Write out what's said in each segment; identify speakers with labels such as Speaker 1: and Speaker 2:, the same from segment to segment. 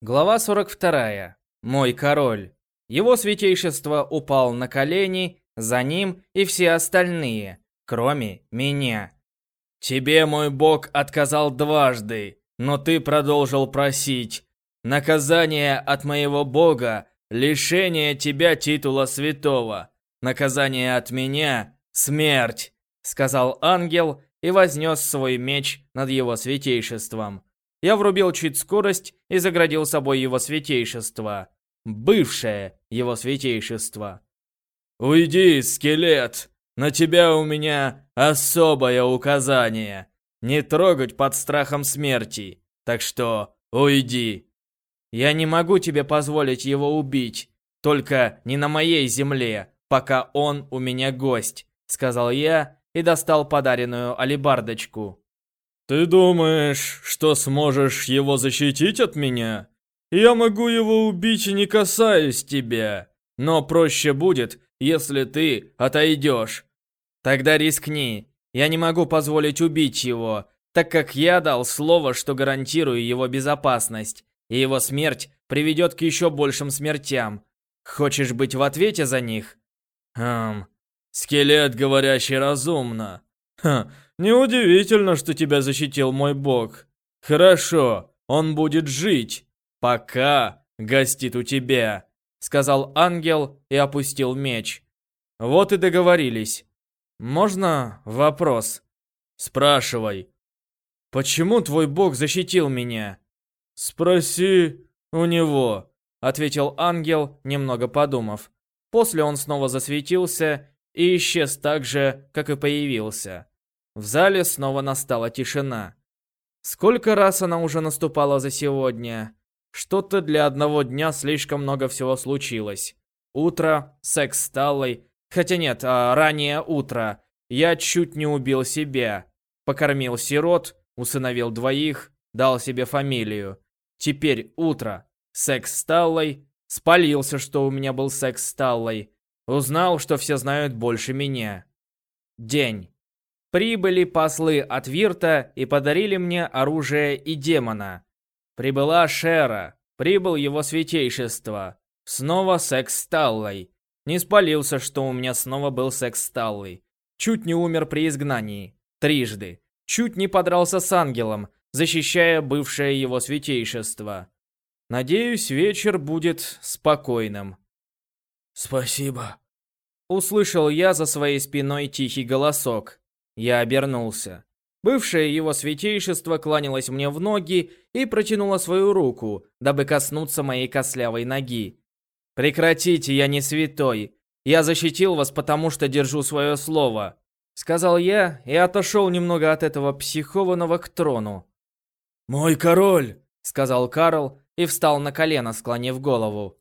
Speaker 1: Глава 42. Мой король. Его святейшество упал на колени, за ним и все остальные, кроме меня. Тебе мой бог отказал дважды, но ты продолжил просить. Наказание от моего бога — лишение тебя титула святого. Наказание от меня — смерть, сказал ангел и вознес свой меч над его святейшеством. Я врубил чуть скорость и заградил собой его святейшество. Бывшее его святейшество. «Уйди, скелет! На тебя у меня особое указание. Не трогать под страхом смерти. Так что уйди!» «Я не могу тебе позволить его убить. Только не на моей земле, пока он у меня гость», — сказал я и достал подаренную алибардочку.
Speaker 2: «Ты думаешь, что сможешь его защитить от меня? Я могу его убить, не касаясь тебя. Но проще будет, если ты отойдешь.
Speaker 1: Тогда рискни. Я не могу позволить убить его, так как я дал слово, что гарантирую его безопасность, и его смерть приведет к еще большим смертям. Хочешь быть в ответе за них?
Speaker 2: Хм, скелет, говорящий разумно. Ха, Неудивительно, что тебя защитил мой бог. Хорошо, он будет жить, пока гостит у тебя, сказал ангел и опустил меч.
Speaker 1: Вот и договорились. Можно вопрос?
Speaker 2: Спрашивай.
Speaker 1: Почему твой бог защитил меня?
Speaker 2: Спроси у него,
Speaker 1: ответил ангел, немного подумав. После он снова засветился и исчез так же, как и появился. В зале снова настала тишина. Сколько раз она уже наступала за сегодня? Что-то для одного дня слишком много всего случилось. Утро, секс с Таллой. Хотя нет, а ранее утро. Я чуть не убил себя. Покормил сирот, усыновил двоих, дал себе фамилию. Теперь утро. Секс с Таллой. Спалился, что у меня был секс с Таллой. Узнал, что все знают больше меня. День. Прибыли послы от Вирта и подарили мне оружие и демона. Прибыла Шера, прибыл его святейшество. Снова секс с Таллой. Не спалился, что у меня снова был секс с Таллой. Чуть не умер при изгнании. Трижды. Чуть не подрался с ангелом, защищая бывшее его святейшество. Надеюсь, вечер будет спокойным.
Speaker 2: «Спасибо», —
Speaker 1: услышал я за своей спиной тихий голосок. Я обернулся. Бывшее его святейшество кланялось мне в ноги и протянуло свою руку, дабы коснуться моей кослявой ноги. «Прекратите, я не святой. Я защитил вас, потому что держу свое слово», — сказал я и отошел немного от этого психованного к трону.
Speaker 2: «Мой король», —
Speaker 1: сказал Карл и встал на колено, склонив голову.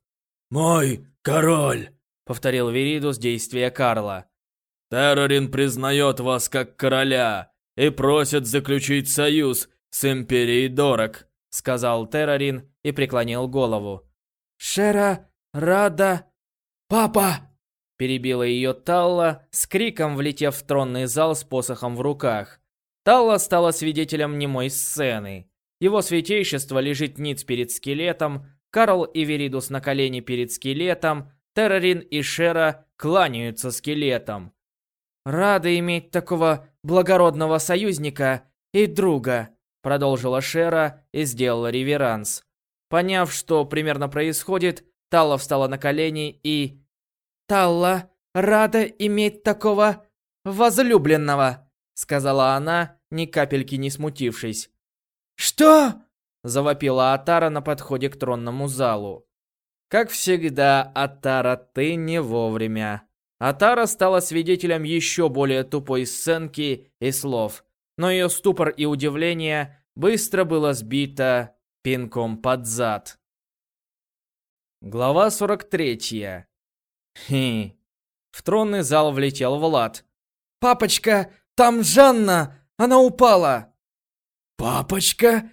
Speaker 2: «Мой король», —
Speaker 1: повторил Веридус действия Карла.
Speaker 2: Террорин признает вас как короля и просит заключить союз с Империей Дорог», —
Speaker 1: сказал Террорин и преклонил голову.
Speaker 3: «Шера, Рада, папа!»
Speaker 1: Перебила ее Талла, с криком влетев в тронный зал с посохом в руках. Талла стала свидетелем немой сцены. Его святейшество лежит ниц перед скелетом, Карл и Веридус на колени перед скелетом, Террорин и Шера кланяются скелетом.
Speaker 3: «Рада иметь такого благородного союзника и друга»,
Speaker 1: продолжила Шера и сделала реверанс. Поняв, что примерно происходит, Талла встала на колени и...
Speaker 3: «Талла, рада иметь такого возлюбленного», сказала она, ни капельки не смутившись.
Speaker 1: «Что?» завопила Атара на подходе к тронному залу. Как всегда, Атара, ты не вовремя. Атара стала свидетелем еще более тупой сценки и слов, но ее ступор и удивление быстро было сбито пинком под зад. Глава 43. Хи. В тронный зал влетел Влад.
Speaker 3: «Папочка, там Жанна! Она упала!»
Speaker 2: «Папочка?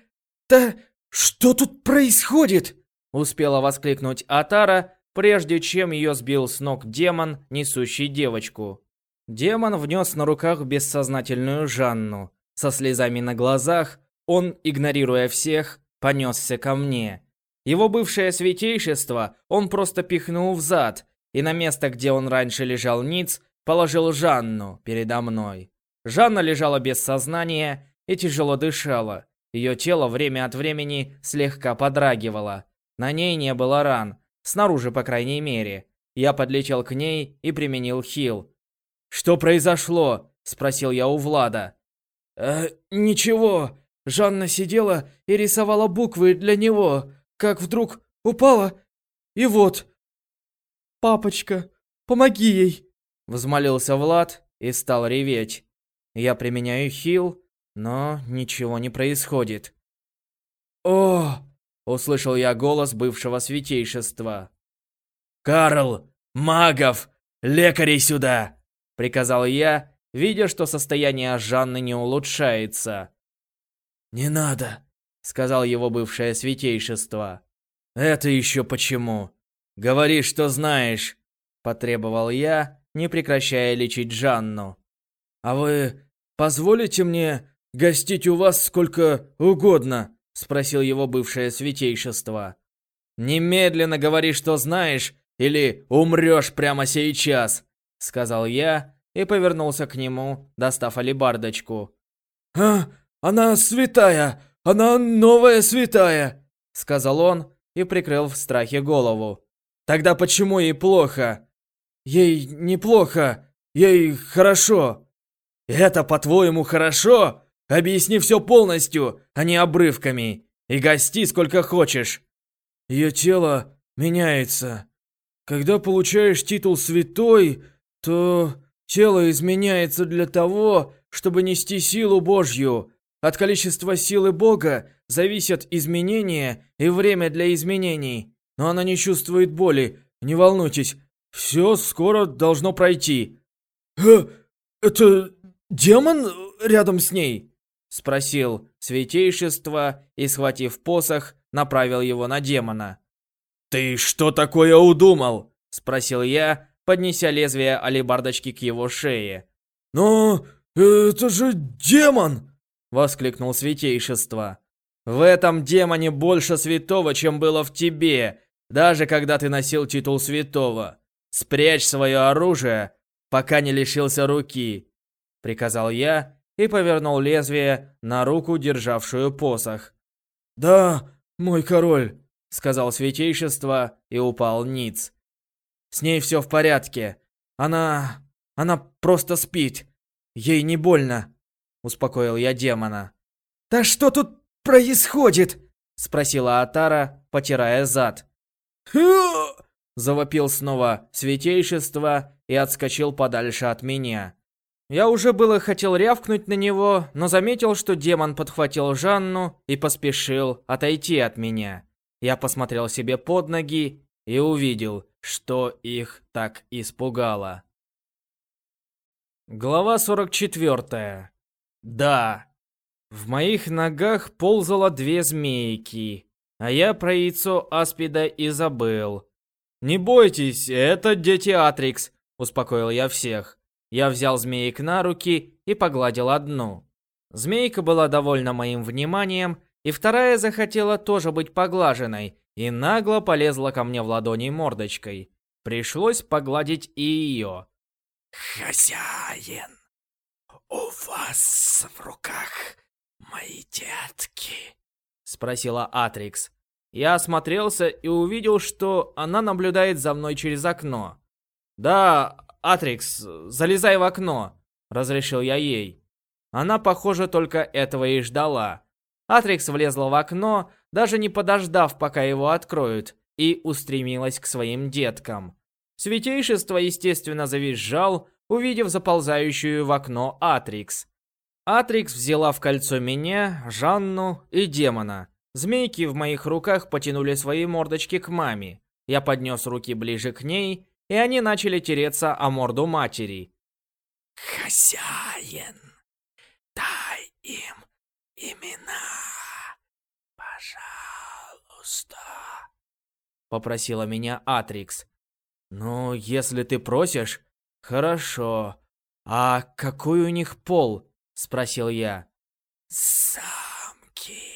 Speaker 3: Да что тут происходит?»
Speaker 1: Успела воскликнуть Атара, прежде чем ее сбил с ног демон, несущий девочку. Демон внес на руках бессознательную Жанну. Со слезами на глазах он, игнорируя всех, понесся ко мне. Его бывшее святейшество он просто пихнул в зад, и на место, где он раньше лежал ниц, положил Жанну передо мной. Жанна лежала без сознания и тяжело дышала. Ее тело время от времени слегка подрагивало. На ней не было ран, снаружи, по крайней мере. Я подлетел к ней и применил хил. «Что произошло?» – спросил я у Влада.
Speaker 3: «Э, ничего. Жанна сидела и рисовала буквы для него, как вдруг упала, и вот. Папочка, помоги ей!»
Speaker 1: Взмолился Влад и стал реветь. Я применяю хил, но ничего не происходит.
Speaker 3: «О!»
Speaker 1: — услышал я голос бывшего святейшества.
Speaker 2: «Карл! Магов! Лекарей сюда!»
Speaker 1: — приказал я, видя, что состояние Жанны не улучшается.
Speaker 2: «Не надо», —
Speaker 1: сказал его бывшее святейшество.
Speaker 2: «Это еще почему? Говори, что знаешь», — потребовал я, не прекращая лечить Жанну.
Speaker 3: «А вы позволите мне гостить у вас сколько угодно?» — спросил его бывшее святейшество.
Speaker 2: «Немедленно говори, что знаешь, или умрешь прямо сейчас», — сказал я и повернулся к нему, достав алебардочку.
Speaker 3: «А, она святая! Она новая святая!» — сказал он и прикрыл в страхе голову. «Тогда почему ей плохо?» «Ей неплохо, ей хорошо».
Speaker 2: «Это, по-твоему, хорошо? Объясни все полностью, а не обрывками. И гости сколько хочешь».
Speaker 3: Ее тело меняется. Когда получаешь титул святой, то тело изменяется для того, чтобы нести силу Божью. От количества силы Бога зависят изменения и время для изменений. Но она не чувствует боли. Не волнуйтесь, все скоро должно пройти. «Э, это демон рядом с ней?» Спросил святейшество и, схватив посох, направил его на демона.
Speaker 2: «Ты что такое удумал?»
Speaker 1: Спросил я, поднеся лезвие алебардочки к его шее.
Speaker 3: «Но это же демон!»
Speaker 1: Воскликнул святейшество. «В этом демоне больше святого, чем было в тебе, даже когда ты носил титул святого. Спрячь свое оружие, пока не лишился руки», — приказал я и повернул лезвие на руку, державшую посох.
Speaker 3: «Да, мой король», —
Speaker 1: сказал святейшество и упал ниц. «С ней все в порядке. Она... она просто спит. Ей не больно», — успокоил я демона.
Speaker 3: «Да что тут происходит?»
Speaker 1: — спросила Атара, потирая зад. Завопил снова святейшество и отскочил подальше от меня. Я уже было хотел рявкнуть на него, но заметил, что демон подхватил Жанну и поспешил отойти от меня. Я посмотрел себе под ноги и увидел, что их так испугало. Глава 44. Да. В моих ногах ползало две змейки, а я про яйцо аспида и забыл. «Не бойтесь, это дети Атрикс», — успокоил я всех. Я взял змеек на руки и погладил одну. Змейка была довольна моим вниманием, и вторая захотела тоже быть поглаженной, и нагло полезла ко мне в ладони мордочкой. Пришлось погладить и ее.
Speaker 2: «Хозяин, у вас в руках мои детки?»
Speaker 1: — спросила Атрикс. Я осмотрелся и увидел, что она наблюдает за мной через окно. «Да, Атрикс, залезай в окно», — разрешил я ей. Она, похоже, только этого и ждала. Атрикс влезла в окно, даже не подождав, пока его откроют, и устремилась к своим деткам. Святейшество, естественно, завизжал, увидев заползающую в окно Атрикс. Атрикс взяла в кольцо меня, Жанну и демона. Змейки в моих руках потянули свои мордочки к маме. Я поднес руки ближе к ней, и они начали тереться о морду матери.
Speaker 2: «Хозяин, дай им имена, пожалуйста», —
Speaker 1: попросила меня Атрикс. «Ну, если ты просишь, хорошо. А какой у них пол?» — спросил я.
Speaker 2: «Самки».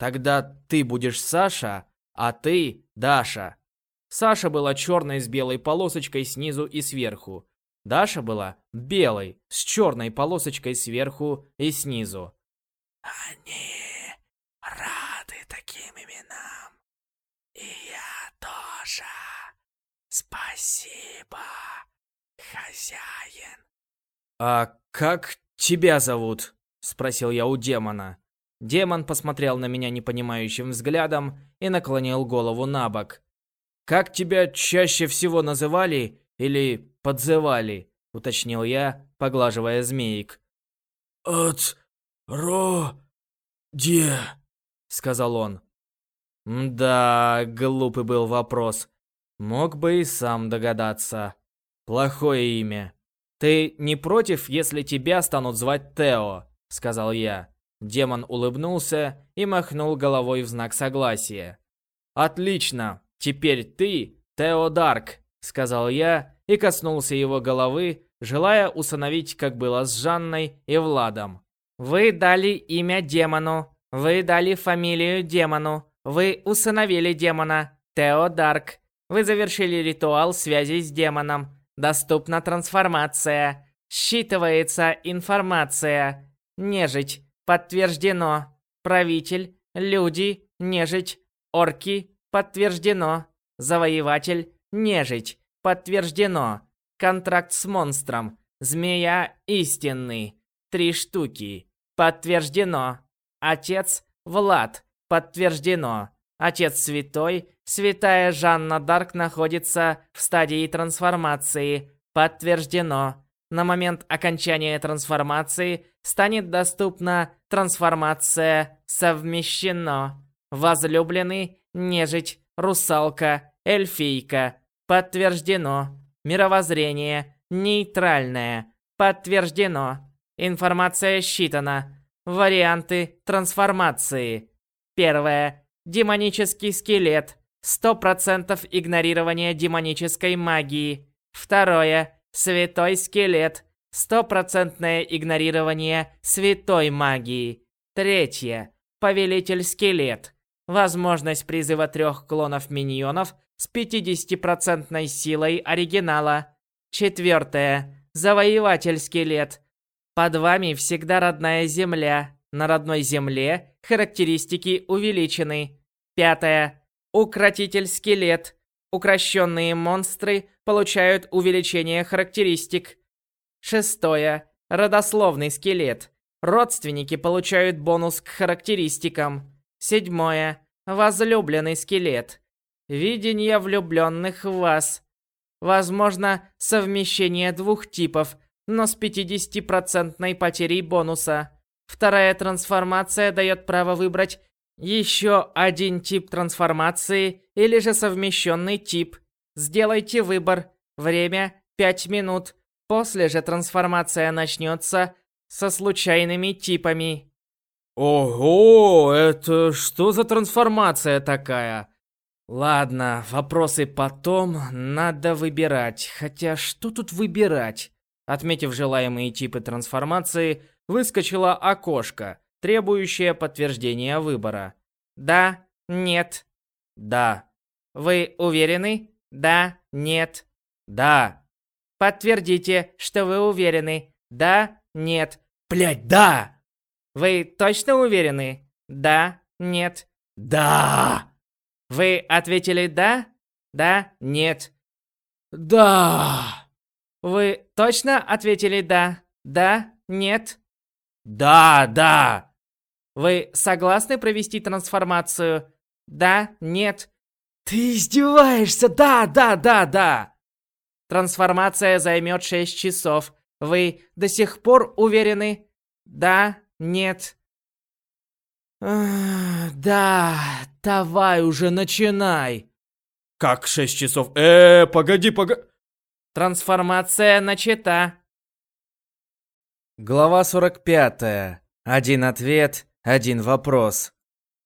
Speaker 1: Тогда ты будешь Саша, а ты Даша. Саша была черной с белой полосочкой снизу и сверху. Даша была белой, с черной полосочкой сверху и снизу.
Speaker 3: Они рады таким именам. И я тоже. Спасибо, хозяин.
Speaker 1: А как тебя зовут? Спросил я у демона. Демон посмотрел на меня непонимающим взглядом и наклонил голову на бок. «Как тебя чаще всего называли или подзывали?» — уточнил я, поглаживая змеек.
Speaker 3: «От... ро... де...»
Speaker 1: — сказал он. «Да, глупый был вопрос. Мог бы и сам догадаться. Плохое имя. Ты не против, если тебя станут звать Тео?» — сказал я. Демон улыбнулся и махнул головой в знак согласия. «Отлично! Теперь ты, Тео Дарк!» — сказал я и коснулся его головы, желая усыновить, как было с Жанной и Владом. «Вы дали имя демону, вы дали фамилию демону, вы усыновили демона, Тео Дарк. Вы завершили ритуал связи с демоном. Доступна трансформация. Считывается информация. Нежить. Подтверждено. Правитель. Люди. Нежить. Орки. Подтверждено. Завоеватель. Нежить. Подтверждено. Контракт с монстром. Змея истинный. Три штуки. Подтверждено. Отец Влад. Подтверждено. Отец Святой, Святая Жанна Дарк находится в стадии трансформации. Подтверждено. На момент окончания трансформации станет доступна трансформация «Совмещено». Возлюбленный, нежить, русалка, эльфийка. Подтверждено. Мировоззрение, нейтральное. Подтверждено. Информация считана. Варианты трансформации. Первое. Демонический скелет. 100% игнорирование демонической магии. Второе. Святой скелет. Стопроцентное игнорирование святой магии. Третье. Повелитель скелет. Возможность призыва трех клонов миньонов с 50% силой оригинала. Четвертое. Завоеватель скелет. Под вами всегда родная земля. На родной земле характеристики увеличены. Пятое. Укротитель скелет. Укращенные монстры получают увеличение характеристик. Шестое. Родословный скелет. Родственники получают бонус к характеристикам. Седьмое. Возлюбленный скелет. Видение влюбленных в вас. Возможно, совмещение двух типов, но с 50% потерей бонуса. Вторая трансформация дает право выбрать еще один тип трансформации или же совмещенный тип. Сделайте выбор. Время 5 минут. После же трансформация начнется со случайными типами. Ого, это что за трансформация такая? Ладно, вопросы потом, надо выбирать. Хотя что тут выбирать? Отметив желаемые типы трансформации, выскочило окошко, требующее подтверждения выбора. Да, нет. Да. Вы уверены? Да, нет. Да. Подтвердите, что вы уверены. Да, нет. Блять, да! Вы точно уверены? Да, нет. Да! Вы ответили да? Да, нет. Да! Вы точно ответили да? Да, нет. Да, да! Вы согласны провести трансформацию? Да, нет. Ты издеваешься? Да, да, да, да! Трансформация займет 6 часов. Вы до сих пор уверены? Да? Нет? да, давай уже начинай.
Speaker 2: Как 6 часов? Э, погоди, погоди.
Speaker 1: Трансформация начата. Глава 45. Один ответ, один вопрос.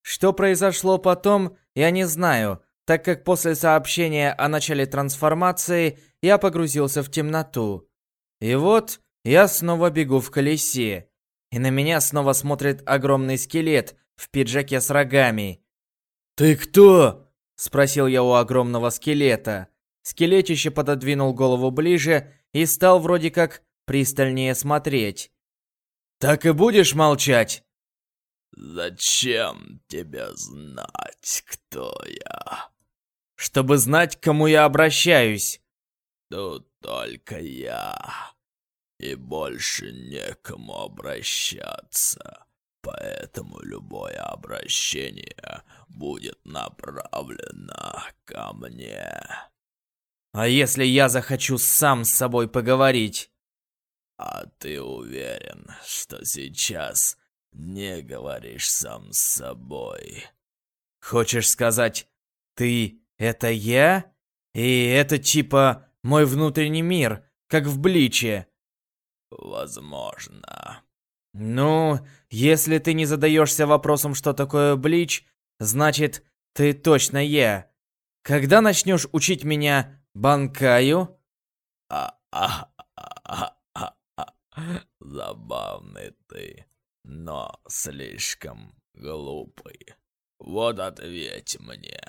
Speaker 1: Что произошло потом, я не знаю, так как после сообщения о начале трансформации я погрузился в темноту. И вот я снова бегу в колесе. И на меня снова смотрит огромный скелет, в пиджаке с рогами.
Speaker 3: «Ты кто?»
Speaker 1: — спросил я у огромного скелета. Скелетище пододвинул голову ближе и стал вроде как пристальнее смотреть. «Так и будешь молчать?»
Speaker 2: «Зачем тебе знать, кто я?»
Speaker 1: «Чтобы знать, к кому я обращаюсь».
Speaker 2: «Тут только я, и больше некому обращаться, поэтому любое обращение будет направлено ко мне».
Speaker 1: «А если я захочу сам с собой поговорить?»
Speaker 2: «А ты уверен, что сейчас не говоришь сам с собой?»
Speaker 1: «Хочешь сказать, ты — это я? И это типа мой внутренний мир, как в Бличе?»
Speaker 2: «Возможно».
Speaker 1: «Ну, если ты не задаешься вопросом, что такое Блич, значит, ты точно я. Когда начнешь учить меня Банкаю?
Speaker 2: А, а, а, а, а, Забавный ты, но слишком глупый. Вот ответь мне,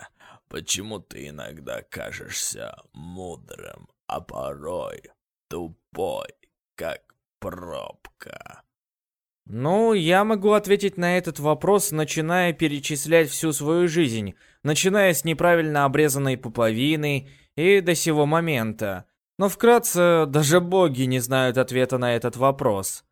Speaker 2: почему ты иногда кажешься мудрым, а порой тупой, как пробка?
Speaker 1: Ну, я могу ответить на этот вопрос, начиная перечислять всю свою жизнь, начиная с неправильно обрезанной пуповины и до сего момента. Но вкратце, даже боги не знают ответа на этот вопрос.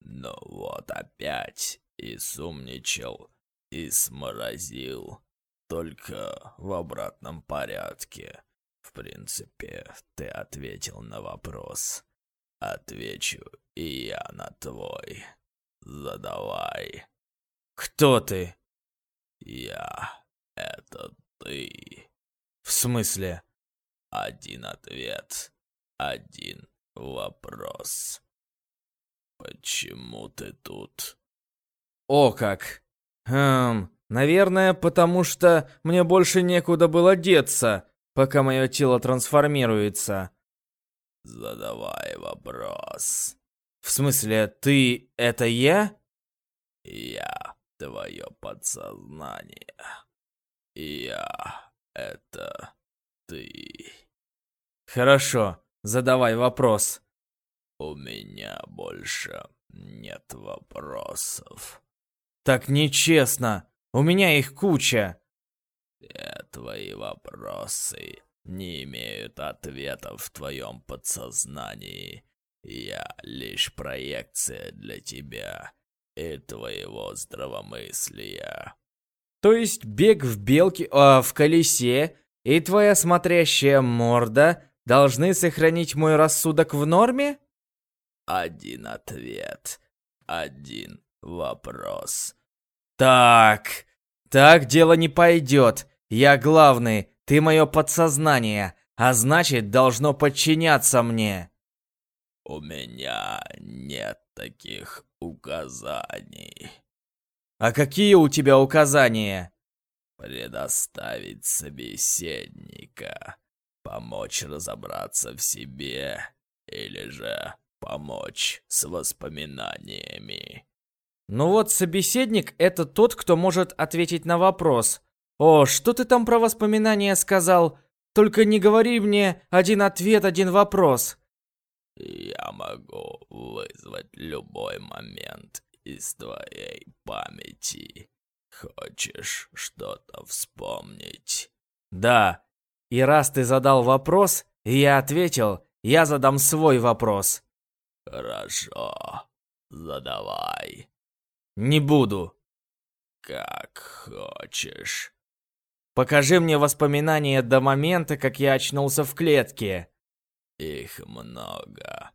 Speaker 2: Ну вот опять и сумничал, и сморозил. Только в обратном порядке. В принципе, ты ответил на вопрос. Отвечу и я на твой. Задавай.
Speaker 1: Кто ты?
Speaker 2: Я. Это ты.
Speaker 1: В смысле?
Speaker 2: Один ответ, один вопрос. Почему ты тут?
Speaker 1: О как! Хм, наверное, потому что мне больше некуда было деться, пока мое тело трансформируется.
Speaker 2: Задавай вопрос.
Speaker 1: В смысле, ты — это я?
Speaker 2: Я — твое подсознание. Я — это ты.
Speaker 1: Хорошо, задавай вопрос.
Speaker 2: У меня больше нет вопросов.
Speaker 1: Так нечестно. У меня их куча.
Speaker 2: Все твои вопросы не имеют ответов в твоем подсознании. Я лишь проекция для тебя и твоего здравомыслия.
Speaker 1: То есть бег в белке, а в колесе и твоя смотрящая морда должны сохранить мой рассудок в норме?
Speaker 2: Один ответ, один вопрос.
Speaker 1: Так, так дело не пойдет. Я главный, ты мое подсознание, а значит, должно подчиняться мне.
Speaker 2: У меня нет таких указаний.
Speaker 1: А какие у тебя указания?
Speaker 2: Предоставить собеседника, помочь разобраться в себе или же помочь с воспоминаниями.
Speaker 1: Ну вот собеседник — это тот, кто может ответить на вопрос. О, что ты там про воспоминания сказал? Только не говори мне один ответ, один вопрос.
Speaker 2: Я могу вызвать любой момент из твоей памяти. Хочешь что-то вспомнить?
Speaker 1: Да. И раз ты задал вопрос, я ответил, я задам свой вопрос.
Speaker 2: Хорошо. Задавай.
Speaker 1: Не буду.
Speaker 2: Как хочешь.
Speaker 1: Покажи мне воспоминания до момента, как я очнулся в клетке.
Speaker 2: Их много.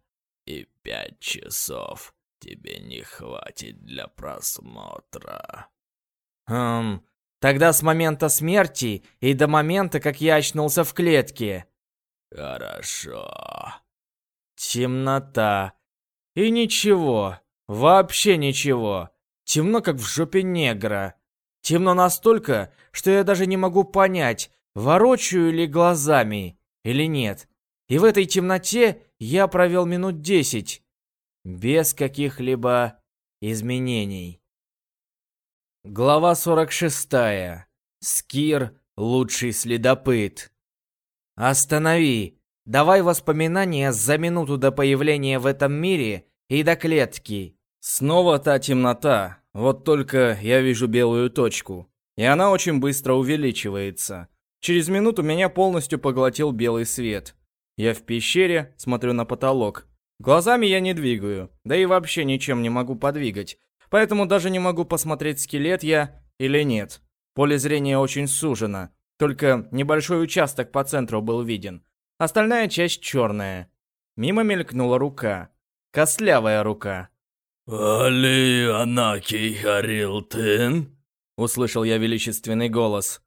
Speaker 2: И пять часов тебе не хватит для просмотра.
Speaker 1: Хм, тогда с момента смерти и до момента, как я очнулся в клетке.
Speaker 2: Хорошо.
Speaker 1: Темнота. И ничего. Вообще ничего. Темно, как в жопе негра. Темно настолько, что я даже не могу понять, ворочаю ли глазами или нет. И в этой темноте я провел минут десять. Без каких-либо изменений. Глава 46. Скир – лучший следопыт. Останови. Давай воспоминания за минуту до появления в этом мире и до клетки.
Speaker 2: Снова та темнота. Вот только я вижу белую точку. И она очень быстро увеличивается. Через минуту меня полностью поглотил белый свет. Я в пещере, смотрю на потолок. Глазами я не двигаю, да и вообще ничем не могу подвигать. Поэтому даже не могу посмотреть, скелет я или нет. Поле зрения очень сужено. Только небольшой участок по центру был виден. Остальная часть черная. Мимо мелькнула рука. Костлявая рука.
Speaker 3: «Али Анаки Харилтын?»
Speaker 2: Услышал я величественный голос.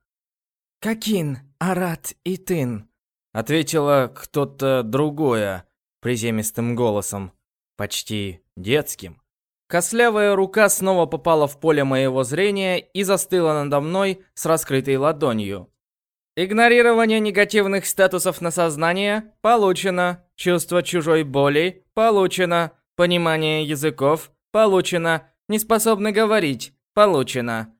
Speaker 1: «Какин, Арат и Тын»,
Speaker 2: ответила кто-то другое, приземистым голосом, почти детским. Кослявая рука снова попала в поле моего зрения и застыла надо мной с раскрытой ладонью. Игнорирование негативных статусов на сознание получено. Чувство чужой боли получено. Понимание языков получено. Неспособны говорить получено.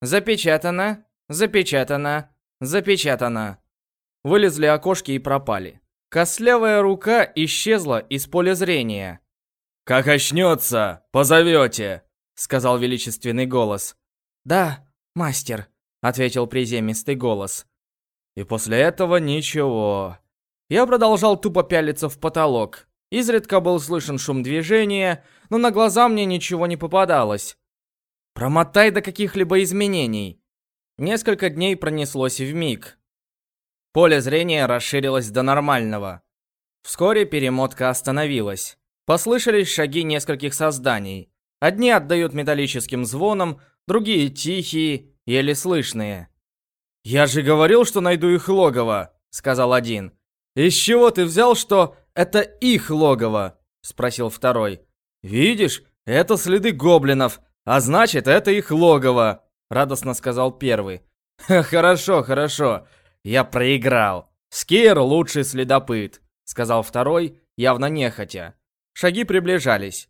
Speaker 2: Запечатано, запечатано, запечатано. Вылезли окошки и пропали. Кослявая рука исчезла из поля зрения.
Speaker 3: «Как очнется, позовете», — сказал величественный голос.
Speaker 1: «Да, мастер», — ответил приземистый голос.
Speaker 2: И после этого ничего. Я продолжал тупо пялиться в потолок. Изредка был слышен шум движения, но на глаза мне ничего не попадалось. Промотай до каких-либо изменений. Несколько дней пронеслось в миг. Поле зрения расширилось до нормального. Вскоре перемотка остановилась. Послышались шаги нескольких созданий. Одни отдают металлическим звоном, другие тихие, еле слышные. «Я же говорил, что найду их логово», — сказал один. «Из чего ты взял, что это их логово?» — спросил второй. «Видишь, это следы гоблинов, а значит, это их логово», — радостно сказал первый. «Хорошо, хорошо, я проиграл. Скир лучший следопыт», — сказал второй, явно нехотя. Шаги приближались.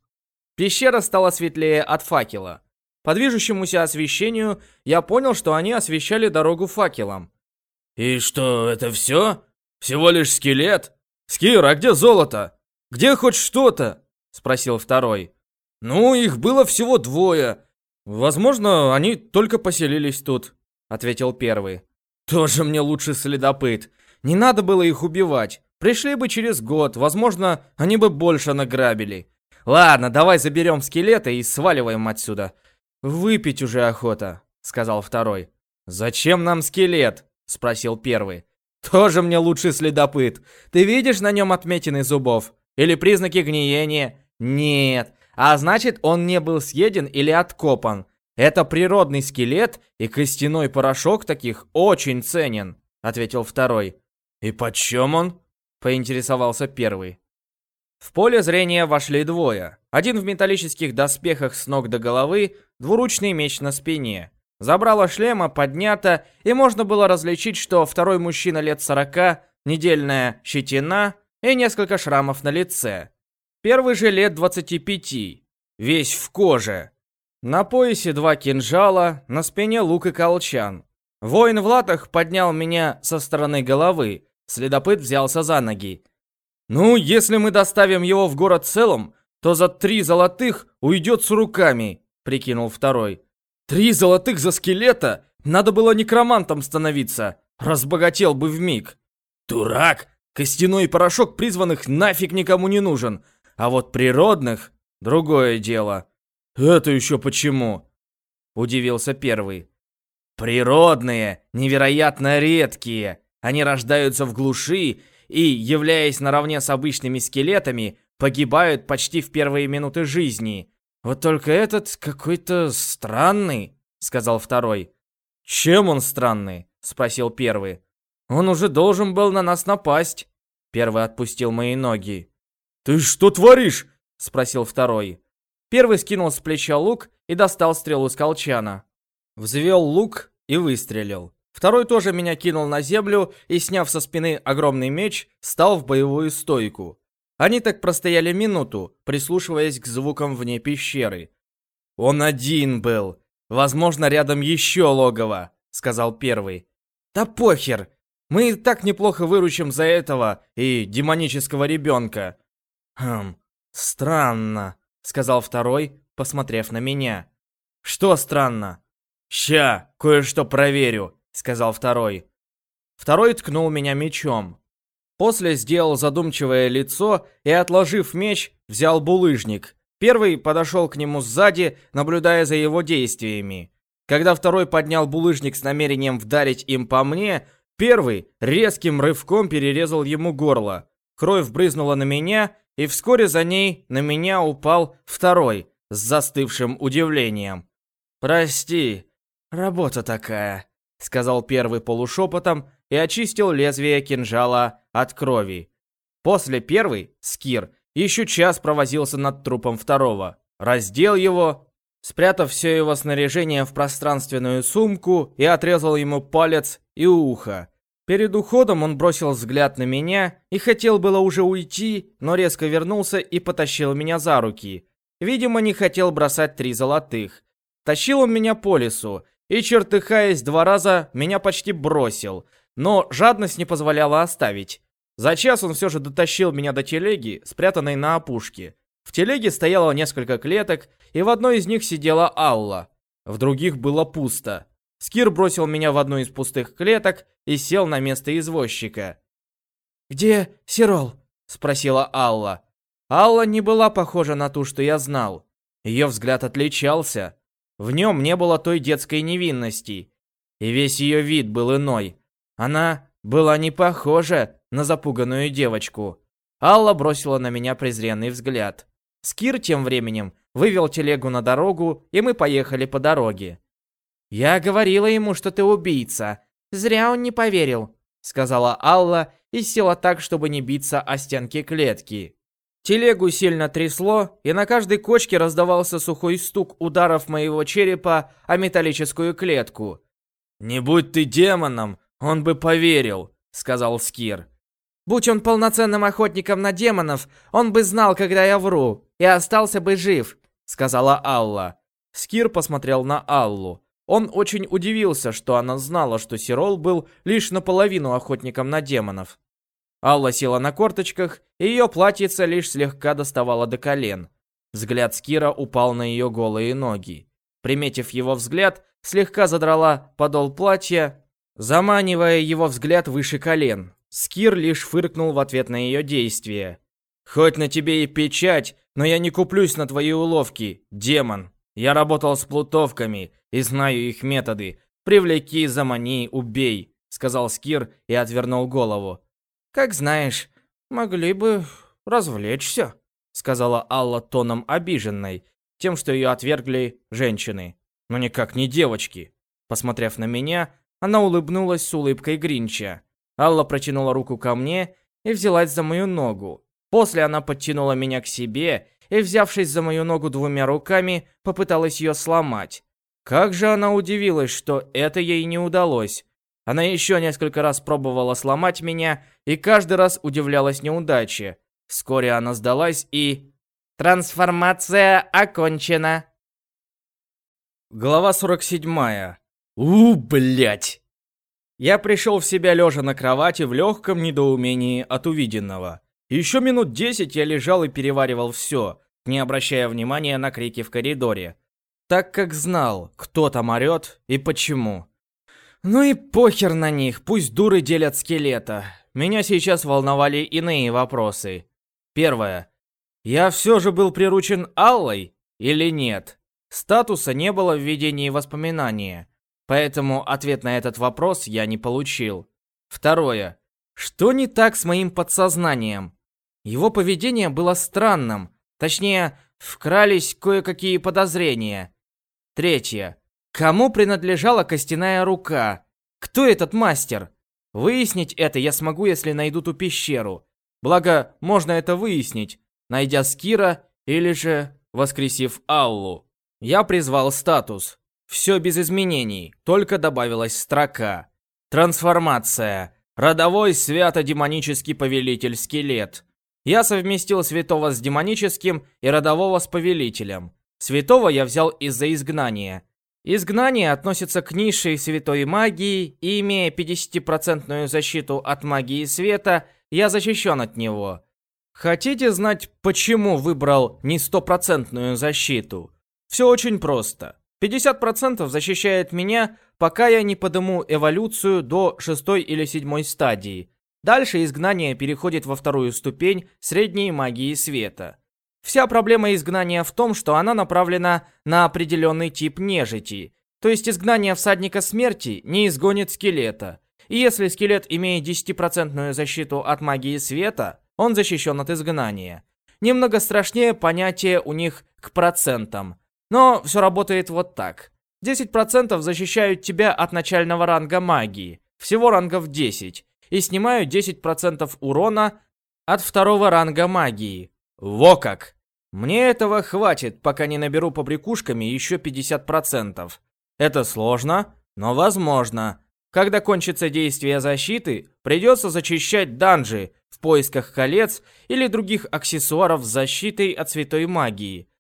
Speaker 2: Пещера стала светлее от факела. По движущемуся освещению я понял, что они освещали дорогу факелом.
Speaker 3: «И что, это все? Всего лишь скелет? Скир, а где золото? Где хоть что-то?»
Speaker 2: Спросил второй.
Speaker 3: «Ну, их было всего двое. Возможно, они только поселились тут»,
Speaker 2: ответил первый. «Тоже мне лучше следопыт. Не надо было их убивать. Пришли бы через год, возможно, они бы больше награбили. Ладно, давай заберем скелеты и сваливаем отсюда. Выпить уже охота, сказал второй. Зачем нам скелет? спросил первый. Тоже мне лучший следопыт. Ты видишь на нем отметины зубов? Или признаки гниения? Нет. А значит, он не был съеден или откопан. Это природный скелет, и костяной порошок таких очень ценен, ответил второй.
Speaker 3: И почем он?
Speaker 2: поинтересовался первый. В поле зрения вошли двое. Один в металлических доспехах с ног до головы, двуручный меч на спине. Забрало шлема поднято, и можно было различить, что второй мужчина лет сорока, недельная щетина и несколько шрамов на лице. Первый же лет 25, весь в коже. На поясе два кинжала, на спине лук и колчан. Воин в латах поднял меня со стороны головы, Следопыт взялся за ноги. «Ну, если мы доставим его в город целым, то за три золотых уйдет с руками», — прикинул второй. «Три золотых за скелета? Надо было некромантом становиться. Разбогател бы в миг. «Дурак! Костяной порошок призванных нафиг никому не нужен. А вот природных — другое дело». «Это еще почему?» — удивился первый. «Природные, невероятно редкие. Они рождаются в глуши и, являясь наравне с обычными скелетами, погибают почти в первые минуты жизни. Вот только этот какой-то странный, сказал второй. Чем он странный? спросил первый. Он уже должен был на нас напасть. Первый отпустил мои ноги.
Speaker 3: Ты что творишь?
Speaker 2: спросил второй. Первый скинул с плеча лук и достал стрелу с колчана. Взвел лук и выстрелил. Второй тоже меня кинул на землю и, сняв со спины огромный меч, стал в боевую стойку. Они так простояли минуту, прислушиваясь к звукам вне пещеры. Он один был.
Speaker 1: Возможно, рядом еще логово, сказал первый. Да похер. Мы и так неплохо выручим за этого и демонического ребенка. Хм, странно, сказал второй, посмотрев на меня. Что странно? Ща, кое-что проверю, сказал второй. Второй ткнул меня мечом. После сделал задумчивое лицо и, отложив меч, взял булыжник. Первый подошел к нему сзади, наблюдая за его действиями. Когда второй поднял булыжник с намерением вдарить им по мне, первый резким рывком перерезал ему горло. Кровь брызнула на меня, и вскоре за ней на меня упал второй с застывшим удивлением. «Прости, работа такая», — сказал первый полушепотом и очистил лезвие кинжала от крови. После первый, Скир, еще час провозился над трупом второго, раздел его, спрятав все его снаряжение в пространственную сумку и отрезал ему палец и ухо. Перед уходом он бросил взгляд на меня и хотел было уже уйти, но резко вернулся и потащил меня за руки. Видимо, не хотел бросать три золотых. Тащил он меня по лесу, и, чертыхаясь два раза, меня почти бросил, но жадность не позволяла оставить. За час он все же дотащил меня до телеги, спрятанной на опушке. В телеге стояло несколько клеток, и в одной из них сидела Алла. В других было пусто. Скир бросил меня в одну из пустых клеток и сел на место извозчика. «Где Сирол?» — спросила Алла. Алла не была похожа на ту, что я знал. Ее взгляд отличался. В нем не было той детской невинности. И весь ее вид был иной. Она была не похожа на запуганную девочку. Алла бросила на меня презренный взгляд. Скир тем временем вывел телегу на дорогу, и мы поехали по дороге. «Я говорила ему, что ты убийца. Зря он не поверил», — сказала Алла и села так, чтобы не биться о стенки клетки. Телегу сильно трясло, и на каждой кочке раздавался сухой стук ударов моего черепа о металлическую клетку. «Не будь ты демоном, он бы поверил», — сказал Скир. «Будь он полноценным охотником на демонов, он бы знал, когда я вру, и остался бы жив», — сказала Алла. Скир посмотрел на Аллу. Он очень удивился, что она знала, что Сирол был лишь наполовину охотником на демонов. Алла села на корточках, и ее платьице лишь слегка доставало до колен. Взгляд Скира упал на ее голые ноги. Приметив его взгляд, слегка задрала подол платья заманивая его взгляд выше колен. Скир лишь фыркнул в ответ на ее действия. «Хоть на тебе и печать, но я не куплюсь на твои уловки, демон. Я работал с плутовками и знаю их методы. Привлеки, замани, убей», — сказал Скир и отвернул голову. «Как знаешь, могли бы развлечься», — сказала Алла тоном обиженной, тем, что ее отвергли женщины. «Но никак не девочки». Посмотрев на меня, она улыбнулась с улыбкой Гринча. Алла протянула руку ко мне и взялась за мою ногу. После она подтянула меня к себе и, взявшись за мою ногу двумя руками, попыталась ее сломать. Как же она удивилась, что это ей не удалось. Она еще несколько раз пробовала сломать меня и каждый раз удивлялась неудаче. Вскоре она сдалась и... Трансформация окончена. Глава 47. У, блять! Я пришел в себя лежа на кровати в легком недоумении от увиденного. Еще минут десять я лежал и переваривал все, не обращая внимания на крики в коридоре. Так как знал, кто там орет и почему. Ну и похер на них, пусть дуры делят скелета. Меня сейчас волновали иные вопросы. Первое. Я все же был приручен Аллой или нет? Статуса не было в ведении воспоминания. Поэтому ответ на этот вопрос я не получил. Второе. Что не так с моим подсознанием? Его поведение было странным. Точнее, вкрались кое-какие подозрения. Третье. Кому принадлежала костяная рука? Кто этот мастер? Выяснить это я смогу, если найду ту пещеру. Благо, можно это выяснить, найдя Скира или же воскресив Аллу. Я призвал статус. Все без изменений, только добавилась строка. Трансформация. Родовой свято-демонический повелитель скелет. Я совместил святого с демоническим и родового с повелителем. Святого я взял из-за изгнания. Изгнание относится к низшей святой магии, и имея 50% защиту от магии света, я защищен от него. Хотите знать, почему выбрал не стопроцентную защиту? Все очень просто. 50% защищает меня, пока я не подыму эволюцию до шестой или седьмой стадии. Дальше изгнание переходит во вторую ступень средней магии света. Вся проблема изгнания в том, что она направлена на определенный тип нежити. То есть изгнание всадника смерти не изгонит скелета. И если скелет имеет 10% защиту от магии света, он защищен от изгнания. Немного страшнее понятие у них к процентам. Но все работает вот так. 10% защищают тебя от начального ранга магии. Всего рангов 10. И снимают 10% урона от второго ранга магии. Во как! Мне этого хватит, пока не наберу побрякушками еще 50%. Это сложно, но возможно. Когда кончится действие защиты, придется зачищать данжи в поисках колец или других аксессуаров с защитой от святой магии.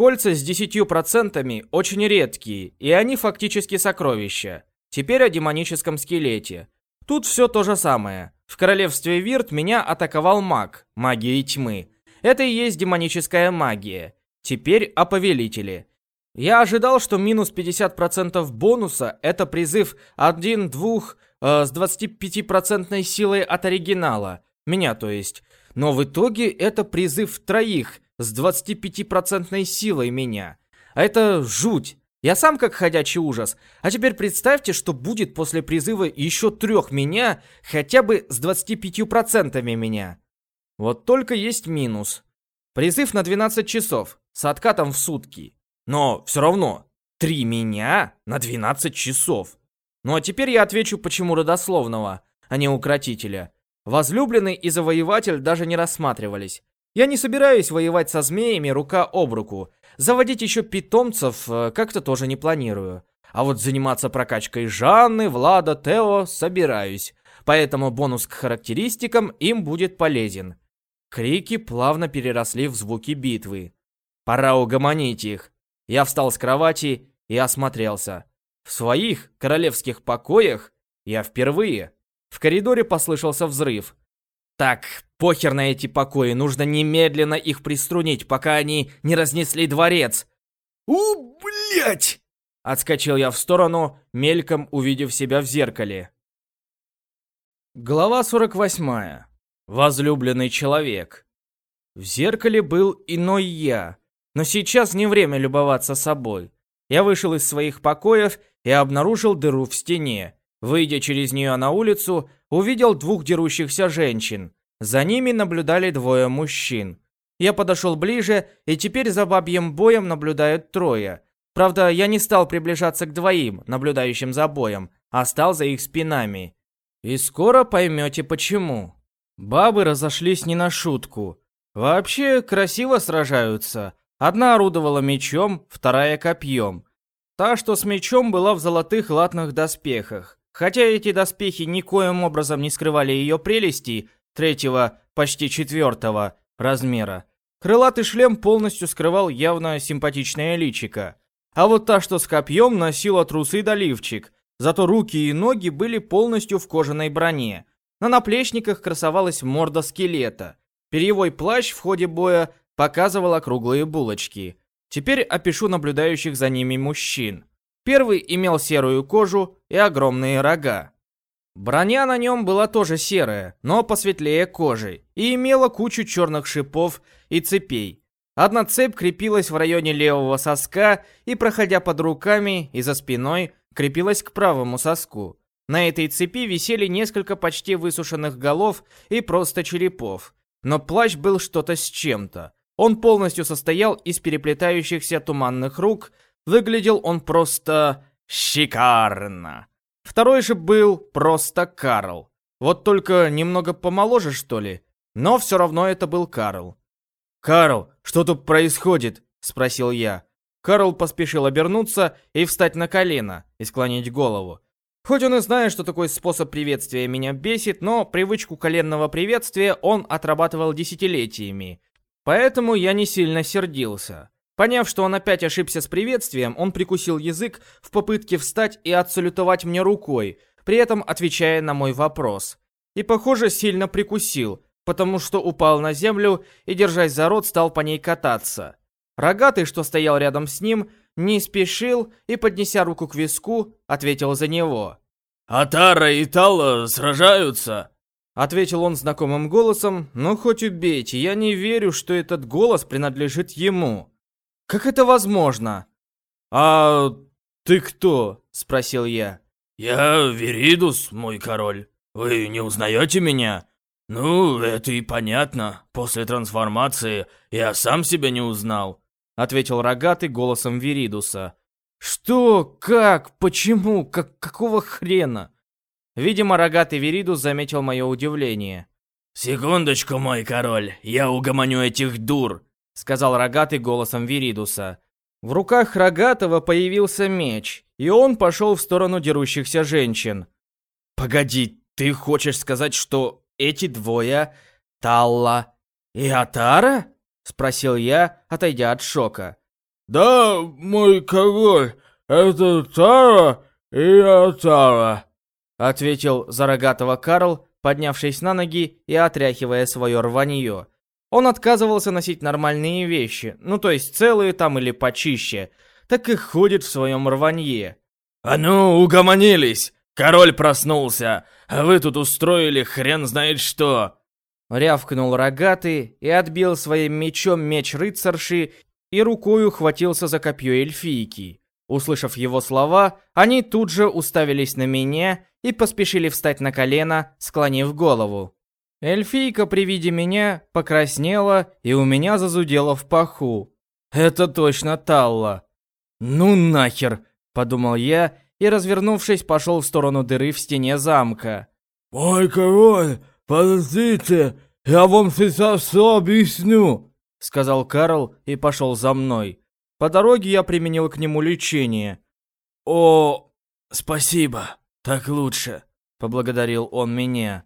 Speaker 1: Кольца с 10% очень редкие, и они фактически сокровища. Теперь о демоническом скелете. Тут все то же самое. В королевстве Вирт меня атаковал маг, магией тьмы. Это и есть демоническая магия. Теперь о повелителе. Я ожидал, что минус 50% бонуса – это призыв 1-2 э, с 25% силой от оригинала. Меня, то есть. Но в итоге это призыв троих с 25% силой меня. А это жуть. Я сам как ходячий ужас. А теперь представьте, что будет после призыва еще трех меня, хотя бы с 25% меня. Вот только есть минус. Призыв на 12 часов, с откатом в сутки. Но все равно, три меня на 12 часов. Ну а теперь я отвечу, почему родословного, а не укротителя. Возлюбленный и завоеватель даже не рассматривались. Я не собираюсь воевать со змеями рука об руку. Заводить еще питомцев э, как-то тоже не планирую. А вот заниматься прокачкой Жанны, Влада, Тео собираюсь. Поэтому бонус к характеристикам им будет полезен. Крики плавно переросли в звуки битвы. Пора угомонить их. Я встал с кровати и осмотрелся. В своих королевских покоях я впервые. В коридоре послышался взрыв. Так, похер на эти покои, нужно немедленно их приструнить, пока они не разнесли дворец. У, блять! Отскочил я в сторону, мельком увидев себя в зеркале. Глава 48. Возлюбленный человек. В зеркале был иной я, но сейчас не время любоваться собой. Я вышел из своих покоев и обнаружил дыру в стене. Выйдя через нее на улицу, увидел двух дерущихся женщин. За ними наблюдали двое мужчин. Я подошел ближе, и теперь за бабьим боем наблюдают трое. Правда, я не стал приближаться к двоим, наблюдающим за боем, а стал за их спинами. И скоро поймете почему. Бабы разошлись не на шутку. Вообще красиво сражаются. Одна орудовала мечом, вторая копьем. Та, что с мечом, была в золотых латных доспехах. Хотя эти доспехи никоим образом не скрывали ее прелести, третьего, почти четвертого размера. Крылатый шлем полностью скрывал явно симпатичное личико. А вот та, что с копьем, носила трусы да ливчик. Зато руки и ноги были полностью в кожаной броне. На наплечниках красовалась морда скелета. Перьевой плащ в ходе боя показывал округлые булочки. Теперь опишу наблюдающих за ними мужчин. Первый имел серую кожу и огромные рога. Броня на нем была тоже серая, но посветлее кожи, и имела кучу черных шипов и цепей. Одна цепь крепилась в районе левого соска и, проходя под руками и за спиной, крепилась к правому соску. На этой цепи висели несколько почти высушенных голов и просто черепов. Но плащ был что-то с чем-то. Он полностью состоял из переплетающихся туманных рук. Выглядел он просто... шикарно. Второй же был просто Карл. Вот только немного помоложе, что ли. Но все равно это был Карл. «Карл, что тут происходит?» – спросил я. Карл поспешил обернуться и встать на колено и склонить голову. Хоть он и знает, что такой способ приветствия меня бесит, но привычку коленного приветствия он отрабатывал десятилетиями. Поэтому я не сильно сердился. Поняв, что он опять ошибся с приветствием, он прикусил язык в попытке встать и отсалютовать мне рукой, при этом отвечая на мой вопрос. И, похоже, сильно прикусил, потому что упал на землю и, держась за рот, стал по ней кататься. Рогатый, что стоял рядом с ним, не спешил и, поднеся руку к виску, ответил за него.
Speaker 2: «Атара и Тала сражаются?»
Speaker 1: Ответил он знакомым голосом, но хоть убейте, я не верю, что этот голос принадлежит ему. Как это возможно?
Speaker 2: «А ты кто?»
Speaker 1: — спросил я.
Speaker 2: «Я Веридус, мой король. Вы не узнаете меня?» «Ну, это и понятно. После трансформации я сам себя не узнал», —
Speaker 1: ответил рогатый голосом Веридуса. «Что? Как? Почему? Как, какого хрена?» Видимо, рогатый Веридус заметил мое удивление.
Speaker 2: «Секундочку, мой король, я угомоню этих дур»,
Speaker 1: сказал рогатый голосом Виридуса. В руках рогатого появился меч, и он пошел в сторону дерущихся женщин. «Погоди, ты хочешь сказать, что эти двое — Талла и Атара?» — спросил я, отойдя от шока.
Speaker 3: «Да, мой король, это Тара и Атара», —
Speaker 1: ответил за рогатого Карл, поднявшись на ноги и отряхивая свое рванье. Он отказывался носить нормальные вещи, ну то есть целые там или почище, так и ходит в своем рванье.
Speaker 2: «А ну, угомонились! Король проснулся, а вы тут устроили хрен знает что!»
Speaker 1: Рявкнул рогатый и отбил своим мечом меч рыцарши и рукой ухватился за копье эльфийки. Услышав его слова, они тут же уставились на меня и поспешили встать на колено, склонив голову. Эльфийка при виде меня покраснела и у меня зазудела в паху. Это точно Талла. Ну нахер, подумал я и, развернувшись, пошел в сторону дыры в стене замка.
Speaker 3: «Мой король, подождите, я вам сейчас все объясню»,
Speaker 1: сказал Карл и пошел за мной. По дороге я применил к нему лечение.
Speaker 2: «О, спасибо, так лучше»,
Speaker 1: поблагодарил он меня.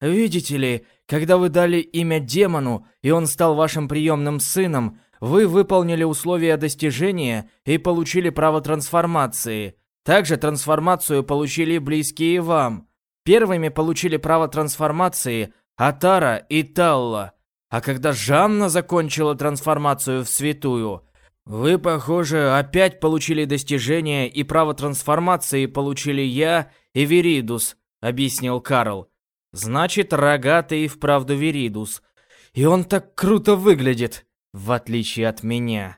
Speaker 1: Видите ли, когда вы дали имя демону, и он стал вашим приемным сыном, вы выполнили условия достижения и получили право трансформации. Также трансформацию получили близкие вам. Первыми получили право трансформации Атара и Талла. А когда Жанна закончила трансформацию в святую, вы, похоже, опять получили достижение и право трансформации получили я и Веридус, объяснил Карл. Значит, рогатый и вправду Веридус. И он так круто выглядит, в отличие от меня.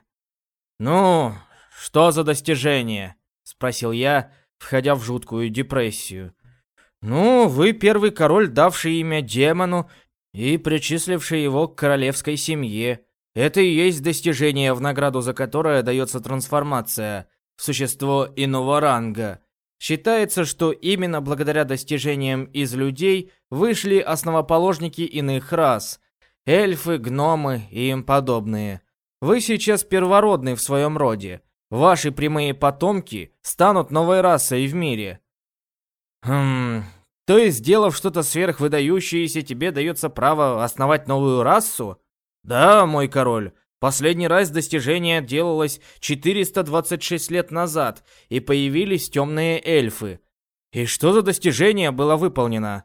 Speaker 1: «Ну, что за достижение?» — спросил я, входя в жуткую депрессию. «Ну, вы первый король, давший имя демону и причисливший его к королевской семье. Это и есть достижение, в награду за которое дается трансформация в существо иного ранга. Считается, что именно благодаря достижениям из людей вышли основоположники иных рас – эльфы, гномы и им подобные. Вы сейчас первородный в своем роде. Ваши прямые потомки станут новой расой в мире. Хм, то есть, сделав что-то сверхвыдающееся, тебе дается право основать новую расу? Да, мой король, Последний раз достижение делалось 426 лет назад, и появились темные эльфы. И что за достижение было выполнено?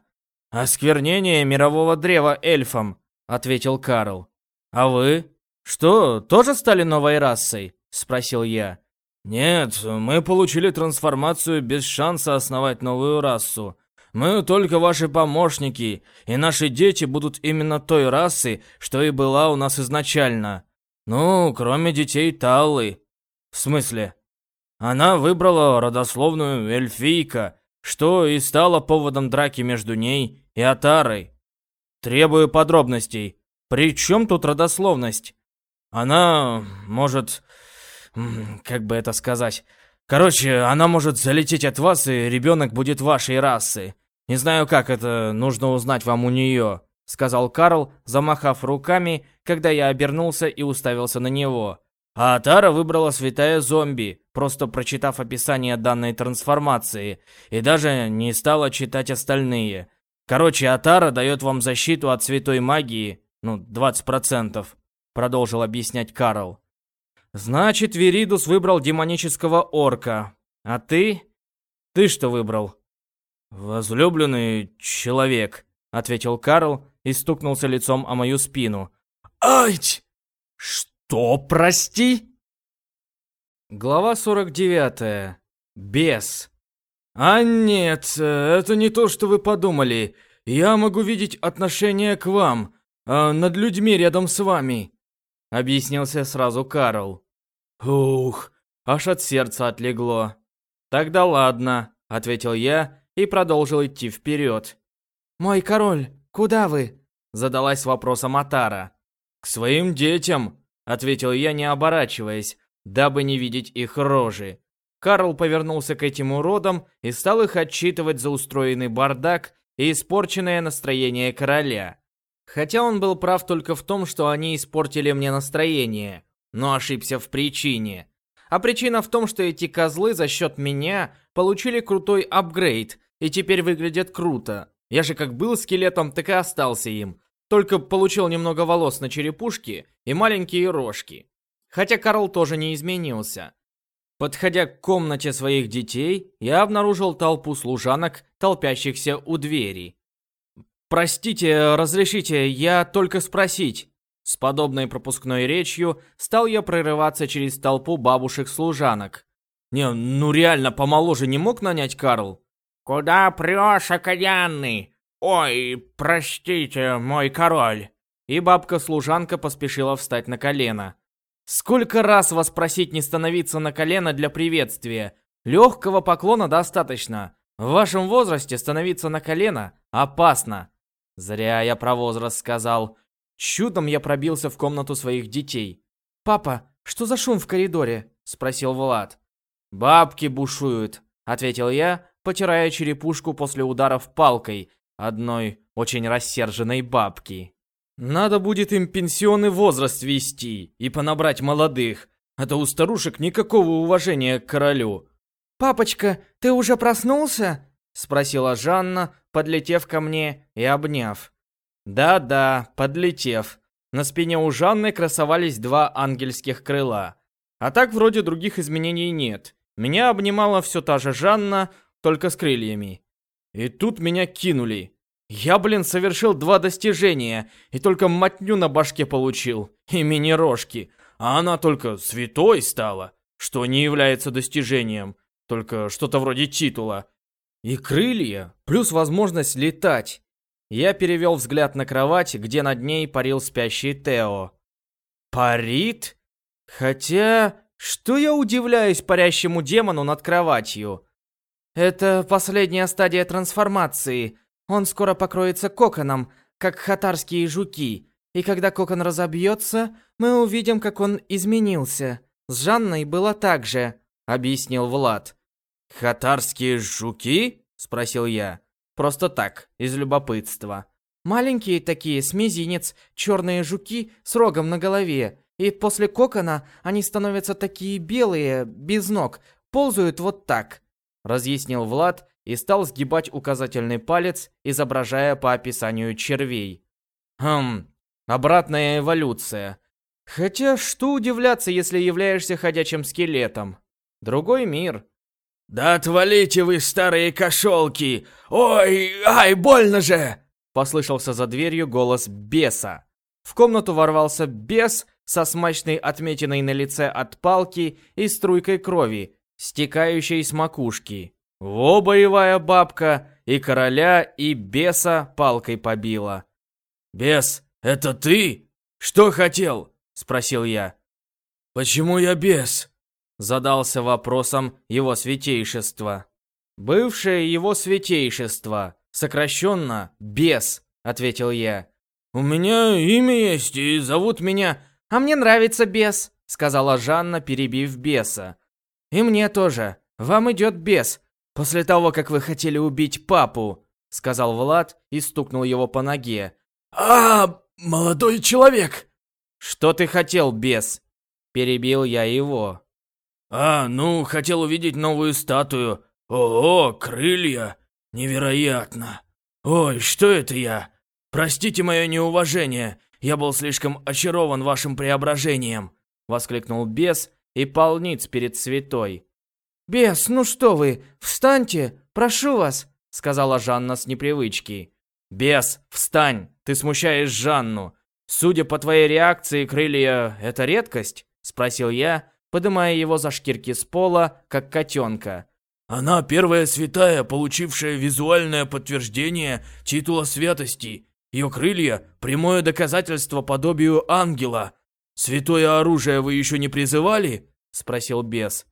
Speaker 1: «Осквернение мирового древа эльфам», — ответил Карл. «А вы? Что, тоже стали новой расой?» — спросил я.
Speaker 2: «Нет, мы получили трансформацию без шанса основать новую расу. Мы только ваши помощники, и наши дети будут именно той расы, что и была у нас изначально. Ну, кроме детей Таллы. В смысле? Она выбрала родословную эльфийка, что и стало поводом драки между ней и Атарой. Требую подробностей. При чем тут родословность? Она может... Как бы это сказать? Короче, она может залететь от вас, и ребенок будет вашей расы. Не знаю, как это нужно узнать вам у нее. — сказал Карл, замахав руками, когда я обернулся и уставился на него. А Атара выбрала святая зомби, просто прочитав описание данной трансформации, и даже не стала читать остальные. Короче, Атара дает вам защиту от святой магии, ну, 20%, продолжил объяснять Карл.
Speaker 1: Значит, Веридус выбрал демонического орка. А ты? Ты что выбрал? Возлюбленный человек, ответил Карл и стукнулся лицом о мою спину.
Speaker 2: Ай!
Speaker 1: Что, прости? Глава 49. Бес. А нет, это не то, что вы подумали. Я могу видеть отношение к вам, а над людьми рядом с вами. Объяснился сразу Карл. Ух, аж от сердца отлегло. Тогда ладно, ответил я и продолжил идти вперед. Мой король, куда вы? Задалась вопросом Атара. К своим детям, ответил я, не оборачиваясь, дабы не видеть их рожи. Карл повернулся к этим уродам и стал их отчитывать за устроенный бардак и испорченное настроение короля. Хотя он был прав только в том, что они испортили мне настроение, но ошибся в причине. А причина в том, что эти козлы за счет меня получили крутой апгрейд и теперь выглядят круто. Я же как был скелетом, так и остался им. Только получил немного волос на черепушке и маленькие рожки. Хотя Карл тоже не изменился. Подходя к комнате своих детей, я обнаружил толпу служанок, толпящихся у двери. «Простите, разрешите, я только спросить». С подобной пропускной речью стал я прорываться через толпу бабушек-служанок. «Не, ну реально, помоложе не мог нанять Карл?»
Speaker 4: «Куда прешь, окаянный? Ой, простите, мой король!»
Speaker 1: И бабка-служанка поспешила встать на колено. Сколько раз вас просить не становиться на колено для приветствия? Легкого поклона достаточно. В вашем возрасте становиться на колено опасно. Зря я про возраст сказал. Чудом я пробился в комнату своих детей. «Папа, что за шум в коридоре?» – спросил Влад. «Бабки бушуют», – ответил я, потирая черепушку после ударов палкой одной очень рассерженной бабки. Надо будет им пенсионный возраст вести и понабрать молодых, а то у старушек никакого уважения к королю. «Папочка, ты уже проснулся?» — спросила Жанна, подлетев ко мне и обняв. Да-да, подлетев. На спине у Жанны красовались два ангельских крыла. А так вроде других изменений нет. Меня обнимала все та же Жанна, только с крыльями. И тут меня кинули. Я, блин, совершил два достижения, и только мотню на башке получил, и мини-рожки. А она только святой стала, что не является достижением, только что-то вроде титула. И крылья, плюс возможность летать. Я перевел взгляд на кровать, где над ней парил спящий Тео. Парит? Хотя, что я удивляюсь парящему демону над кроватью? Это последняя стадия трансформации — он скоро покроется коконом, как хатарские жуки, и когда кокон разобьется, мы увидим, как он изменился. С Жанной было так же», — объяснил Влад. «Хатарские жуки?» — спросил я. Просто так, из любопытства. Маленькие такие, с мизинец, черные жуки с рогом на голове. И после кокона они становятся такие белые, без ног, ползают вот так», — разъяснил Влад и стал сгибать указательный палец, изображая по описанию червей. Хм, обратная эволюция. Хотя, что удивляться, если являешься ходячим скелетом? Другой мир.
Speaker 2: «Да отвалите вы, старые кошелки! Ой, ай, больно же!»
Speaker 1: Послышался за дверью голос беса. В комнату ворвался бес со смачной отметиной на лице от палки и струйкой крови, стекающей с макушки. Во боевая бабка и короля, и беса палкой побила.
Speaker 2: «Бес, это ты? Что хотел?» — спросил я.
Speaker 3: «Почему я бес?»
Speaker 1: — задался вопросом его святейшество. «Бывшее его святейшество, сокращенно «бес», — ответил я.
Speaker 3: «У меня имя есть, и зовут меня...»
Speaker 1: «А мне нравится бес», — сказала Жанна, перебив беса. «И мне тоже. Вам идет бес. «После того, как вы хотели убить папу», — сказал Влад и стукнул его по ноге.
Speaker 2: «А, молодой человек!»
Speaker 1: «Что ты хотел, бес?» Перебил я его.
Speaker 2: «А, ну, хотел увидеть новую статую. Ого, крылья! Невероятно! Ой, что это я? Простите мое неуважение, я был слишком очарован вашим преображением»,
Speaker 1: воскликнул бес и полниц перед святой.
Speaker 3: «Бес, ну что вы, встаньте, прошу вас!»
Speaker 1: сказала Жанна с непривычки. «Бес, встань! Ты смущаешь Жанну. Судя по твоей реакции, крылья — это редкость?» Спросил я, поднимая его за шкирки с пола, как котенка.
Speaker 2: «Она первая святая, получившая визуальное подтверждение титула святости. Ее крылья — прямое доказательство подобию ангела. Святое оружие вы еще не призывали?» Спросил бес.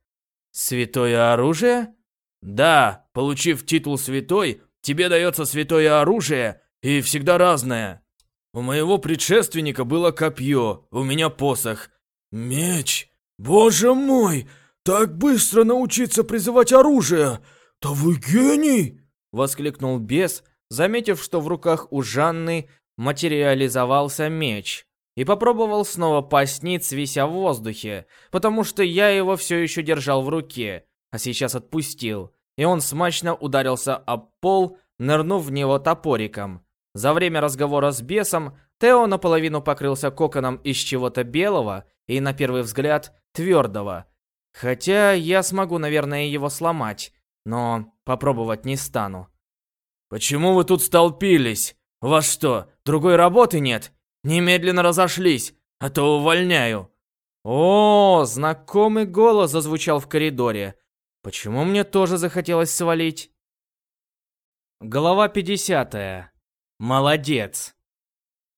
Speaker 1: «Святое оружие?»
Speaker 2: «Да, получив титул святой, тебе дается святое оружие, и всегда разное. У моего предшественника было копье, у меня посох. Меч! Боже мой! Так быстро научиться призывать оружие! Да вы гений!»
Speaker 1: Воскликнул бес, заметив, что в руках у Жанны материализовался меч. И попробовал снова поснить, вися в воздухе, потому что я его все еще держал в руке, а сейчас отпустил. И он смачно ударился об пол, нырнув в него топориком. За время разговора с бесом Тео наполовину покрылся коконом из чего-то белого и, на первый взгляд, твердого. Хотя я смогу, наверное, его сломать, но попробовать не стану.
Speaker 2: «Почему вы тут столпились? У вас что, другой работы нет? Немедленно разошлись, а то увольняю!»
Speaker 1: О, знакомый голос зазвучал в коридоре. Почему мне тоже захотелось свалить? Глава 50. Молодец.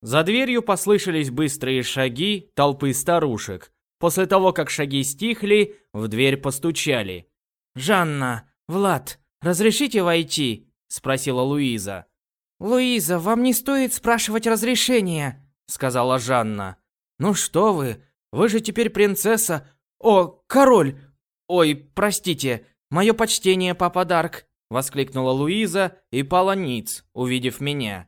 Speaker 1: За дверью послышались быстрые шаги толпы старушек. После того, как шаги стихли, в дверь постучали.
Speaker 3: «Жанна, Влад, разрешите войти?» – спросила Луиза. «Луиза, вам не стоит спрашивать разрешения», – сказала Жанна. «Ну что вы, вы же теперь принцесса. О, король, «Ой, простите, мое почтение, папа Дарк!» — воскликнула Луиза и пала ниц, увидев меня.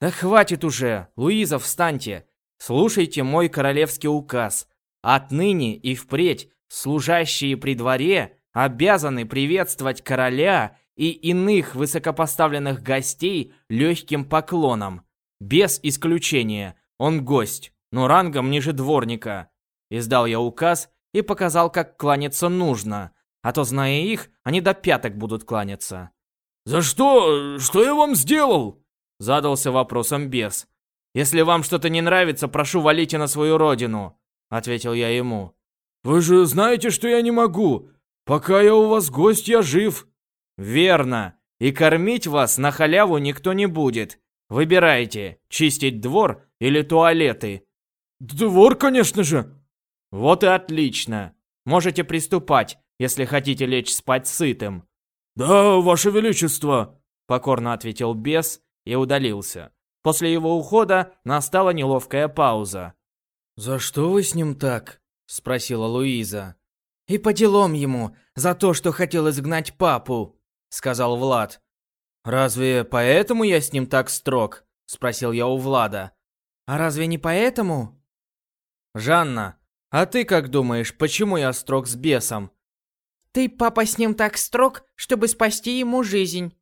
Speaker 3: «Да хватит уже! Луиза, встаньте! Слушайте мой королевский указ. Отныне и впредь служащие при дворе обязаны приветствовать короля и иных высокопоставленных гостей легким поклоном. Без исключения. Он гость, но рангом ниже дворника. Издал я указ и показал, как кланяться нужно, а то, зная их, они до пяток будут кланяться.
Speaker 2: «За что? Что я вам сделал?»
Speaker 1: Задался вопросом бес. «Если вам что-то не нравится, прошу, валите на свою родину», ответил я ему.
Speaker 2: «Вы же знаете, что я не могу. Пока я у вас гость, я жив».
Speaker 1: «Верно. И кормить вас на халяву никто не будет. Выбирайте, чистить двор или туалеты».
Speaker 2: «Двор, конечно же»,
Speaker 1: вот и отлично. Можете приступать, если хотите лечь спать сытым.
Speaker 2: Да, ваше величество,
Speaker 1: покорно ответил бес и удалился. После его ухода настала неловкая пауза.
Speaker 3: «За что вы с ним так?» – спросила Луиза. «И по делам ему, за то, что хотел изгнать папу», – сказал Влад.
Speaker 1: «Разве поэтому я с ним так строг?» – спросил я у Влада.
Speaker 3: «А разве не поэтому?»
Speaker 1: «Жанна, а ты как думаешь, почему я строг с бесом?
Speaker 5: Ты, папа, с ним так строг, чтобы спасти ему жизнь.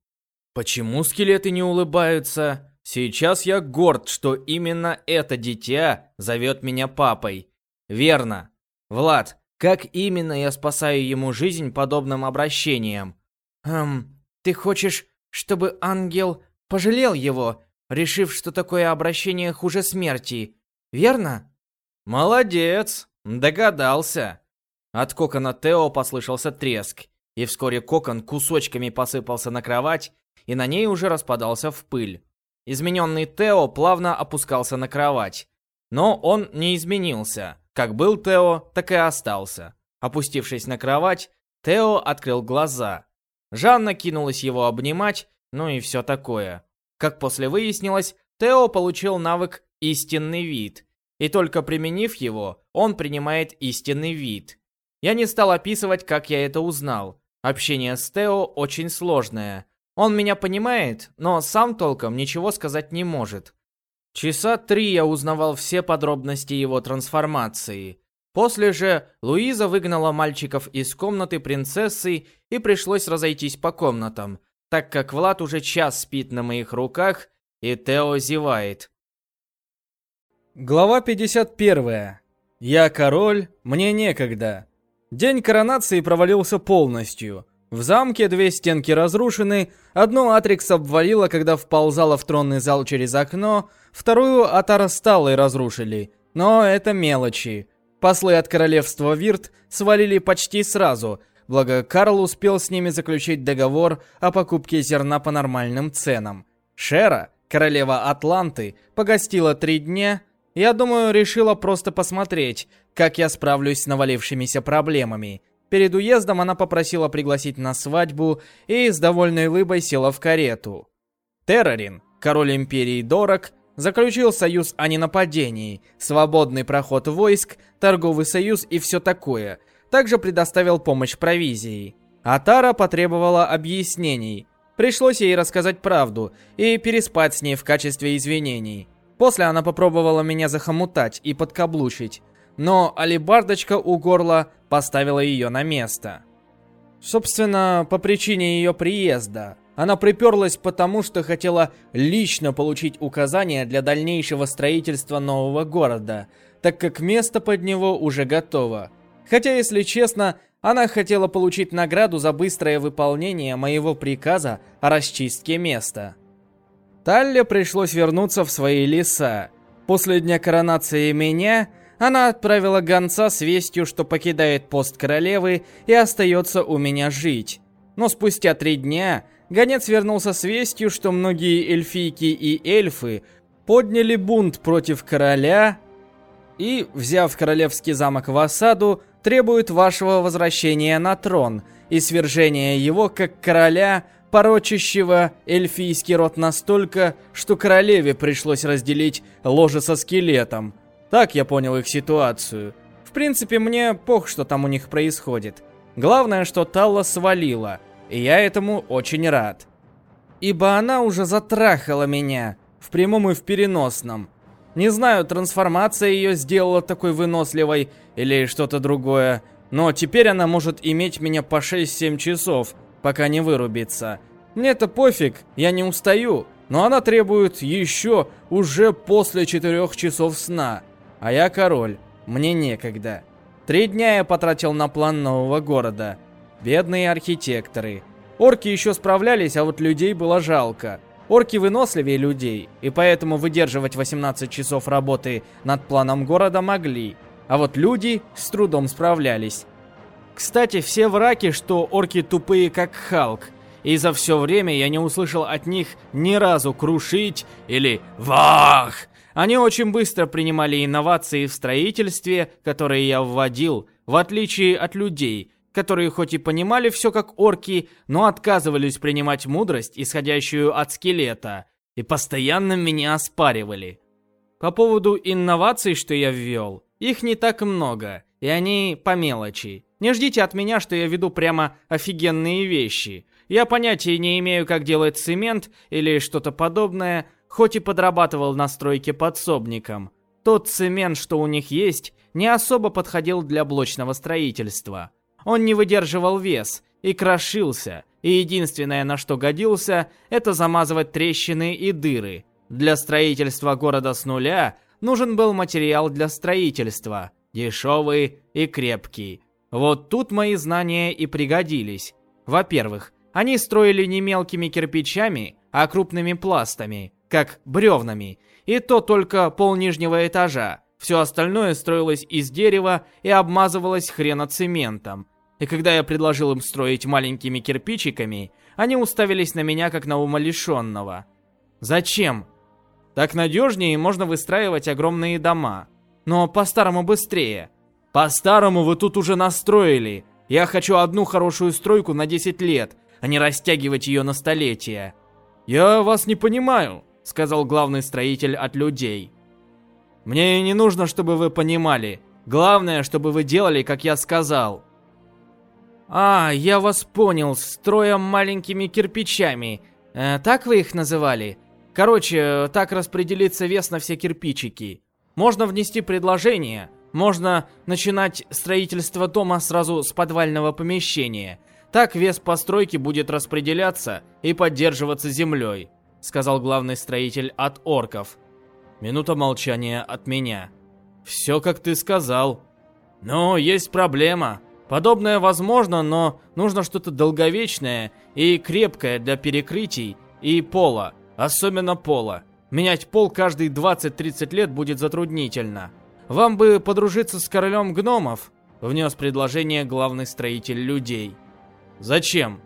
Speaker 1: Почему скелеты не улыбаются? Сейчас я горд, что именно это дитя зовет меня папой. Верно. Влад, как именно я спасаю ему жизнь подобным обращением?
Speaker 3: Эм, ты хочешь, чтобы ангел пожалел его, решив, что такое обращение хуже смерти, верно?
Speaker 1: Молодец. Догадался. От кокона Тео послышался треск, и вскоре кокон кусочками посыпался на кровать, и на ней уже распадался в пыль. Измененный Тео плавно опускался на кровать. Но он не изменился. Как был Тео, так и остался. Опустившись на кровать, Тео открыл глаза. Жанна кинулась его обнимать, ну и все такое. Как после выяснилось, Тео получил навык «Истинный вид», и только применив его, он принимает истинный вид. Я не стал описывать, как я это узнал. Общение с Тео очень сложное. Он меня понимает, но сам толком ничего сказать не может. Часа три я узнавал все подробности его трансформации. После же Луиза выгнала мальчиков из комнаты принцессы и пришлось разойтись по комнатам, так как Влад уже час спит на моих руках и Тео зевает.
Speaker 3: Глава 51.
Speaker 1: Я король, мне некогда. День коронации провалился полностью. В замке две стенки разрушены, одну Атрикс обвалила, когда вползала в тронный зал через окно, вторую Атара стала и разрушили. Но это мелочи. Послы от королевства Вирт свалили почти сразу, благо Карл успел с ними заключить договор о покупке зерна по нормальным ценам. Шера, королева Атланты, погостила три дня, я думаю, решила просто посмотреть, как я справлюсь с навалившимися проблемами. Перед уездом она попросила пригласить на свадьбу и с довольной улыбой села в карету. Террорин, король империи Дорок, заключил союз о ненападении, свободный проход войск, торговый союз и все такое. Также предоставил помощь провизией. Атара потребовала объяснений. Пришлось ей рассказать правду и переспать с ней в качестве извинений. После она попробовала меня захомутать и подкаблучить, но алибардочка у горла поставила ее на место. Собственно, по причине ее приезда. Она приперлась потому, что хотела лично получить указания для дальнейшего строительства нового города, так как место под него уже готово. Хотя, если честно, она хотела получить награду за быстрое выполнение моего приказа о расчистке места. Талле пришлось вернуться в свои леса. После дня коронации меня она отправила гонца с вестью, что покидает пост королевы и остается у меня жить. Но спустя три дня гонец вернулся с вестью, что многие эльфийки и эльфы подняли бунт против короля и, взяв королевский замок в осаду, требуют вашего возвращения на трон и свержения его как короля порочащего эльфийский род настолько, что королеве пришлось разделить ложе со скелетом. Так я понял их ситуацию. В принципе, мне пох, что там у них происходит. Главное, что Талла свалила, и я этому очень рад. Ибо она уже затрахала меня, в прямом и в переносном. Не знаю, трансформация ее сделала такой выносливой или что-то другое, но теперь она может иметь меня по 6-7 часов, пока не вырубится. Мне-то пофиг, я не устаю, но она требует еще уже после четырех часов сна. А я король, мне некогда. Три дня я потратил на план нового города. Бедные архитекторы. Орки еще справлялись, а вот людей было жалко. Орки выносливее людей, и поэтому выдерживать 18 часов работы над планом города могли. А вот люди с трудом справлялись. Кстати, все враки, что орки тупые как Халк. И за все время я не услышал от них ни разу крушить или вах. Они очень быстро принимали инновации в строительстве, которые я вводил, в отличие от людей, которые хоть и понимали все как орки, но отказывались принимать мудрость, исходящую от скелета, и постоянно меня оспаривали. По поводу инноваций, что я ввел, их не так много, и они по мелочи. Не ждите от меня, что я веду прямо офигенные вещи. Я понятия не имею, как делать цемент или что-то подобное, хоть и подрабатывал на стройке подсобником. Тот цемент, что у них есть, не особо подходил для блочного строительства. Он не выдерживал вес и крошился, и единственное, на что годился, это замазывать трещины и дыры. Для строительства города с нуля нужен был материал для строительства, дешевый и крепкий. Вот тут мои знания и пригодились. Во-первых, они строили не мелкими кирпичами, а крупными пластами, как бревнами, и то только пол нижнего этажа. Все остальное строилось из дерева и обмазывалось хреноцементом. И когда я предложил им строить маленькими кирпичиками, они уставились на меня как на умалишенного. Зачем? Так надежнее можно выстраивать огромные дома. Но по-старому быстрее. По-старому вы тут уже настроили. Я хочу одну хорошую стройку на 10 лет, а не растягивать ее на столетия. Я вас не понимаю, сказал главный строитель от людей. Мне не нужно, чтобы вы понимали. Главное, чтобы вы делали, как я сказал. А, я вас понял, строем маленькими кирпичами. Э, так вы их называли? Короче, так распределится вес на все кирпичики. Можно внести предложение. Можно начинать строительство дома сразу с подвального помещения. Так вес постройки будет распределяться и поддерживаться землей, сказал главный строитель от орков. Минута молчания от меня. Все, как ты сказал. Но есть проблема. Подобное возможно, но нужно что-то долговечное и крепкое для перекрытий и пола, особенно пола. Менять пол каждые 20-30 лет будет затруднительно. Вам бы подружиться с королем гномов, внес предложение главный строитель людей. Зачем?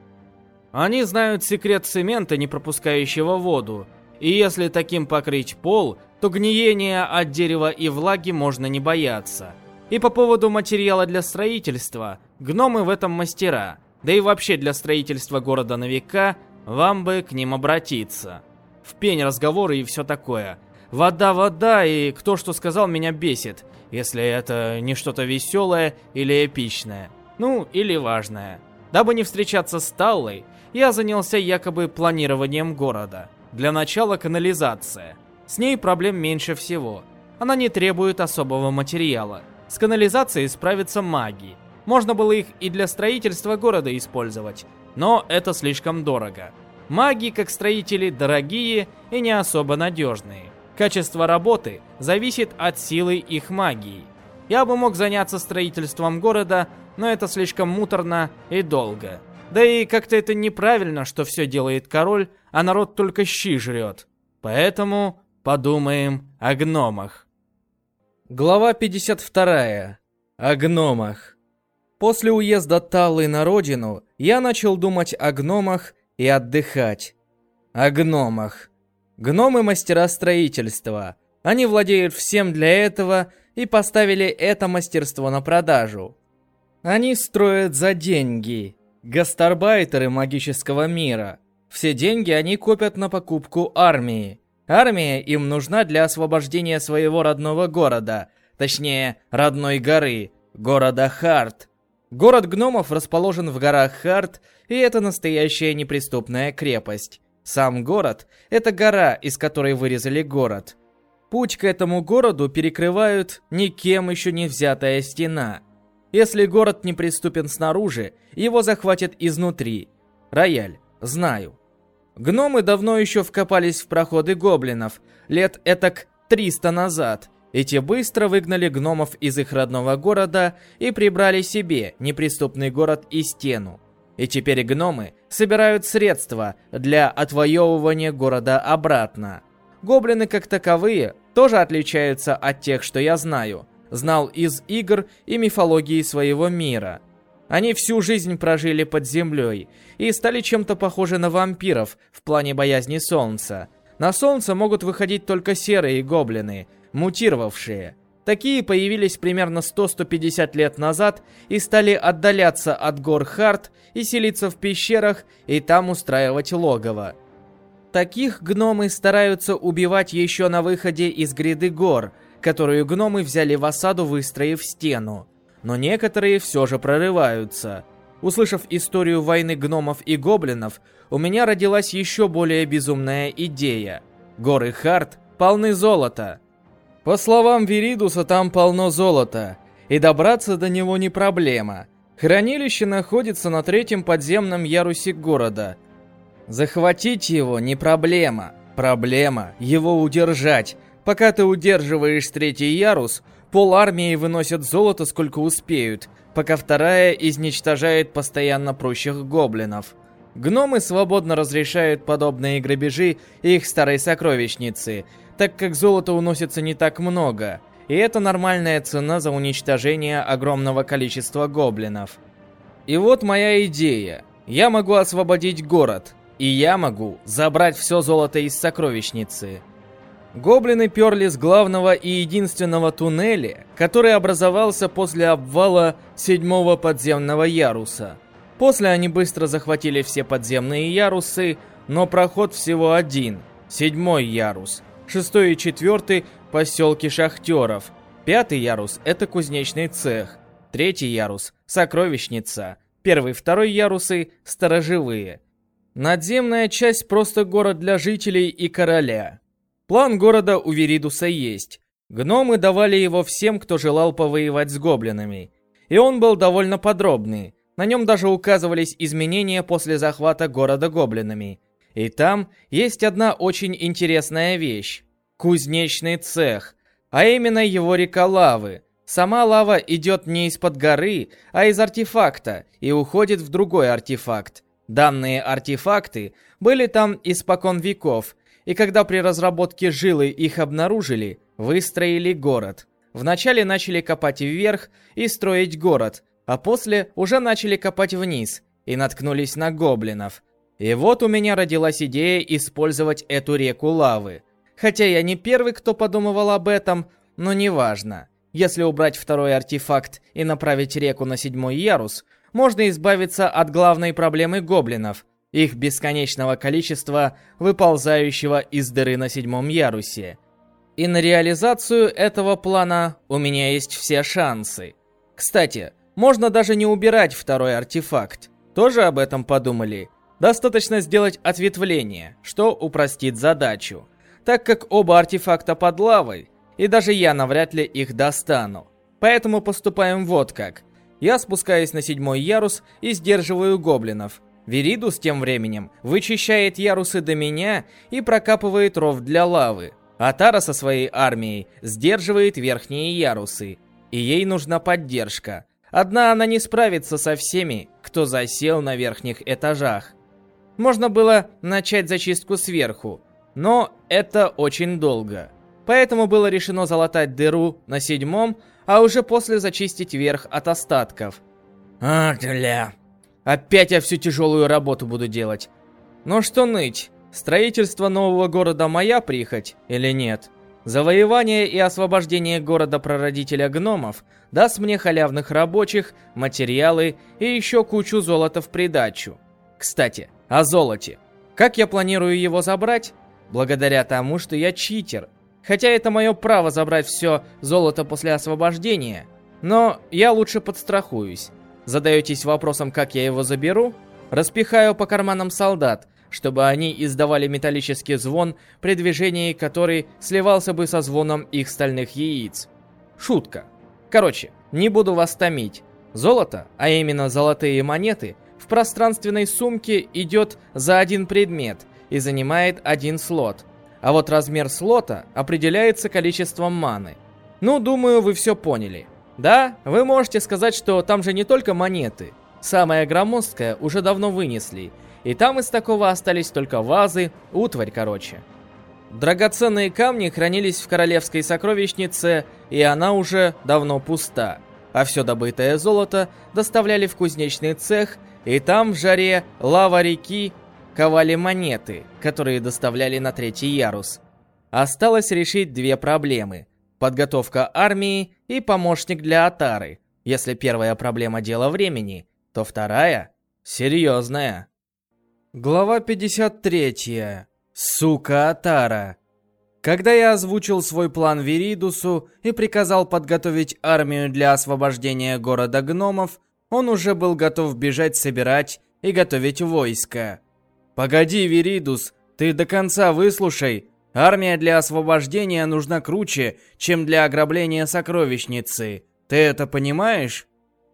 Speaker 1: Они знают секрет цемента, не пропускающего воду, и если таким покрыть пол, то гниения от дерева и влаги можно не бояться. И по поводу материала для строительства, гномы в этом мастера, да и вообще для строительства города на века, вам бы к ним обратиться. В пень разговоры и все такое. Вода, вода, и кто что сказал, меня бесит, если это не что-то веселое или эпичное. Ну, или важное. Дабы не встречаться с Таллой, я занялся якобы планированием города. Для начала канализация. С ней проблем меньше всего. Она не требует особого материала. С канализацией справится маги. Можно было их и для строительства города использовать, но это слишком дорого. Маги, как строители, дорогие и не особо надежные. Качество работы зависит от силы их магии. Я бы мог заняться строительством города, но это слишком муторно и долго. Да и как-то это неправильно, что все делает король, а народ только щи жрет. Поэтому подумаем о гномах. Глава 52. О гномах. После уезда Таллы на родину я начал думать о гномах и отдыхать. О гномах. Гномы мастера строительства. Они владеют всем для этого и поставили это мастерство на продажу. Они строят за деньги. Гастарбайтеры магического мира. Все деньги они копят на покупку армии. Армия им нужна для освобождения своего родного города, точнее, родной горы, города Харт. Город гномов расположен в горах Харт, и это настоящая неприступная крепость. Сам город – это гора, из которой вырезали город. Путь к этому городу перекрывают никем еще не взятая стена. Если город неприступен снаружи, его захватят изнутри. Рояль, знаю. Гномы давно еще вкопались в проходы гоблинов, лет этак 300 назад, и те быстро выгнали гномов из их родного города и прибрали себе неприступный город и стену. И теперь гномы собирают средства для отвоевывания города обратно. Гоблины как таковые тоже отличаются от тех, что я знаю, знал из игр и мифологии своего мира – они всю жизнь прожили под землей и стали чем-то похожи на вампиров в плане боязни солнца. На солнце могут выходить только серые гоблины, мутировавшие. Такие появились примерно 100-150 лет назад и стали отдаляться от гор Харт и селиться в пещерах и там устраивать логово. Таких гномы стараются убивать еще на выходе из гряды гор, которую гномы взяли в осаду, выстроив стену но некоторые все же прорываются. Услышав историю войны гномов и гоблинов, у меня родилась еще более безумная идея. Горы Харт полны золота. По словам Веридуса, там полно золота, и добраться до него не проблема. Хранилище находится на третьем подземном ярусе города. Захватить его не проблема. Проблема его удержать. Пока ты удерживаешь третий ярус, Пол армии выносят золото сколько успеют, пока вторая изничтожает постоянно прущих гоблинов. Гномы свободно разрешают подобные грабежи их старой сокровищницы, так как золота уносится не так много, и это нормальная цена за уничтожение огромного количества гоблинов. И вот моя идея. Я могу освободить город, и я могу забрать все золото из сокровищницы. Гоблины перли с главного и единственного туннеля, который образовался после обвала седьмого подземного яруса. После они быстро захватили все подземные ярусы, но проход всего один, седьмой ярус. Шестой и четвертый – поселки шахтеров. Пятый ярус – это кузнечный цех. Третий ярус – сокровищница. Первый и второй ярусы – сторожевые. Надземная часть – просто город для жителей и короля. План города у Веридуса есть. Гномы давали его всем, кто желал повоевать с гоблинами. И он был довольно подробный. На нем даже указывались изменения после захвата города гоблинами. И там есть одна очень интересная вещь. Кузнечный цех. а именно его река лавы. Сама лава идет не из-под горы, а из артефакта и уходит в другой артефакт. Данные артефакты были там испокон веков, и когда при разработке жилы их обнаружили, выстроили город. Вначале начали копать вверх и строить город, а после уже начали копать вниз и наткнулись на гоблинов. И вот у меня родилась идея использовать эту реку лавы. Хотя я не первый, кто подумывал об этом, но неважно. Если убрать второй артефакт и направить реку на седьмой ярус, можно избавиться от главной проблемы гоблинов, их бесконечного количества, выползающего из дыры на седьмом ярусе. И на реализацию этого плана у меня есть все шансы. Кстати, можно даже не убирать второй артефакт. Тоже об этом подумали? Достаточно сделать ответвление, что упростит задачу. Так как оба артефакта под лавой, и даже я навряд ли их достану. Поэтому поступаем вот как. Я спускаюсь на седьмой ярус и сдерживаю гоблинов. Веридус тем временем вычищает ярусы до меня и прокапывает ров для лавы. Атара со своей армией сдерживает верхние ярусы, и ей нужна поддержка. Одна она не справится со всеми, кто засел на верхних этажах. Можно было начать зачистку сверху, но это очень долго. Поэтому было решено залатать дыру на седьмом, а уже после зачистить верх от остатков. Атля. Опять я всю тяжелую работу буду делать. Но что ныть? Строительство нового города моя прихоть или нет? Завоевание и освобождение города-прародителя гномов даст мне халявных рабочих, материалы и еще кучу золота в придачу. Кстати, о золоте. Как я планирую его забрать? Благодаря тому, что я читер. Хотя это мое право забрать все золото после освобождения, но я лучше подстрахуюсь. Задаетесь вопросом, как я его заберу? Распихаю по карманам солдат, чтобы они издавали металлический звон, при движении который сливался бы со звоном их стальных яиц. Шутка. Короче, не буду вас томить. Золото, а именно золотые монеты, в пространственной сумке идет за один предмет и занимает один слот. А вот размер слота определяется количеством маны. Ну, думаю, вы все поняли. Да, вы можете сказать, что там же не только монеты. Самое громоздкое уже давно вынесли – и там из такого остались только вазы, утварь, короче. Драгоценные камни хранились в королевской сокровищнице, и она уже давно пуста. А все добытое золото доставляли в кузнечный цех, и там в жаре лава реки ковали монеты, которые доставляли на третий ярус. Осталось решить две проблемы. Подготовка армии и помощник для Атары. Если первая проблема дело времени, то вторая серьезная. Глава 53. Сука Атара. Когда я озвучил свой план Веридусу и приказал подготовить армию для освобождения города гномов, он уже был готов бежать собирать и готовить войско. «Погоди, Веридус, ты до конца выслушай. Армия для освобождения нужна круче, чем для ограбления сокровищницы. Ты это понимаешь?»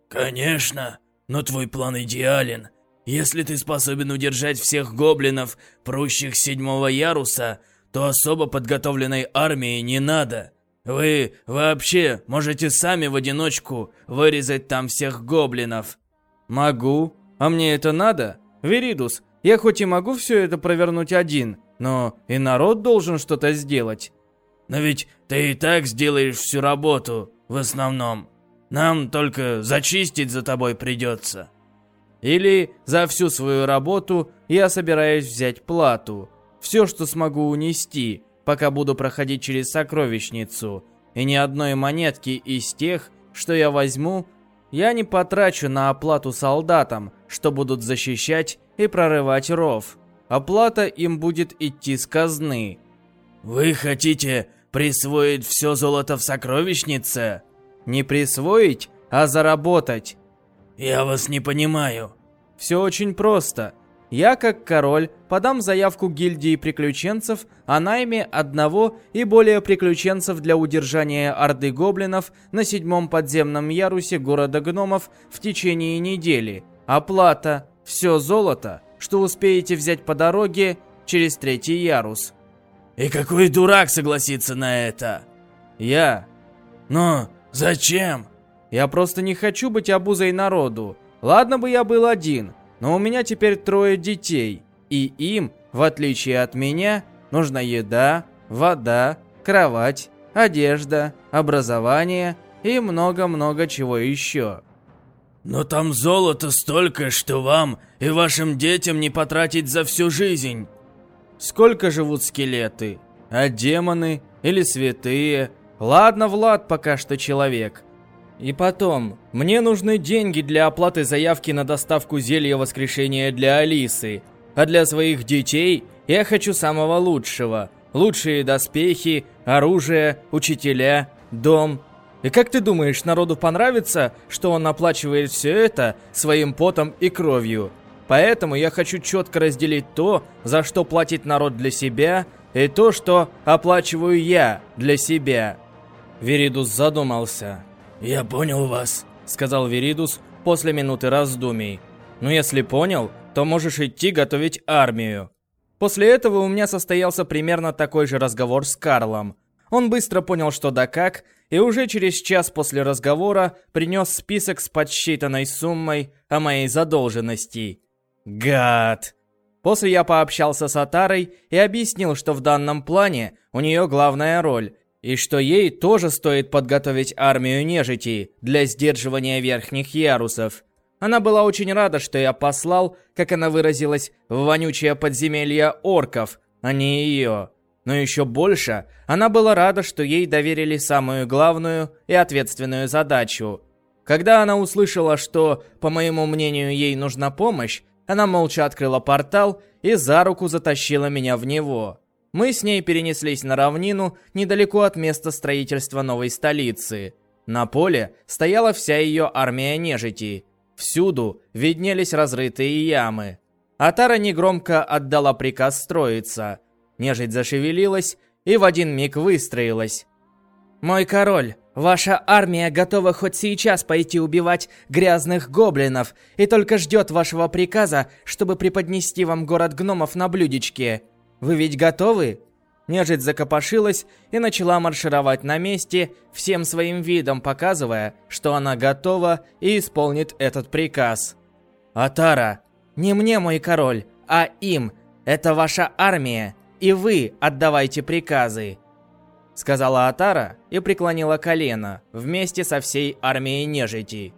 Speaker 3: «Конечно, но твой план идеален. Если ты способен удержать всех гоблинов, прущих седьмого яруса, то особо подготовленной армии не надо. Вы вообще можете сами в одиночку вырезать там всех гоблинов.
Speaker 1: Могу. А мне это надо? Веридус, я хоть и могу все это провернуть один, но и народ должен что-то сделать.
Speaker 3: Но ведь ты и так сделаешь всю работу, в основном. Нам только зачистить за тобой придется.
Speaker 1: Или за всю свою работу я собираюсь взять плату. Все, что смогу унести, пока буду проходить через сокровищницу. И ни одной монетки из тех, что я возьму, я не потрачу на оплату солдатам, что будут защищать и прорывать ров. Оплата им будет идти с казны.
Speaker 3: Вы хотите присвоить все золото в сокровищнице?
Speaker 1: Не присвоить, а заработать.
Speaker 3: «Я вас не понимаю».
Speaker 1: «Все очень просто. Я, как король, подам заявку гильдии приключенцев о найме одного и более приключенцев для удержания Орды Гоблинов на седьмом подземном ярусе города Гномов в течение недели. Оплата. Все золото, что успеете взять по дороге через третий ярус».
Speaker 3: «И какой дурак согласится на это?»
Speaker 1: Я.
Speaker 3: Но зачем?
Speaker 1: Я просто не хочу быть обузой народу. Ладно бы я был один, но у меня теперь трое детей. И им, в отличие от меня, нужна еда, вода, кровать, одежда, образование и много-много чего еще.
Speaker 3: Но там золота столько, что вам и вашим детям не потратить за всю жизнь.
Speaker 1: Сколько живут скелеты? А демоны? Или святые? Ладно, Влад пока что человек. И потом, мне нужны деньги для оплаты заявки на доставку зелья воскрешения для Алисы. А для своих детей я хочу самого лучшего. Лучшие доспехи, оружие, учителя, дом. И как ты думаешь, народу понравится, что он оплачивает все это своим потом и кровью? Поэтому я хочу четко разделить то, за что платит народ для себя, и то, что оплачиваю я для себя. Веридус задумался.
Speaker 3: «Я понял вас», —
Speaker 1: сказал Веридус после минуты раздумий. «Ну, если понял, то можешь идти готовить армию». После этого у меня состоялся примерно такой же разговор с Карлом. Он быстро понял, что да как, и уже через час после разговора принес список с подсчитанной суммой о моей задолженности. Гад! После я пообщался с Атарой и объяснил, что в данном плане у нее главная роль, и что ей тоже стоит подготовить армию нежити для сдерживания верхних ярусов. Она была очень рада, что я послал, как она выразилась, в вонючее подземелье орков, а не ее. Но еще больше она была рада, что ей доверили самую главную и ответственную задачу. Когда она услышала, что, по моему мнению, ей нужна помощь, она молча открыла портал и за руку затащила меня в него. Мы с ней перенеслись на равнину, недалеко от места строительства новой столицы. На поле стояла вся ее армия нежити. Всюду виднелись разрытые ямы. Атара негромко отдала приказ строиться. Нежить зашевелилась и в один миг выстроилась. «Мой король, ваша армия готова хоть сейчас пойти убивать грязных гоблинов и только ждет вашего приказа, чтобы преподнести вам город гномов на блюдечке. Вы ведь готовы?» Нежить закопошилась и начала маршировать на месте, всем своим видом показывая, что она готова и исполнит этот приказ. «Атара, не мне, мой король, а им. Это ваша армия, и вы отдавайте приказы», сказала Атара и преклонила колено вместе со всей армией нежити.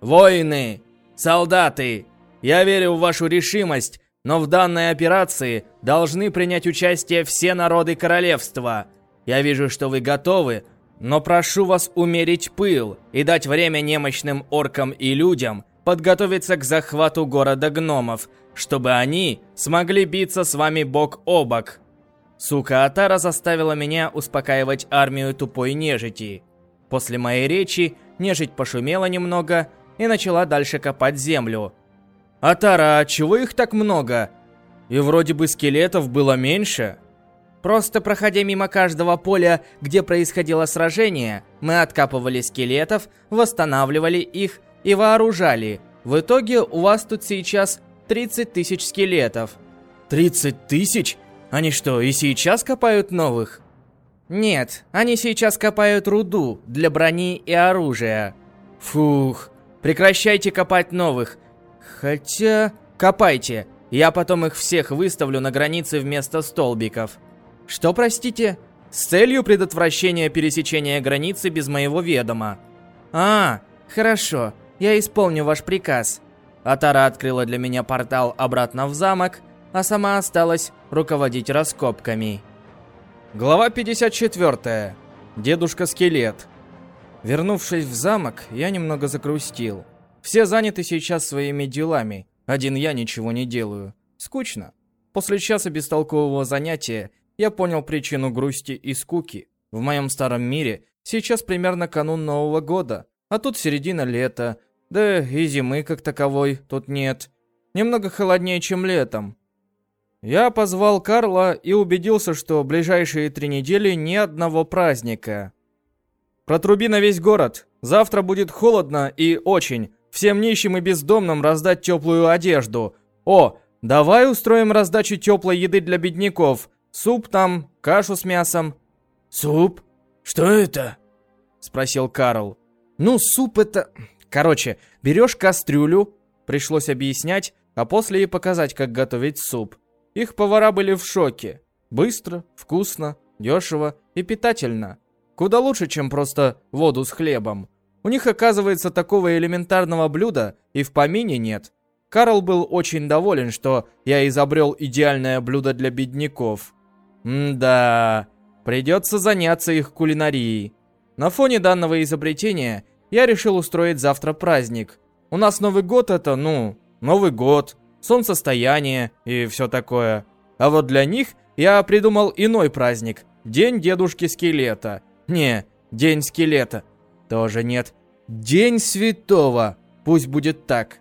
Speaker 1: «Воины! Солдаты! Я верю в вашу решимость но в данной операции должны принять участие все народы королевства. Я вижу, что вы готовы, но прошу вас умерить пыл и дать время немощным оркам и людям подготовиться к захвату города гномов, чтобы они смогли биться с вами бок о бок. Сука Атара заставила меня успокаивать армию тупой нежити. После моей речи нежить пошумела немного и начала дальше копать землю, «Атара, а чего их так много? И вроде бы скелетов было меньше».
Speaker 5: Просто проходя мимо каждого поля, где происходило сражение, мы откапывали скелетов, восстанавливали их и вооружали. В итоге у вас тут сейчас 30 тысяч скелетов.
Speaker 1: 30 тысяч? Они что, и сейчас копают новых?
Speaker 5: Нет, они сейчас копают руду для брони и оружия.
Speaker 1: Фух, прекращайте копать новых. Хотя... Копайте. Я потом их всех выставлю на границе вместо столбиков. Что, простите? С целью предотвращения пересечения границы без моего ведома.
Speaker 5: А, хорошо. Я исполню ваш приказ.
Speaker 1: Атара открыла для меня портал обратно в замок, а сама осталась руководить раскопками. Глава 54. Дедушка-скелет. Вернувшись в замок, я немного закрустил. Все заняты сейчас своими делами. Один я ничего не делаю. Скучно. После часа бестолкового занятия я понял причину грусти и скуки. В моем старом мире сейчас примерно канун Нового года, а тут середина лета, да и зимы как таковой тут нет. Немного холоднее, чем летом. Я позвал Карла и убедился, что ближайшие три недели ни одного праздника. Протруби на весь город. Завтра будет холодно и очень. Всем нищим и бездомным раздать теплую одежду. О, давай устроим раздачу теплой еды для бедняков. Суп там, кашу с мясом.
Speaker 3: Суп? Что это?»
Speaker 5: Спросил Карл. «Ну, суп это...» Короче, берешь кастрюлю, пришлось объяснять, а после и показать, как готовить суп. Их повара были в шоке. Быстро, вкусно, дешево и питательно. Куда лучше, чем просто воду с хлебом. У них, оказывается, такого элементарного блюда и в помине нет. Карл был очень доволен, что я изобрел идеальное блюдо для бедняков. М-да, придется заняться их кулинарией. На фоне данного изобретения я решил устроить завтра праздник. У нас Новый год это, ну, Новый год, солнцестояние и все такое. А вот для них я придумал иной праздник. День дедушки скелета. Не, день скелета. Тоже нет. День святого. Пусть будет так.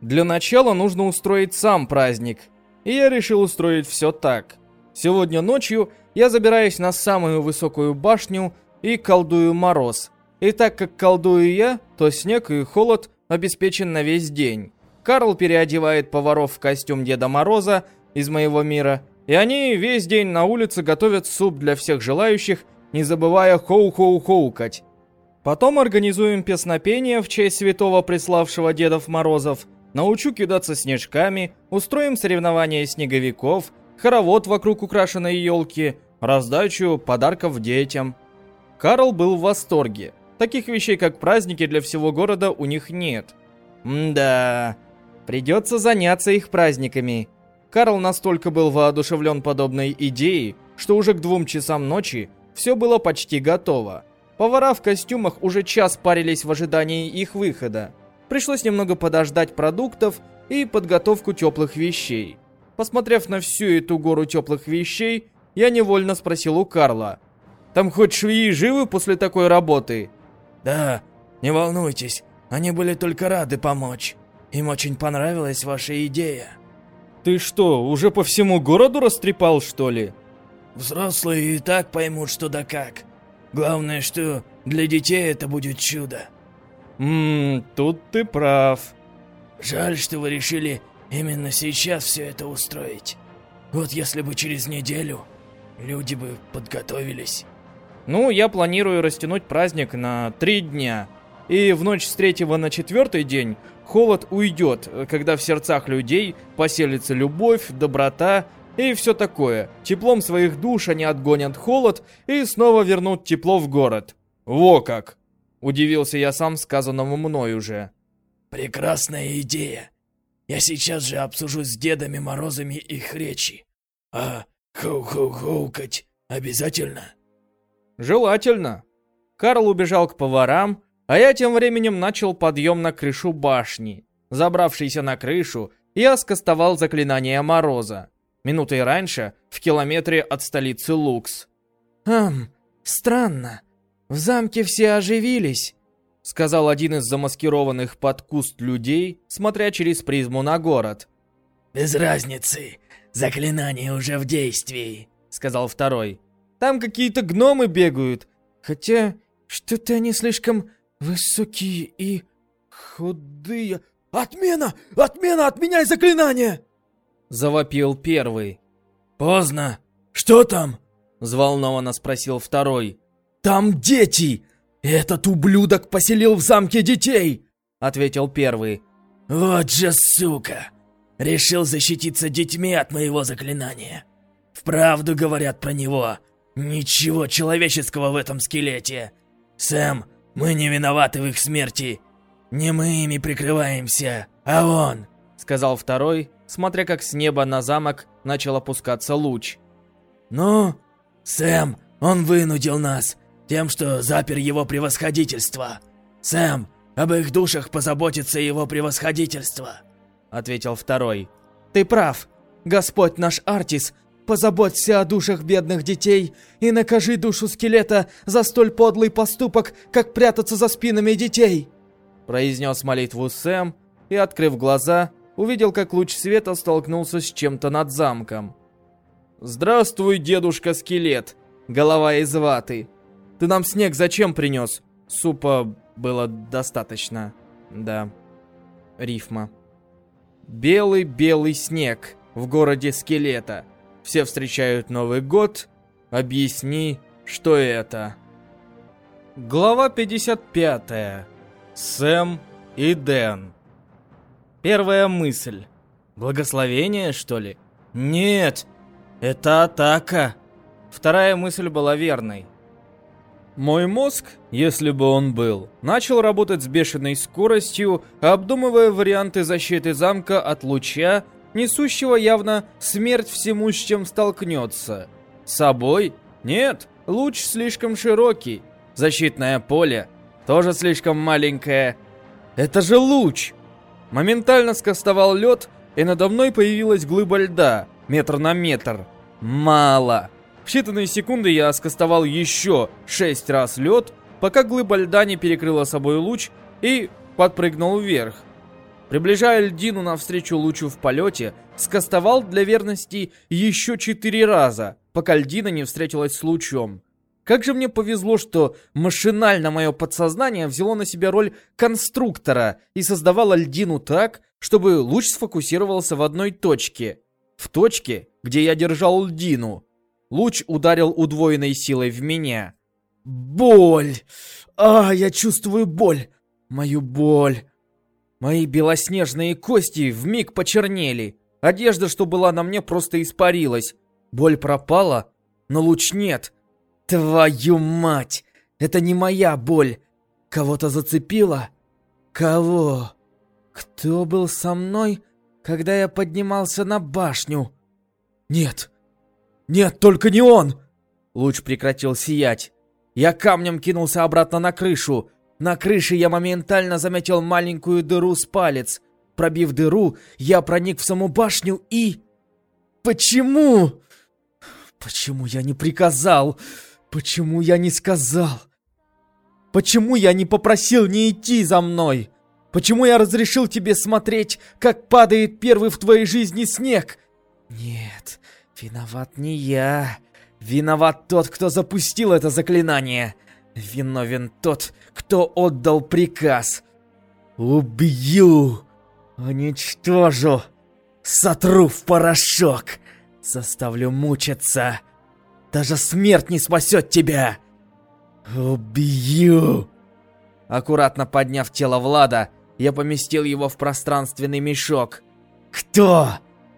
Speaker 5: Для начала нужно устроить сам праздник. И я решил устроить все так. Сегодня ночью я забираюсь на самую высокую башню и колдую мороз. И так как колдую я, то снег и холод обеспечен на весь день. Карл переодевает поваров в костюм Деда Мороза из моего мира, и они весь день на улице готовят суп для всех желающих, не забывая хоу-хоу-хоукать. Потом организуем песнопение в честь святого приславшего Дедов Морозов, научу кидаться снежками, устроим соревнования снеговиков, хоровод вокруг украшенной елки, раздачу подарков детям. Карл был в восторге. Таких вещей, как праздники для всего города, у них нет. Мда, придется заняться их праздниками. Карл настолько был воодушевлен подобной идеей, что уже к двум часам ночи все было почти готово. Повара в костюмах уже час парились в ожидании их выхода. Пришлось немного подождать продуктов и подготовку теплых вещей. Посмотрев на всю эту гору теплых вещей, я невольно спросил у Карла. «Там хоть швеи живы после такой работы?»
Speaker 3: «Да, не волнуйтесь, они были только рады помочь. Им очень понравилась ваша идея».
Speaker 5: «Ты что, уже по всему городу растрепал, что ли?»
Speaker 3: «Взрослые и так поймут, что да как. Главное, что для детей это будет чудо».
Speaker 5: «Ммм, тут ты прав».
Speaker 3: «Жаль, что вы решили именно сейчас все это устроить. Вот если бы через неделю люди бы подготовились».
Speaker 5: Ну, я планирую растянуть праздник на три дня. И в ночь с третьего на четвертый день холод уйдет, когда в сердцах людей поселится любовь, доброта и все такое. Теплом своих душ они отгонят холод и снова вернут тепло в город. Во как! Удивился я сам сказанному мной уже.
Speaker 3: Прекрасная идея. Я сейчас же обсужу с Дедами Морозами их речи. А хоу-хоу-хоукать обязательно?
Speaker 5: Желательно. Карл убежал к поварам, а я тем временем начал подъем на крышу башни. Забравшийся на крышу, я скостовал заклинание Мороза. Минутой раньше, в километре от столицы Лукс. «Хм, странно. В замке все оживились», — сказал один из замаскированных под куст людей, смотря через призму на город.
Speaker 3: «Без разницы. Заклинание уже в действии», — сказал второй.
Speaker 5: Там какие-то гномы бегают. Хотя, что-то они слишком высокие и худые.
Speaker 3: Отмена! Отмена! Отменяй заклинание!
Speaker 5: Завопил первый.
Speaker 3: Поздно. Что там?
Speaker 5: Взволнованно спросил второй.
Speaker 3: Там дети! Этот ублюдок поселил в замке детей! Ответил первый. Вот же сука! Решил защититься детьми от моего заклинания. Вправду говорят про него. Ничего человеческого в этом скелете. Сэм, мы не виноваты в их смерти. Не мы ими прикрываемся, а он,
Speaker 5: сказал второй, смотря как с неба на замок начал опускаться луч.
Speaker 3: Ну, Сэм, он вынудил нас тем, что запер его превосходительство. Сэм, об их душах позаботится его превосходительство, ответил второй.
Speaker 5: Ты прав. Господь наш Артис Позаботься о душах бедных детей и накажи душу скелета за столь подлый поступок, как прятаться за спинами детей!» Произнес молитву Сэм и, открыв глаза, увидел, как луч света столкнулся с чем-то над замком. «Здравствуй, дедушка-скелет, голова из ваты. Ты нам снег зачем принес? Супа было достаточно, да. Рифма. Белый-белый снег в городе скелета». Все встречают Новый год. Объясни, что это. Глава 55. Сэм и Дэн. Первая мысль. Благословение, что ли? Нет, это атака. Вторая мысль была верной.
Speaker 1: Мой мозг, если бы он был, начал работать с бешеной скоростью, обдумывая варианты защиты замка от луча, несущего явно смерть всему, с чем столкнется. Собой? Нет, луч слишком широкий. Защитное поле тоже слишком маленькое. Это же луч! Моментально скостовал лед, и надо мной появилась глыба льда, метр на метр. Мало. В считанные секунды я скостовал еще шесть раз лед, пока глыба льда не перекрыла собой луч и подпрыгнул вверх. Приближая льдину навстречу лучу в полете, скостовал для верности еще четыре раза, пока льдина не встретилась с лучом. Как же мне повезло, что машинально мое подсознание взяло на себя роль конструктора и создавало льдину так, чтобы луч сфокусировался в одной точке. В точке, где я держал льдину. Луч ударил удвоенной силой в меня. Боль! А, я чувствую боль! Мою боль! Мои белоснежные кости вмиг почернели. Одежда, что была на мне, просто испарилась. Боль пропала, но луч нет. Твою мать! Это не моя боль! Кого-то зацепило? Кого? Кто был со мной, когда я поднимался на башню? Нет! Нет, только не он! Луч прекратил сиять. Я камнем кинулся обратно на крышу. На крыше я моментально заметил маленькую дыру с палец. Пробив дыру, я проник в саму башню и... Почему? Почему я не приказал? Почему я не сказал? Почему я не попросил не идти за мной? Почему я разрешил тебе смотреть, как падает первый в твоей жизни снег? Нет, виноват не я. Виноват тот, кто запустил это заклинание. Виновен тот, кто отдал приказ. Убью, уничтожу, сотру в порошок, заставлю мучиться. Даже смерть не спасет тебя! Убью!» Аккуратно подняв тело Влада, я поместил его в пространственный мешок. «Кто?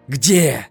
Speaker 1: Где?»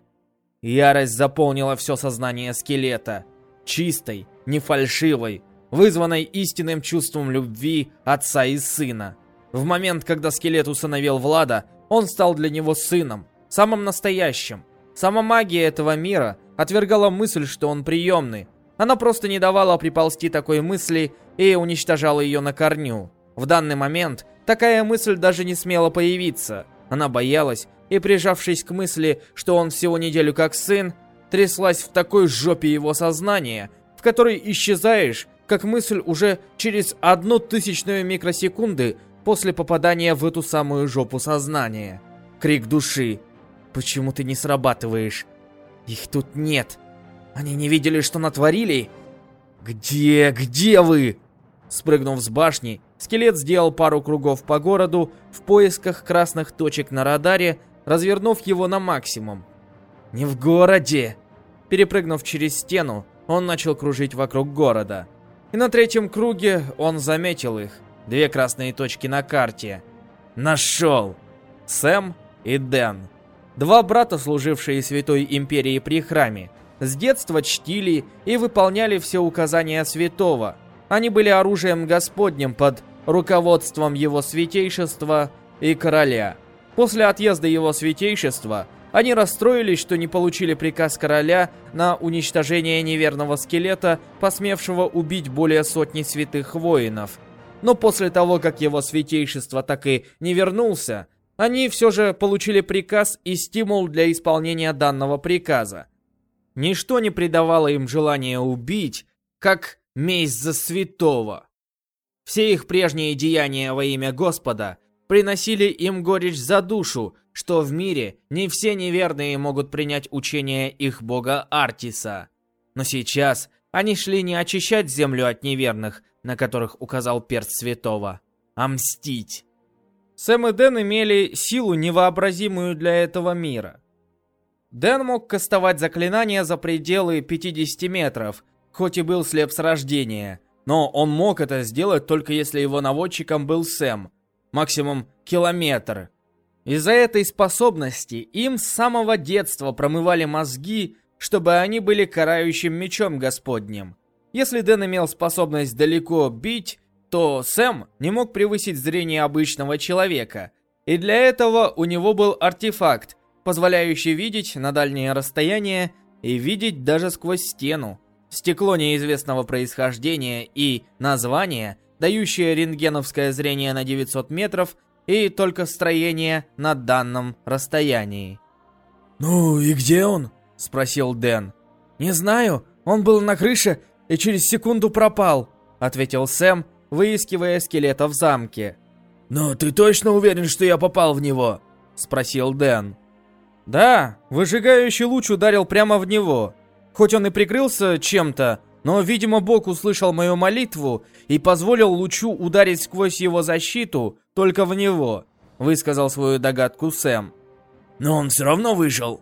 Speaker 1: Ярость заполнила все сознание скелета. Чистой, не фальшивой, вызванной истинным чувством любви отца и сына. В момент, когда скелет усыновил Влада, он стал для него сыном, самым настоящим. Сама магия этого мира отвергала мысль, что он приемный. Она просто не давала приползти такой мысли и уничтожала ее на корню. В данный момент такая мысль даже не смела появиться. Она боялась и, прижавшись к мысли, что он всего неделю как сын, тряслась в такой жопе его сознания, в которой исчезаешь, как мысль уже через одну тысячную микросекунды после попадания в эту самую жопу сознания. Крик души. Почему ты не срабатываешь? Их тут нет. Они не видели, что натворили? Где, где вы? Спрыгнув с башни, скелет сделал пару кругов по городу в поисках красных точек на радаре, развернув его на максимум. Не в городе. Перепрыгнув через стену, он начал кружить вокруг города. И на третьем круге он заметил их. Две красные точки на карте. Нашел. Сэм и Дэн. Два брата, служившие Святой Империи при храме, с детства чтили и выполняли все указания святого. Они были оружием Господним под руководством его святейшества и короля. После отъезда его святейшества они расстроились, что не получили приказ короля на уничтожение неверного скелета, посмевшего убить более сотни святых воинов. Но после того, как его святейшество так и не вернулся, они все же получили приказ и стимул для исполнения данного приказа. Ничто не придавало им желания убить, как месть за святого. Все их прежние деяния во имя Господа приносили им горечь за душу, что в мире не все неверные могут принять учение их бога Артиса. Но сейчас они шли не очищать землю от неверных, на которых указал перст святого, а мстить. Сэм и Дэн имели силу, невообразимую для этого мира. Дэн мог кастовать заклинания за пределы 50 метров, хоть и был слеп с рождения. но он мог это сделать только если его наводчиком был Сэм. Максимум километр. Из-за этой способности им с самого детства промывали мозги, чтобы они были карающим мечом Господним. Если Дэн имел способность далеко бить, то Сэм не мог превысить зрение обычного человека. И для этого у него был артефакт, позволяющий видеть на дальнее расстояние и видеть даже сквозь стену. Стекло неизвестного происхождения и название, дающее рентгеновское зрение на 900 метров и только строение на данном расстоянии.
Speaker 3: «Ну и где он?»
Speaker 1: — спросил Дэн.
Speaker 3: «Не знаю, он был на крыше и через секунду пропал», — ответил Сэм, выискивая скелета в замке. «Но ты точно уверен, что я попал в него?» — спросил Дэн.
Speaker 1: «Да, выжигающий луч ударил прямо в него. Хоть он и прикрылся чем-то, но, видимо, Бог услышал мою молитву и позволил лучу ударить сквозь его защиту только в него», — высказал свою догадку Сэм.
Speaker 3: «Но он все равно выжил».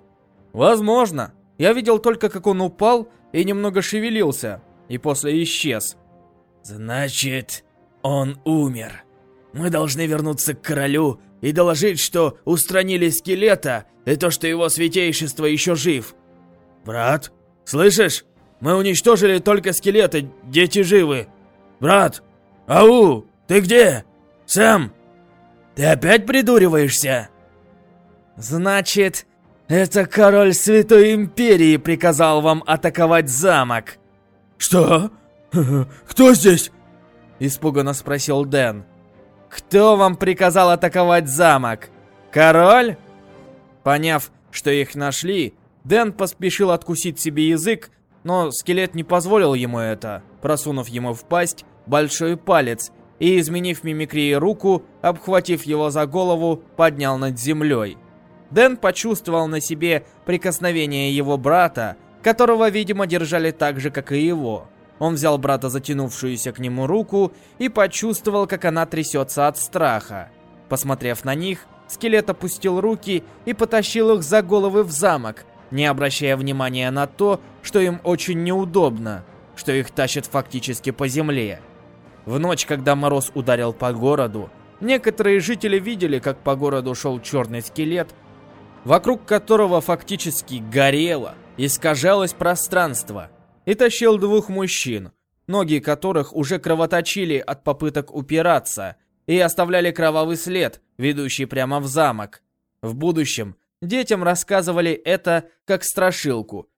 Speaker 1: «Возможно. Я видел только, как он упал и немного шевелился, и после исчез».
Speaker 3: «Значит, он умер. Мы должны вернуться к королю и доложить, что устранили скелета и то, что его святейшество еще жив. Брат, слышишь? Мы уничтожили только скелеты, дети живы. Брат, ау, ты где? Сэм, ты опять придуриваешься?
Speaker 1: Значит, это король Святой Империи приказал вам атаковать замок.
Speaker 3: Что? Кто здесь?
Speaker 1: Испуганно спросил Дэн. Кто вам приказал атаковать замок? Король? Поняв, что их нашли, Дэн поспешил откусить себе язык, но скелет не позволил ему это, просунув ему в пасть большой палец и, изменив мимикрии руку, обхватив его за голову, поднял над землей. Дэн почувствовал на себе прикосновение его брата, которого, видимо, держали так же, как и его. Он взял брата затянувшуюся к нему руку и почувствовал, как она трясется от страха. Посмотрев на них, скелет опустил руки и потащил их за головы в замок, не обращая внимания на то, что им очень неудобно, что их тащат фактически по земле. В ночь, когда мороз ударил по городу, некоторые жители видели, как по городу шел черный скелет, вокруг которого фактически горело, искажалось пространство, и тащил двух мужчин, ноги которых уже кровоточили от попыток упираться и оставляли кровавый след, ведущий прямо в замок. В будущем детям рассказывали это как страшилку,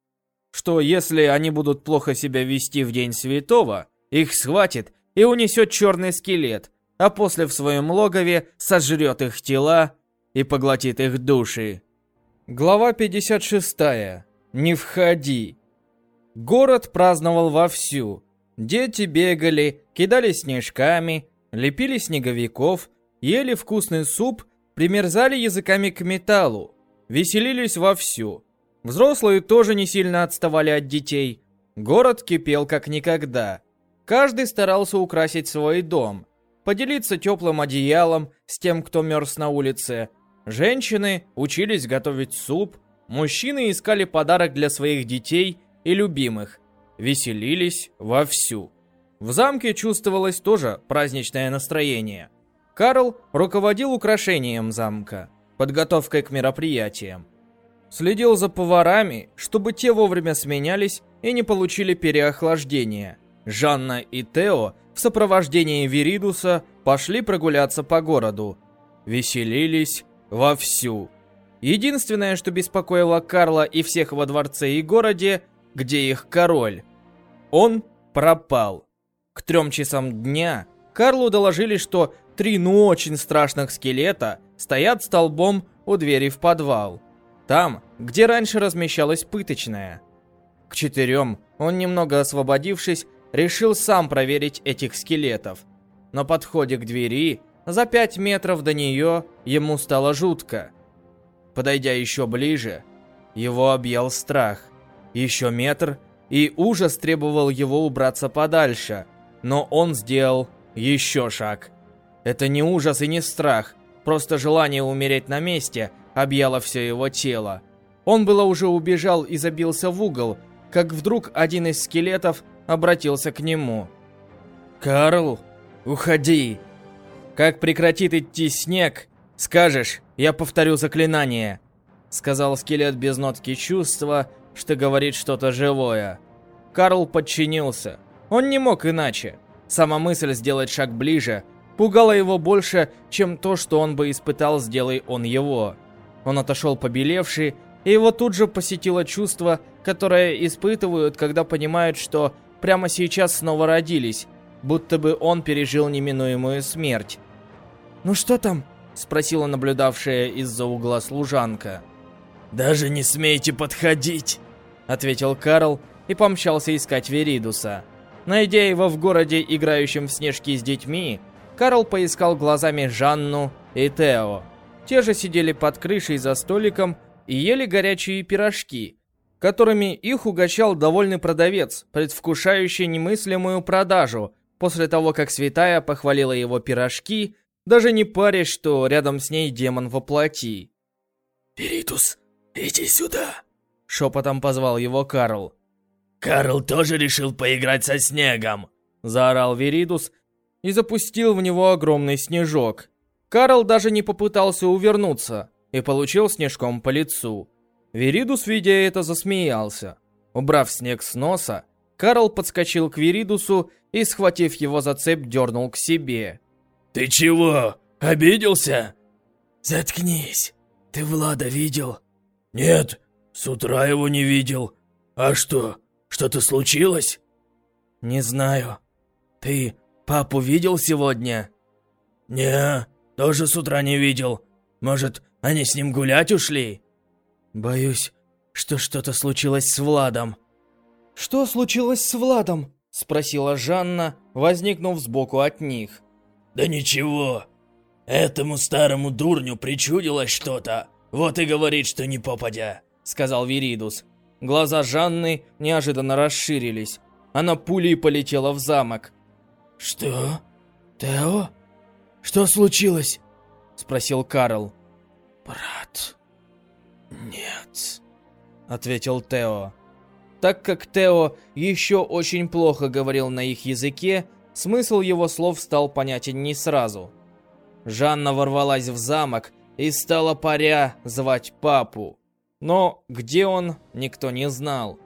Speaker 1: что если они будут плохо себя вести в День Святого, их схватит и унесет черный скелет, а после в своем логове сожрет их тела и поглотит их души. Глава 56. Не входи. Город праздновал вовсю. Дети бегали, кидали снежками, лепили снеговиков, ели вкусный суп, примерзали языками к металлу, веселились вовсю. Взрослые тоже не сильно отставали от детей. Город кипел как никогда. Каждый старался украсить свой дом, поделиться теплым одеялом с тем, кто мерз на улице. Женщины учились готовить суп, мужчины искали подарок для своих детей и любимых, веселились вовсю. В замке чувствовалось тоже праздничное настроение. Карл руководил украшением замка, подготовкой к мероприятиям. Следил за поварами, чтобы те вовремя сменялись и не получили переохлаждения. Жанна и Тео в сопровождении Виридуса пошли прогуляться по городу. Веселились вовсю. Единственное, что беспокоило Карла и всех во дворце и городе, где их король. Он пропал. К трем часам дня Карлу доложили, что три ну очень страшных скелета стоят столбом у двери в подвал. Там, где раньше размещалась пыточная. К четырем он, немного освободившись, решил сам проверить этих скелетов. На подходе к двери, за пять метров до нее, ему стало жутко. Подойдя еще ближе, его объял страх. Еще метр, и ужас требовал его убраться подальше. Но он сделал еще шаг. Это не ужас и не страх, просто желание умереть на месте объяло все его тело. Он было уже убежал и забился в угол, как вдруг один из скелетов обратился к нему.
Speaker 5: «Карл, уходи! Как прекратит идти снег, скажешь, я повторю заклинание!» Сказал скелет без нотки чувства, что говорит что-то живое. Карл подчинился. Он не мог иначе. Сама мысль сделать шаг ближе пугала его больше, чем то, что он бы испытал, сделай он его. Он отошел побелевший, и его тут же посетило чувство, которое испытывают, когда понимают, что прямо сейчас снова родились, будто бы он пережил неминуемую смерть. «Ну что там?» – спросила наблюдавшая из-за угла служанка.
Speaker 3: «Даже не смейте подходить!»
Speaker 5: – ответил Карл и помчался искать Веридуса. Найдя его в городе, играющем в снежки с детьми, Карл поискал глазами Жанну и Тео. Те же сидели под крышей за столиком и ели горячие пирожки, которыми их угощал довольный продавец, предвкушающий немыслимую продажу, после того, как Святая похвалила его пирожки, даже не парясь, что рядом с ней демон воплоти.
Speaker 3: «Веритус, иди сюда!»
Speaker 5: Шепотом позвал его Карл.
Speaker 3: «Карл тоже решил поиграть со снегом!»
Speaker 5: Заорал Веридус и запустил в него огромный снежок. Карл даже не попытался увернуться и получил снежком по лицу. Веридус, видя это, засмеялся. Убрав снег с носа, Карл подскочил к Веридусу и, схватив его за цепь, дернул к себе.
Speaker 3: «Ты чего? Обиделся?»
Speaker 5: «Заткнись. Ты Влада видел?»
Speaker 3: «Нет, с утра его не видел. А что, что-то случилось?»
Speaker 5: «Не знаю. Ты папу видел сегодня?»
Speaker 3: «Не, тоже с утра не видел. Может, они с ним гулять ушли?»
Speaker 5: «Боюсь, что что-то случилось с Владом».
Speaker 1: «Что случилось с Владом?» – спросила Жанна, возникнув сбоку от них.
Speaker 3: «Да ничего. Этому старому дурню причудилось что-то. Вот и говорит, что не попадя», –
Speaker 5: сказал Виридус. Глаза Жанны неожиданно расширились. Она пулей полетела в замок.
Speaker 3: «Что? Тео? Что случилось?» – спросил Карл.
Speaker 5: «Брат, нет», – ответил Тео. Так как Тео еще очень плохо говорил на их языке, смысл его слов стал понятен не сразу. Жанна ворвалась в замок и стала паря звать папу. Но где он, никто не знал.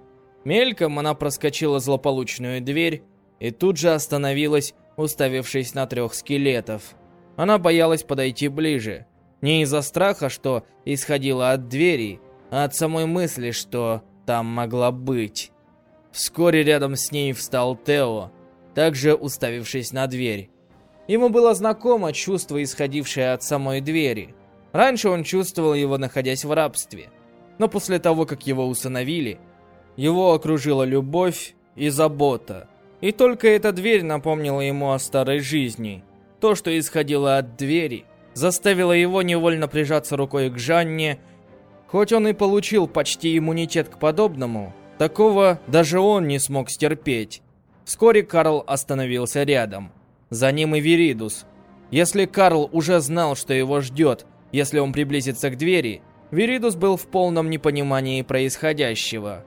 Speaker 5: Мельком она проскочила злополучную дверь и тут же остановилась, уставившись на трех скелетов. Она боялась подойти ближе. Не из-за страха, что исходило от двери, а от самой мысли, что там могла быть. Вскоре рядом с ней встал Тео, также уставившись на дверь. Ему было знакомо чувство, исходившее от самой двери. Раньше он чувствовал его, находясь в рабстве – но после того, как его усыновили, его окружила любовь и забота. И только эта дверь напомнила ему о старой жизни. То, что исходило от двери, заставило его невольно прижаться рукой к Жанне. Хоть он и получил почти иммунитет к подобному, такого даже он не смог стерпеть. Вскоре Карл остановился рядом. За ним и Виридус. Если Карл уже знал, что его ждет, если он приблизится к двери, Веридус был в полном непонимании происходящего.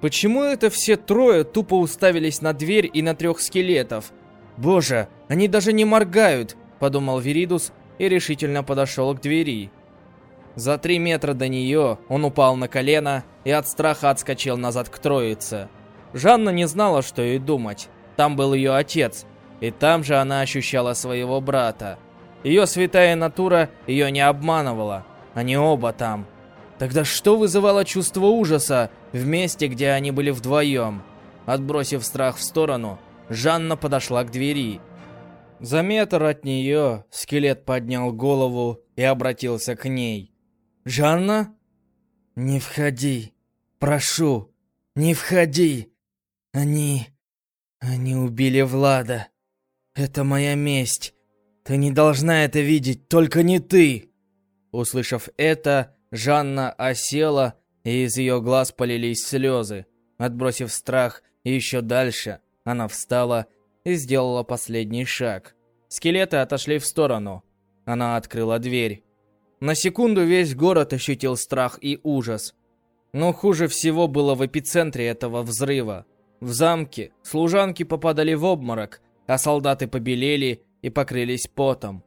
Speaker 5: Почему это все трое тупо уставились на дверь и на трех скелетов? Боже, они даже не моргают, подумал Веридус и решительно подошел к двери. За три метра до нее он упал на колено и от страха отскочил назад к троице. Жанна не знала, что ей думать. Там был ее отец, и там же она ощущала своего брата. Ее святая натура ее не обманывала. Они оба там. Тогда что вызывало чувство ужаса в месте, где они были вдвоем? Отбросив страх в сторону, Жанна подошла к двери. За метр от нее скелет поднял голову и обратился к ней. «Жанна?» «Не входи. Прошу, не входи. Они... они убили Влада. Это моя месть. Ты не должна это видеть, только не ты!» Услышав это, Жанна осела, и из ее глаз полились слезы. Отбросив страх еще дальше, она встала и сделала последний шаг. Скелеты отошли в сторону. Она открыла дверь. На секунду весь город ощутил страх и ужас. Но хуже всего было в эпицентре этого взрыва. В замке служанки попадали в обморок, а солдаты побелели и покрылись потом.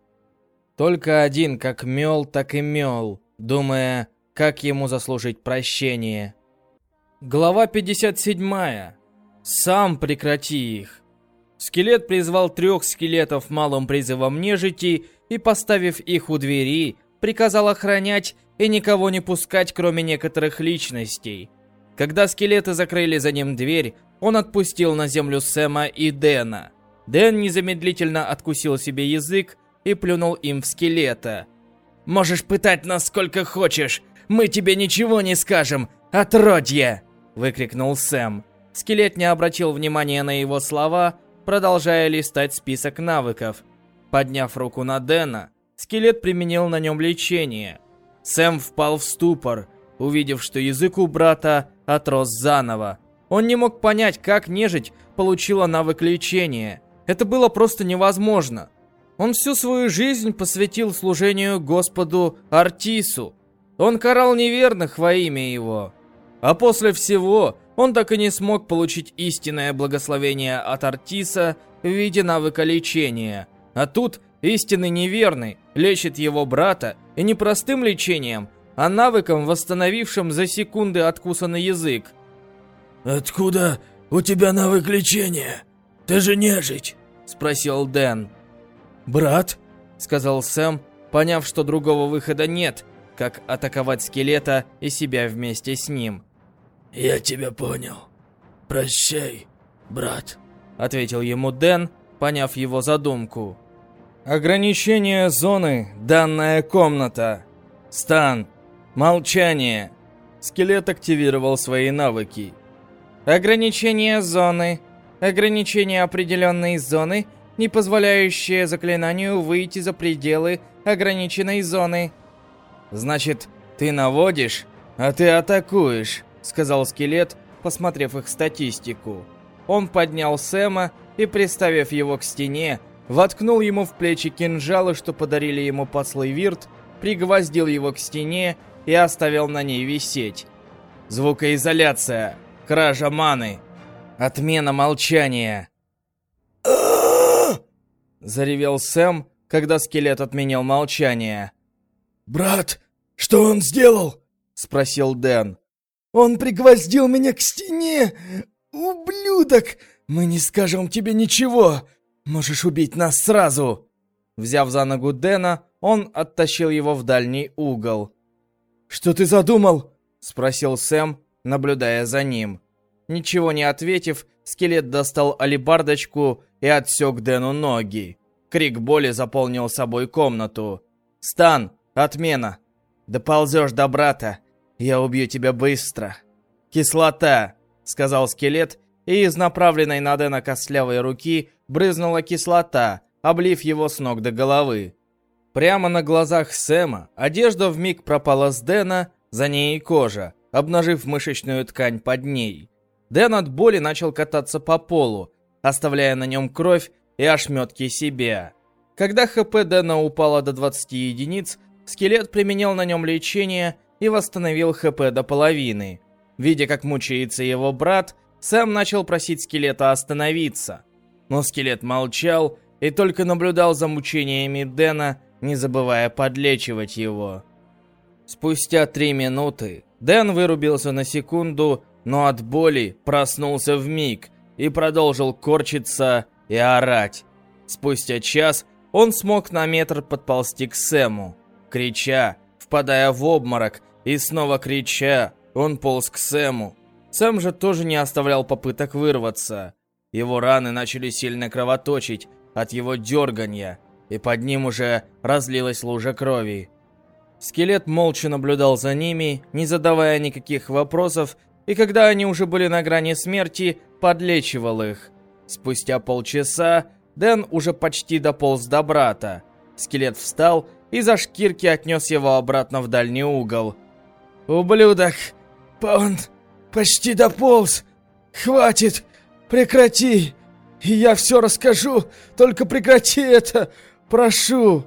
Speaker 5: Только один как мел, так и мел, думая, как ему заслужить прощение. Глава 57. Сам прекрати их. Скелет призвал трех скелетов малым призывом нежити и, поставив их у двери, приказал охранять и никого не пускать, кроме некоторых личностей. Когда скелеты закрыли за ним дверь, он отпустил на землю Сэма и Дэна. Дэн незамедлительно откусил себе язык и плюнул им в скелета. «Можешь пытать нас сколько хочешь, мы тебе ничего не скажем, отродье!» Выкрикнул Сэм. Скелет не обратил внимания на его слова, продолжая листать список навыков. Подняв руку на Дэна, скелет применил на нем лечение. Сэм впал в ступор, увидев, что язык у брата отрос заново. Он не мог понять, как нежить получила навык лечения. Это было просто невозможно. Он всю свою жизнь посвятил служению Господу Артису. Он карал неверных во имя его. А после всего, он так и не смог получить истинное благословение от Артиса в виде навыка лечения. А тут истинный неверный лечит его брата и не простым лечением, а навыком, восстановившим за секунды откусанный язык.
Speaker 3: «Откуда у тебя навык лечения? Ты же нежить!» — спросил Дэн.
Speaker 5: «Брат?» — сказал Сэм, поняв, что другого выхода нет, как атаковать скелета и себя вместе с ним.
Speaker 3: «Я тебя понял. Прощай, брат», —
Speaker 5: ответил ему Дэн, поняв его задумку. «Ограничение зоны, данная комната. Стан. Молчание». Скелет активировал свои навыки. Ограничение зоны. Ограничение определенной зоны, не позволяющее заклинанию выйти за пределы ограниченной зоны. Значит, ты наводишь, а ты атакуешь сказал скелет, посмотрев их статистику. Он поднял Сэма и, приставив его к стене, воткнул ему в плечи кинжалы, что подарили ему послы Вирт, пригвоздил его к стене и оставил на ней висеть. Звукоизоляция, кража маны, отмена молчания. Заревел Сэм, когда скелет отменил молчание.
Speaker 3: «Брат, что он сделал?» — спросил Дэн. Он пригвоздил меня к стене! Ублюдок! Мы не скажем тебе ничего! Можешь убить нас сразу!»
Speaker 5: Взяв за ногу Дэна, он оттащил его в дальний угол.
Speaker 3: «Что ты задумал?»
Speaker 5: — спросил Сэм, наблюдая за ним. Ничего не ответив, скелет достал алибардочку и отсек Дэну ноги. Крик боли заполнил собой комнату. «Стан! Отмена! Доползешь до брата! «Я убью тебя быстро!» «Кислота!» — сказал скелет, и из направленной на Дэна костлявой руки брызнула кислота, облив его с ног до головы. Прямо на глазах Сэма одежда вмиг пропала с Дэна, за ней и кожа, обнажив мышечную ткань под ней. Дэн от боли начал кататься по полу, оставляя на нем кровь и ошметки себя. Когда ХП Дэна упало до 20 единиц, скелет применил на нем лечение и восстановил ХП до половины. Видя, как мучается его брат, Сэм начал просить скелета остановиться. Но скелет молчал и только наблюдал за мучениями Дэна, не забывая подлечивать его. Спустя три минуты Дэн вырубился на секунду, но от боли проснулся в миг и продолжил корчиться и орать. Спустя час он смог на метр подползти к Сэму, крича, впадая в обморок и снова крича, он полз к Сэму. Сэм же тоже не оставлял попыток вырваться. Его раны начали сильно кровоточить от его дергания, и под ним уже разлилась лужа крови. Скелет молча наблюдал за ними, не задавая никаких вопросов, и когда они уже были на грани смерти, подлечивал их. Спустя полчаса Дэн уже почти дополз до брата. Скелет встал и за шкирки отнес его обратно в дальний угол. «Ублюдок! Он почти дополз! Хватит! Прекрати! Я все расскажу, только прекрати это! Прошу!»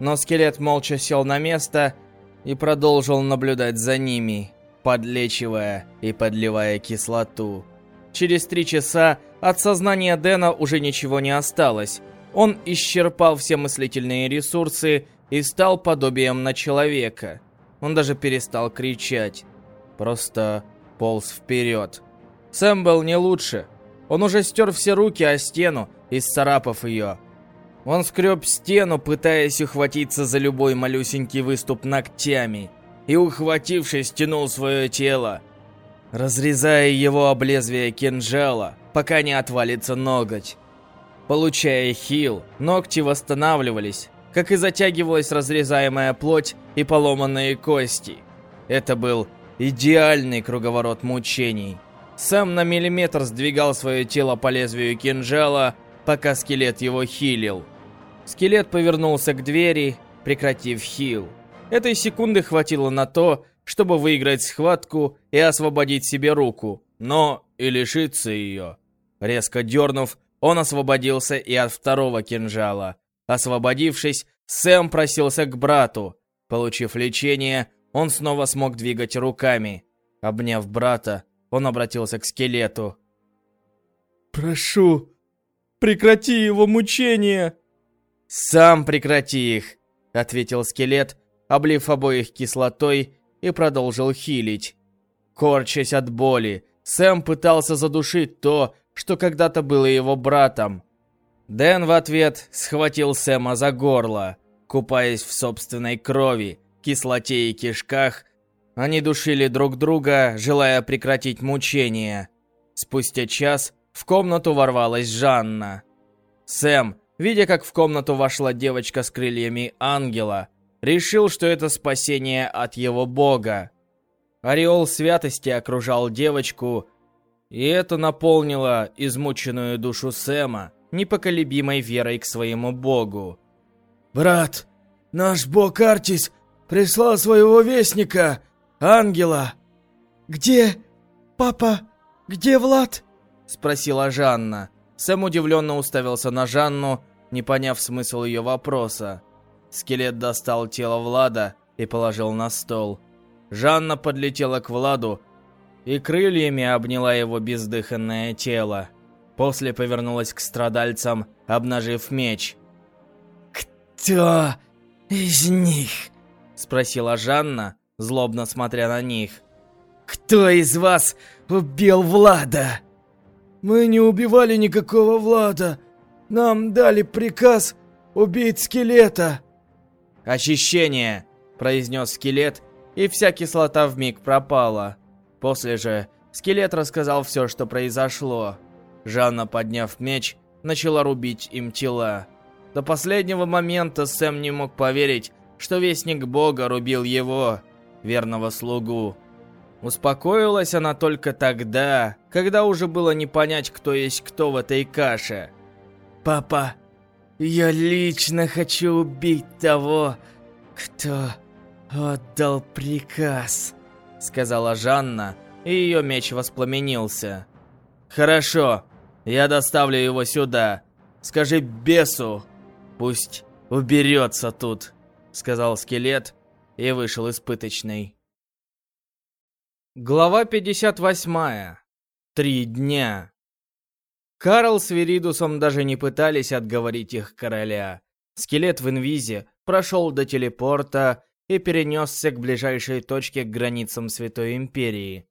Speaker 5: Но скелет молча сел на место и продолжил наблюдать за ними, подлечивая и подливая кислоту. Через три часа от сознания Дэна уже ничего не осталось. Он исчерпал все мыслительные ресурсы и стал подобием на человека. Он даже перестал кричать. Просто полз вперед. Сэм был не лучше. Он уже стер все руки о стену, исцарапав ее. Он скреб стену, пытаясь ухватиться за любой малюсенький выступ ногтями, и, ухватившись, тянул свое тело, разрезая его об лезвие кинжала, пока не отвалится ноготь. Получая хил, ногти восстанавливались, как и затягивалась разрезаемая плоть и поломанные кости. Это был идеальный круговорот мучений. Сам на миллиметр сдвигал свое тело по лезвию кинжала, пока скелет его хилил. Скелет повернулся к двери, прекратив хил. Этой секунды хватило на то, чтобы выиграть схватку и освободить себе руку, но и лишиться ее. Резко дернув, он освободился и от второго кинжала. Освободившись, Сэм просился к брату. Получив лечение, он снова смог двигать руками. Обняв брата, он обратился к скелету.
Speaker 3: «Прошу, прекрати его мучения!»
Speaker 5: «Сам прекрати их», — ответил скелет, облив обоих кислотой и продолжил хилить. Корчась от боли, Сэм пытался задушить то, что когда-то было его братом. Дэн в ответ схватил Сэма за горло. Купаясь в собственной крови, кислоте и кишках, они душили друг друга, желая прекратить мучения. Спустя час в комнату ворвалась Жанна. Сэм видя, как в комнату вошла девочка с крыльями ангела, решил, что это спасение от его бога. Ореол святости окружал девочку, и это наполнило измученную душу Сэма непоколебимой верой к своему богу.
Speaker 3: «Брат, наш бог Артис прислал своего вестника, ангела. Где папа? Где Влад?»
Speaker 5: Спросила Жанна. Сэм удивленно уставился на Жанну, не поняв смысл ее вопроса. Скелет достал тело Влада и положил на стол. Жанна подлетела к Владу и крыльями обняла его бездыханное тело. После повернулась к страдальцам, обнажив меч.
Speaker 3: «Кто из них?»
Speaker 5: — спросила Жанна, злобно смотря на них.
Speaker 3: «Кто из вас убил Влада?» Мы не убивали никакого Влада. Нам дали приказ убить скелета.
Speaker 5: Очищение, произнес скелет, и вся кислота в миг пропала. После же скелет рассказал все, что произошло. Жанна, подняв меч, начала рубить им тела. До последнего момента Сэм не мог поверить, что Вестник Бога рубил его, верного слугу. Успокоилась она только тогда, когда уже было не понять, кто есть кто в этой каше.
Speaker 3: «Папа, я лично хочу убить того, кто отдал приказ», —
Speaker 5: сказала Жанна, и ее меч воспламенился. «Хорошо, я доставлю его сюда. Скажи бесу, пусть уберется тут», — сказал скелет и вышел испыточный. Глава 58. Три дня. Карл с Веридусом даже не пытались отговорить их короля. Скелет в инвизе прошел до телепорта и перенесся к ближайшей точке к границам Святой Империи.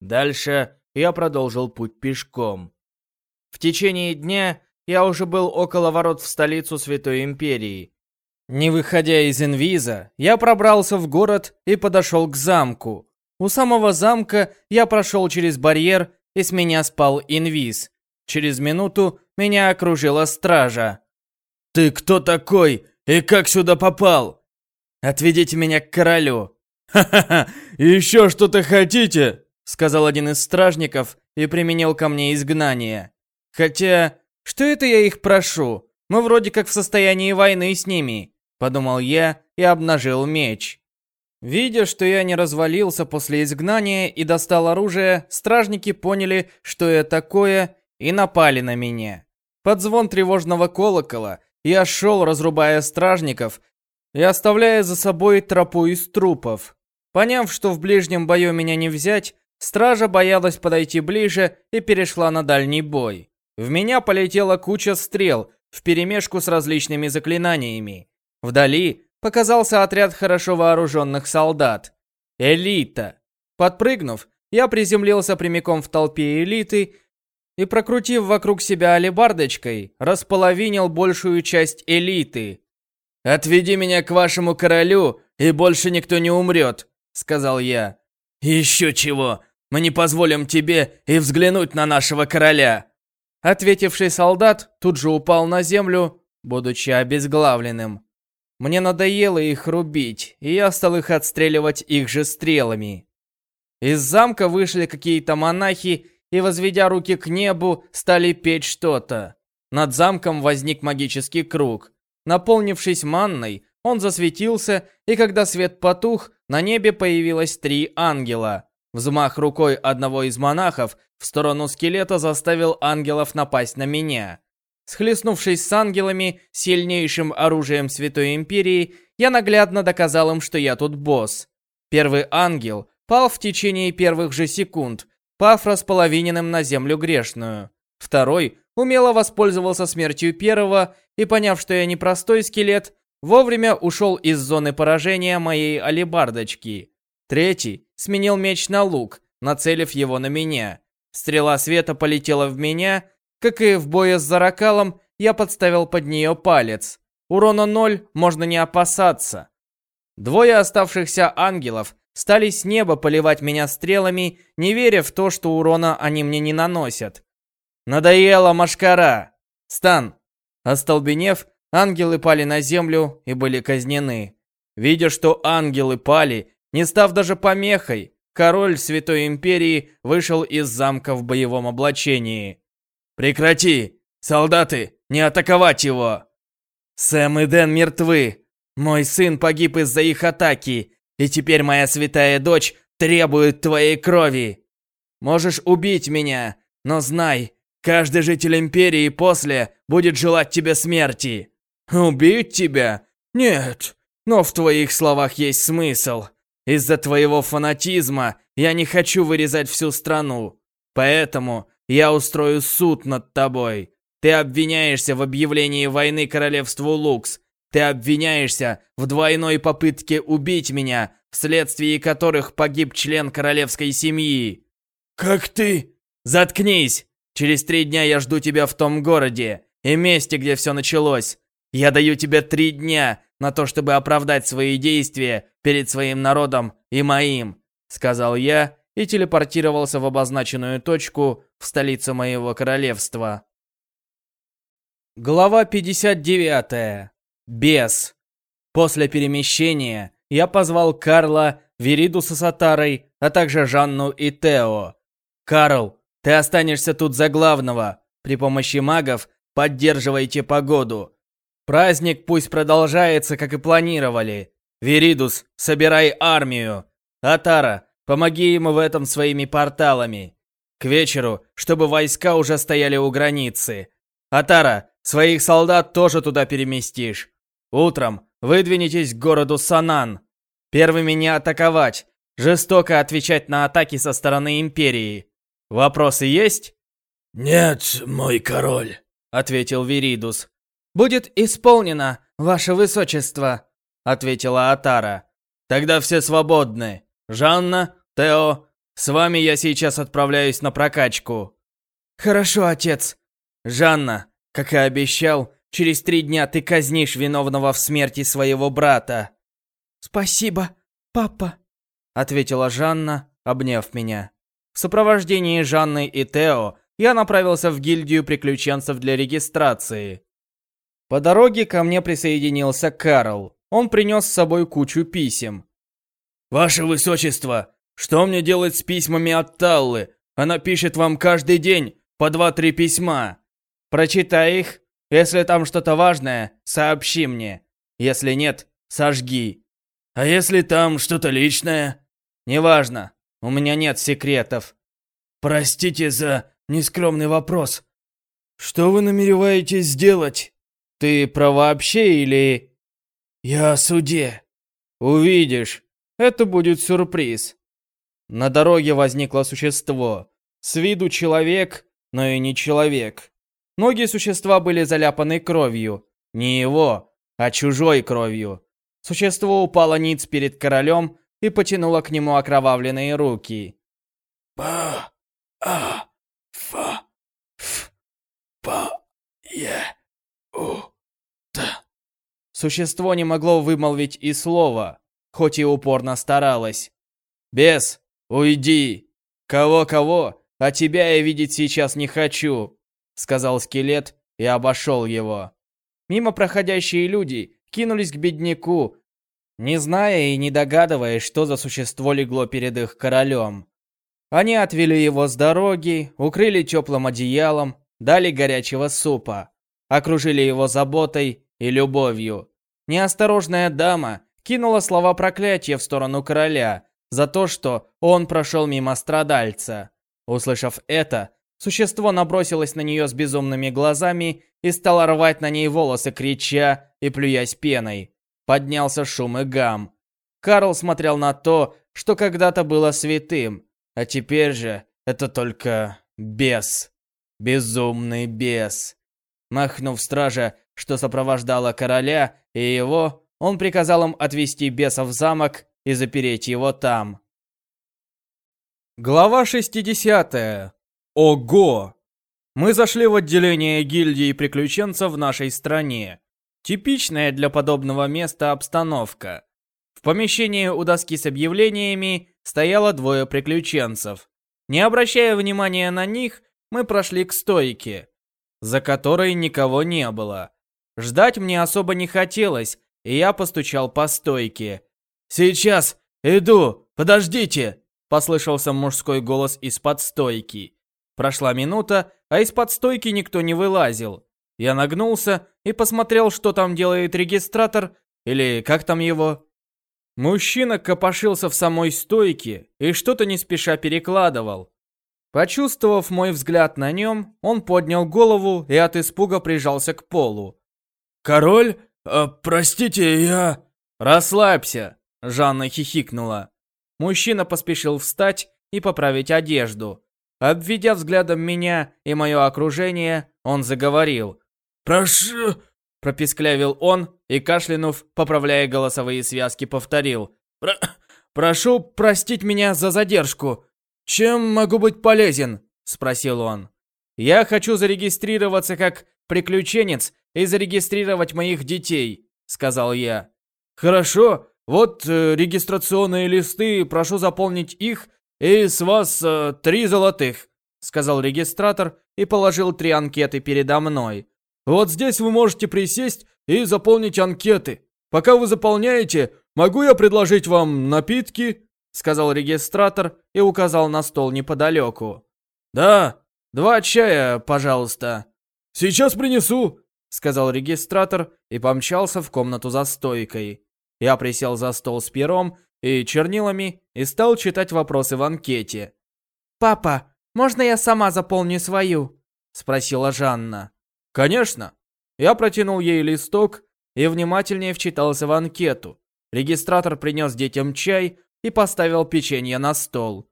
Speaker 5: Дальше я продолжил путь пешком. В течение дня я уже был около ворот в столицу Святой Империи. Не выходя из инвиза, я пробрался в город и подошел к замку. У самого замка я прошел через барьер, и с меня спал инвиз. Через минуту меня окружила стража.
Speaker 3: «Ты кто такой? И как сюда попал?»
Speaker 5: «Отведите меня к королю».
Speaker 3: «Ха-ха-ха! Еще что-то хотите?»
Speaker 5: Сказал один из стражников и применил ко мне изгнание. Хотя, что это я их прошу? Мы вроде как в состоянии войны с ними. Подумал я и обнажил меч. Видя, что я не развалился после изгнания и достал оружие, стражники поняли, что я такое, и напали на меня. Под звон тревожного колокола я шел, разрубая стражников и оставляя за собой тропу из трупов. Поняв, что в ближнем бою меня не взять, Стража боялась подойти ближе и перешла на дальний бой. В меня полетела куча стрел вперемешку с различными заклинаниями. Вдали показался отряд хорошо вооруженных солдат. Элита. Подпрыгнув, я приземлился прямиком в толпе элиты и, прокрутив вокруг себя алебардочкой, располовинил большую часть элиты. «Отведи меня к вашему королю, и больше никто не умрет», — сказал я. «Еще чего! Мы не позволим тебе и взглянуть на нашего короля!» Ответивший солдат тут же упал на землю, будучи обезглавленным. Мне надоело их рубить, и я стал их отстреливать их же стрелами. Из замка вышли какие-то монахи и, возведя руки к небу, стали петь что-то. Над замком возник магический круг. Наполнившись манной, он засветился, и когда свет потух, на небе появилось три ангела. Взмах рукой одного из монахов в сторону скелета заставил ангелов напасть на меня. Схлестнувшись с ангелами, сильнейшим оружием Святой Империи, я наглядно доказал им, что я тут босс. Первый ангел пал в течение первых же секунд, пав располовиненным на землю грешную. Второй умело воспользовался смертью первого и, поняв, что я не простой скелет, вовремя ушел из зоны поражения моей алебардочки. Третий сменил меч на лук, нацелив его на меня. Стрела света полетела в меня, как и в бое с Заракалом, я подставил под нее палец. Урона ноль, можно не опасаться. Двое оставшихся ангелов стали с неба поливать меня стрелами, не веря в то, что урона они мне не наносят. Надоела машкара. Стан. Остолбенев, ангелы пали на землю и были казнены. Видя, что ангелы пали, не став даже помехой, король Святой Империи вышел из замка в боевом облачении. «Прекрати! Солдаты, не атаковать его!» «Сэм и Дэн мертвы. Мой сын погиб из-за их атаки, и теперь моя святая дочь требует твоей крови. Можешь убить меня, но знай, каждый житель Империи после будет желать тебе смерти». «Убить тебя? Нет, но в твоих словах есть смысл. Из-за твоего фанатизма я не хочу вырезать всю страну. Поэтому я устрою суд над тобой. Ты обвиняешься в объявлении войны королевству Лукс. Ты обвиняешься в двойной попытке убить меня, вследствие которых погиб член королевской семьи. Как ты? Заткнись! Через три дня я жду тебя в том городе и месте, где все началось. Я даю тебе три дня на то, чтобы оправдать свои действия перед своим народом и моим», — сказал я и телепортировался в обозначенную точку в столицу моего королевства. Глава 59. Бес. После перемещения я позвал Карла, Веридуса с Атарой, а также Жанну и Тео. «Карл, ты останешься тут за главного. При помощи магов поддерживайте погоду. Праздник пусть продолжается, как и планировали. Веридус, собирай армию. Атара, помоги ему в этом своими порталами. К вечеру, чтобы войска уже стояли у границы. Атара, своих солдат тоже туда переместишь. Утром выдвинетесь к городу Санан. Первыми не атаковать, жестоко отвечать на атаки со стороны Империи. Вопросы есть?
Speaker 3: «Нет, мой король», —
Speaker 5: ответил Веридус. «Будет исполнено, ваше высочество», — ответила Атара. «Тогда все свободны. Жанна, Тео, с вами я сейчас отправляюсь на прокачку». «Хорошо, отец». «Жанна, как и обещал, через три дня ты казнишь виновного в смерти своего брата». «Спасибо, папа», — ответила Жанна, обняв меня. В сопровождении Жанны и Тео я направился в гильдию приключенцев для регистрации. По дороге ко мне присоединился Карл. Он принес с собой кучу писем. «Ваше Высочество, что мне делать с письмами от Таллы? Она пишет вам каждый день по два-три письма. Прочитай их. Если там что-то важное, сообщи мне. Если нет, сожги. А если там что-то личное? Неважно. У меня нет секретов. Простите за нескромный вопрос. Что вы намереваетесь сделать? Ты про вообще или... Я о суде. Увидишь. Это будет сюрприз. на дороге возникло существо. С виду человек, но и не человек. Ноги существа были заляпаны кровью. Не его, а чужой кровью. Существо упало ниц перед королем и потянуло к нему окровавленные руки.
Speaker 3: Па, а, фа, ф, па, е.
Speaker 5: Существо не могло вымолвить и слова, хоть и упорно старалось. «Бес, уйди! Кого-кого, а тебя я видеть сейчас не хочу!» Сказал скелет и обошел его. Мимо проходящие люди кинулись к бедняку, не зная и не догадываясь, что за существо легло перед их королем. Они отвели его с дороги, укрыли теплым одеялом, дали горячего супа, окружили его заботой и любовью. Неосторожная дама кинула слова проклятия в сторону короля за то, что он прошел мимо страдальца. Услышав это, существо набросилось на нее с безумными глазами и стало рвать на ней волосы, крича и плюясь пеной. Поднялся шум и гам. Карл смотрел на то, что когда-то было святым, а теперь же это только бес. Безумный бес. Махнув стража, что сопровождала короля и его, он приказал им отвести беса в замок и запереть его там. Глава 60. Ого! Мы зашли в отделение гильдии приключенцев в нашей стране. Типичная для подобного места обстановка. В помещении у доски с объявлениями стояло двое приключенцев. Не обращая внимания на них, мы прошли к стойке, за которой никого не было. Ждать мне особо не хотелось, и я постучал по стойке. «Сейчас! Иду! Подождите!» Послышался мужской голос из-под стойки. Прошла минута, а из-под стойки никто не вылазил. Я нагнулся и посмотрел, что там делает регистратор, или как там его. Мужчина копошился в самой стойке и что-то не спеша перекладывал. Почувствовав мой взгляд на нем, он поднял голову и от испуга прижался к полу.
Speaker 3: «Король? А, простите, я...»
Speaker 5: «Расслабься!» – Жанна хихикнула. Мужчина поспешил встать и поправить одежду. Обведя взглядом меня и мое окружение, он заговорил.
Speaker 3: «Прошу...»
Speaker 5: – прописклявил он и, кашлянув, поправляя голосовые связки, повторил.
Speaker 3: Про...
Speaker 5: «Прошу простить меня за задержку. Чем могу быть полезен?» – спросил он. «Я хочу зарегистрироваться как приключенец и зарегистрировать моих детей», – сказал я.
Speaker 3: «Хорошо, вот э, регистрационные листы, прошу заполнить их, и с вас э, три золотых», сказал регистратор и положил три анкеты передо мной. «Вот здесь вы можете присесть и заполнить анкеты. Пока вы заполняете, могу я предложить вам напитки?» сказал регистратор и указал на стол неподалеку.
Speaker 5: «Да, два чая, пожалуйста».
Speaker 3: «Сейчас принесу»,
Speaker 5: сказал регистратор и помчался в комнату за стойкой. Я присел за стол с пером и чернилами и стал читать вопросы в анкете. «Папа, можно я сама заполню свою?» – спросила Жанна. «Конечно». Я протянул ей листок и внимательнее вчитался в анкету. Регистратор принес детям чай и поставил печенье на стол.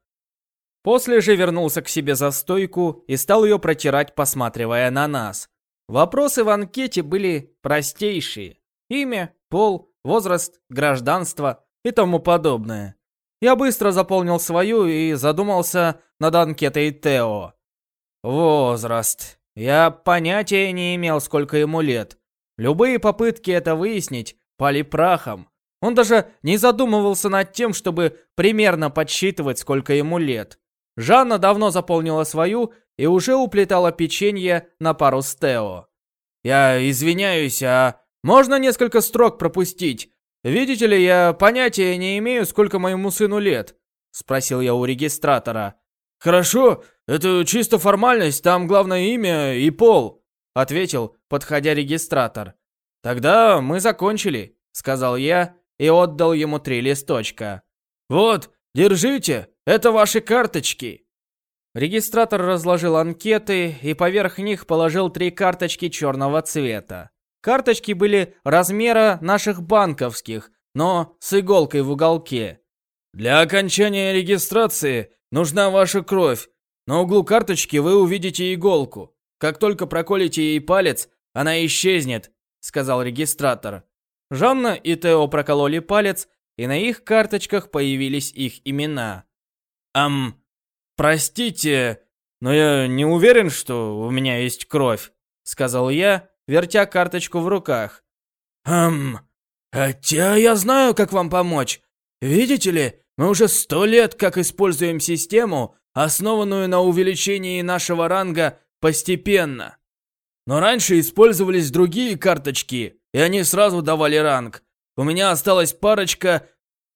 Speaker 5: После же вернулся к себе за стойку и стал ее протирать, посматривая на нас. Вопросы в анкете были простейшие. Имя, пол, возраст, гражданство и тому подобное. Я быстро заполнил свою и задумался над анкетой Тео. Возраст. Я понятия не имел, сколько ему лет. Любые попытки это выяснить пали прахом. Он даже не задумывался над тем, чтобы примерно подсчитывать, сколько ему лет. Жанна давно заполнила свою и уже уплетала печенье на пару с Тео. «Я извиняюсь, а можно несколько строк пропустить? Видите ли, я понятия не имею, сколько моему сыну лет», — спросил я у регистратора.
Speaker 3: «Хорошо, это чисто формальность, там главное имя и пол», —
Speaker 5: ответил, подходя регистратор. «Тогда мы закончили», — сказал я и отдал ему три листочка.
Speaker 3: «Вот, держите, это ваши карточки».
Speaker 5: Регистратор разложил анкеты и поверх них положил три карточки черного цвета. Карточки были размера наших банковских, но с иголкой в уголке.
Speaker 3: Для окончания регистрации нужна ваша кровь. На углу карточки вы увидите иголку. Как только проколите ей палец, она исчезнет, сказал регистратор.
Speaker 5: Жанна и Тео прокололи палец, и на их карточках появились их имена.
Speaker 3: «Ам, простите, но я не уверен, что у меня есть кровь», сказал я, вертя карточку в руках. «Ам, хотя я знаю, как вам помочь. Видите ли, мы уже сто лет как используем систему, основанную на увеличении нашего ранга постепенно. Но раньше использовались другие карточки, и они сразу давали ранг. У меня осталась парочка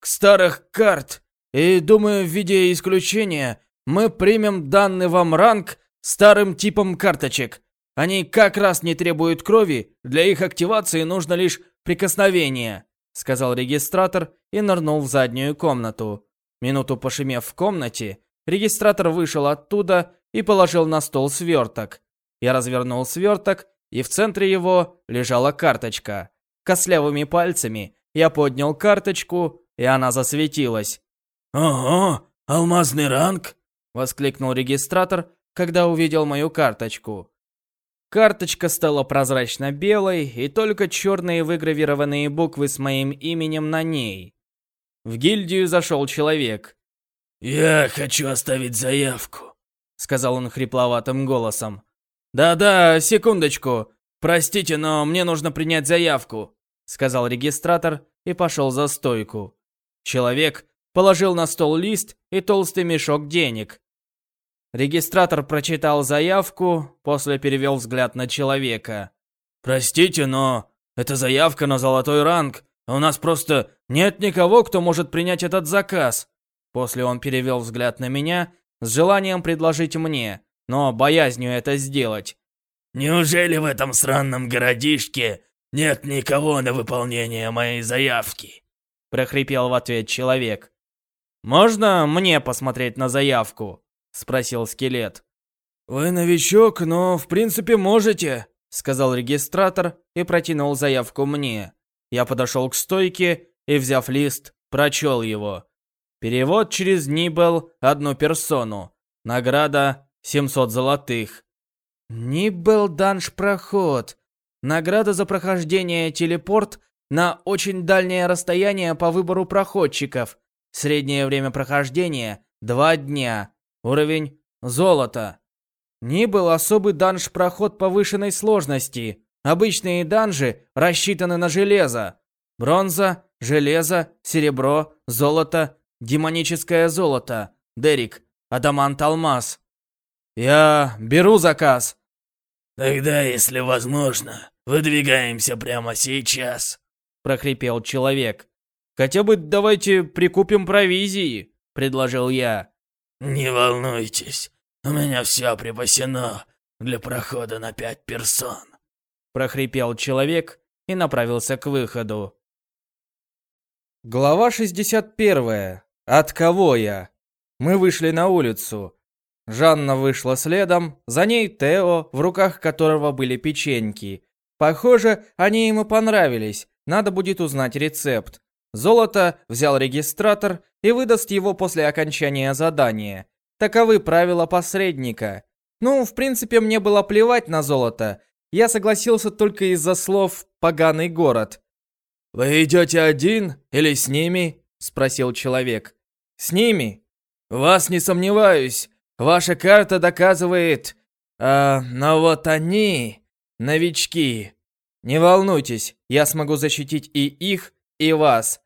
Speaker 3: старых карт, и думаю, в виде исключения мы примем данный вам ранг старым типом карточек. Они как раз не требуют крови, для их активации нужно лишь прикосновение, сказал регистратор и нырнул в заднюю комнату. Минуту пошумев в комнате, регистратор вышел оттуда и положил на стол сверток. Я развернул сверток, и в центре его лежала карточка. Кослявыми пальцами я поднял карточку, и она засветилась.
Speaker 2: «Ого, алмазный ранг!»
Speaker 5: — воскликнул регистратор, когда увидел мою карточку. Карточка стала прозрачно-белой, и только черные выгравированные буквы с моим именем на ней. В гильдию зашел человек.
Speaker 2: «Я хочу оставить заявку», —
Speaker 5: сказал он хрипловатым голосом.
Speaker 3: «Да-да, секундочку. Простите, но мне нужно принять заявку», — сказал регистратор и пошел за стойку. Человек положил на стол лист и толстый мешок денег. Регистратор прочитал заявку, после перевел взгляд на человека. «Простите, но это заявка на золотой ранг, а у нас просто нет никого, кто может принять этот заказ». После он перевел взгляд на меня с желанием предложить мне, но боязнью это сделать.
Speaker 2: «Неужели в этом сраном городишке нет никого на выполнение моей заявки?»
Speaker 5: прохрипел в ответ человек. «Можно мне посмотреть на заявку?» — спросил скелет.
Speaker 3: «Вы новичок, но в принципе можете», — сказал регистратор и протянул заявку мне. Я подошел к стойке и, взяв лист, прочел его. Перевод через Нибел одну персону. Награда 700 золотых. Нибел данж проход. Награда за прохождение телепорт на очень дальнее расстояние по выбору проходчиков. Среднее время прохождения – 2 дня. Уровень – золото. Ни был особый данж-проход повышенной сложности. Обычные данжи рассчитаны на железо. Бронза, железо, серебро, золото, демоническое золото. Дерик, адамант-алмаз. Я беру заказ.
Speaker 2: Тогда, если возможно, выдвигаемся прямо сейчас
Speaker 5: прохрипел человек. «Хотя бы давайте прикупим провизии», — предложил я.
Speaker 2: «Не волнуйтесь, у меня все припасено для прохода на пять персон», —
Speaker 5: прохрипел человек и направился к выходу.
Speaker 1: Глава 61. От кого я? Мы вышли на улицу. Жанна вышла следом, за ней Тео, в руках которого были печеньки. Похоже, они ему понравились, надо будет узнать рецепт. Золото взял регистратор и выдаст его после окончания задания. Таковы правила посредника. Ну, в принципе, мне было плевать на золото. Я согласился только из-за слов «поганый город».
Speaker 3: «Вы идете один или с ними?» – спросил человек.
Speaker 1: «С ними?»
Speaker 3: «Вас не сомневаюсь. Ваша карта доказывает... А, но вот они... новички.
Speaker 1: Не волнуйтесь, я смогу защитить и их, и вас.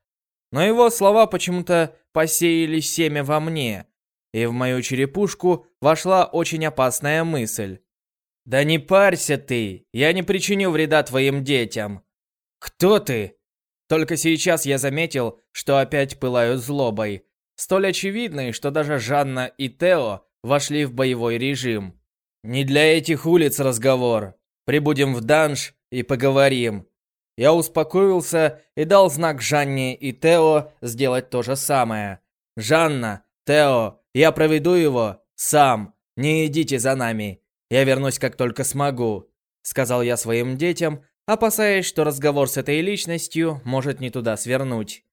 Speaker 1: Но его слова почему-то посеяли семя во мне, и в мою черепушку вошла очень опасная мысль. Да не парься ты, я не причиню вреда твоим детям. Кто ты? Только сейчас я заметил, что опять пылаю злобой, столь очевидной, что даже Жанна и Тео вошли в боевой режим. Не для этих улиц разговор. Прибудем в данж и поговорим. Я успокоился и дал знак Жанне и Тео сделать то же самое. «Жанна, Тео, я проведу его сам. Не идите за нами. Я вернусь, как только смогу», — сказал я своим детям, опасаясь, что разговор с этой личностью может не туда свернуть.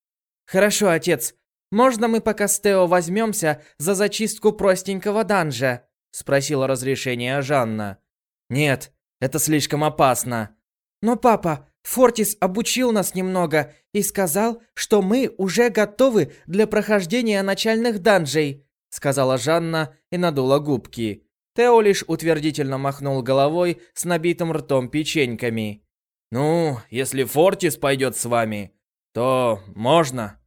Speaker 1: «Хорошо, отец.
Speaker 5: можно мы пока с Тео возьмемся за зачистку простенького данжа?» — спросила разрешение Жанна. «Нет, это слишком опасно». «Но папа, Фортис обучил нас немного и сказал, что мы уже готовы для прохождения начальных данжей», — сказала Жанна и надула губки. Тео лишь утвердительно махнул головой с набитым ртом печеньками.
Speaker 1: «Ну, если Фортис пойдет с вами, то можно».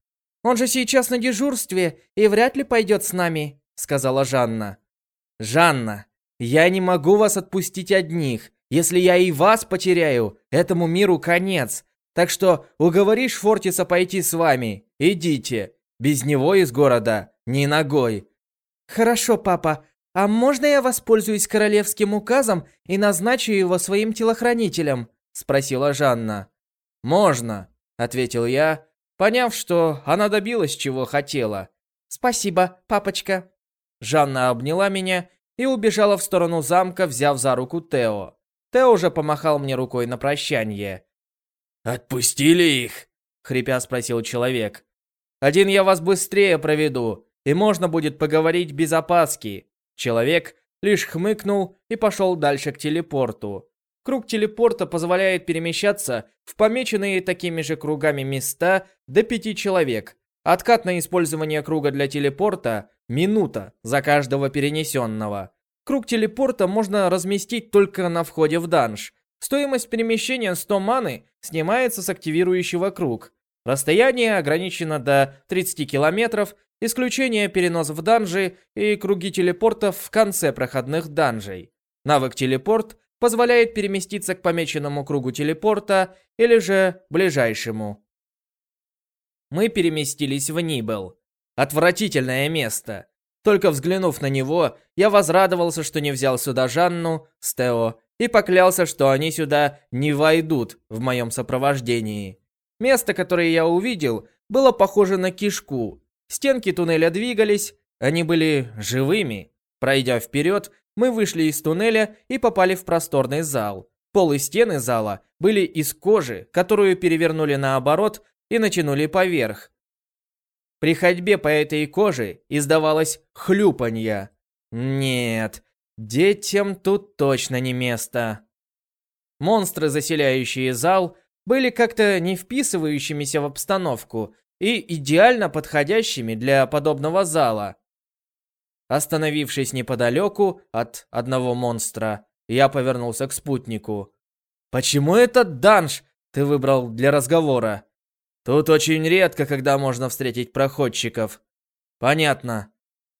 Speaker 5: «Он же сейчас на дежурстве и вряд ли пойдет с нами», — сказала Жанна.
Speaker 1: «Жанна, я не могу вас отпустить одних. Если я и вас потеряю, этому миру конец. Так что уговоришь Фортиса пойти с вами. Идите. Без него из города ни ногой».
Speaker 5: «Хорошо, папа. А можно я воспользуюсь королевским указом и назначу его своим телохранителем?» Спросила Жанна.
Speaker 1: «Можно», — ответил я, поняв, что она добилась, чего хотела.
Speaker 5: «Спасибо, папочка».
Speaker 1: Жанна обняла меня и убежала в сторону замка, взяв за руку Тео. Тео уже помахал мне рукой на прощание.
Speaker 2: «Отпустили их?»
Speaker 1: — хрипя спросил человек. «Один я вас быстрее проведу, и можно будет поговорить без опаски». Человек лишь хмыкнул и пошел дальше к телепорту. Круг телепорта позволяет перемещаться в помеченные такими же кругами места до пяти человек. Откат на использование круга для телепорта – минута за каждого перенесенного. Круг телепорта можно разместить только на входе в данж. Стоимость перемещения 100 маны снимается с активирующего круг. Расстояние ограничено до 30 километров, исключение перенос в данжи и круги телепортов в конце проходных данжей. Навык телепорт позволяет переместиться к помеченному кругу телепорта или же ближайшему. Мы переместились в Нибел. Отвратительное место. Только взглянув на него, я возрадовался, что не взял сюда Жанну, Стео, и поклялся, что они сюда не войдут в моем сопровождении. Место, которое я увидел, было похоже на кишку. Стенки туннеля двигались, они были живыми. Пройдя вперед, мы вышли из туннеля и попали в просторный зал. Пол и стены зала были из кожи, которую перевернули наоборот и натянули поверх. При ходьбе по этой коже издавалось хлюпанье. Нет, детям тут точно не место. Монстры, заселяющие зал, были как-то не вписывающимися в обстановку и идеально подходящими для подобного зала. Остановившись неподалеку от одного монстра, я повернулся к спутнику. «Почему этот данж ты выбрал для разговора? Тут очень редко, когда можно встретить проходчиков». «Понятно.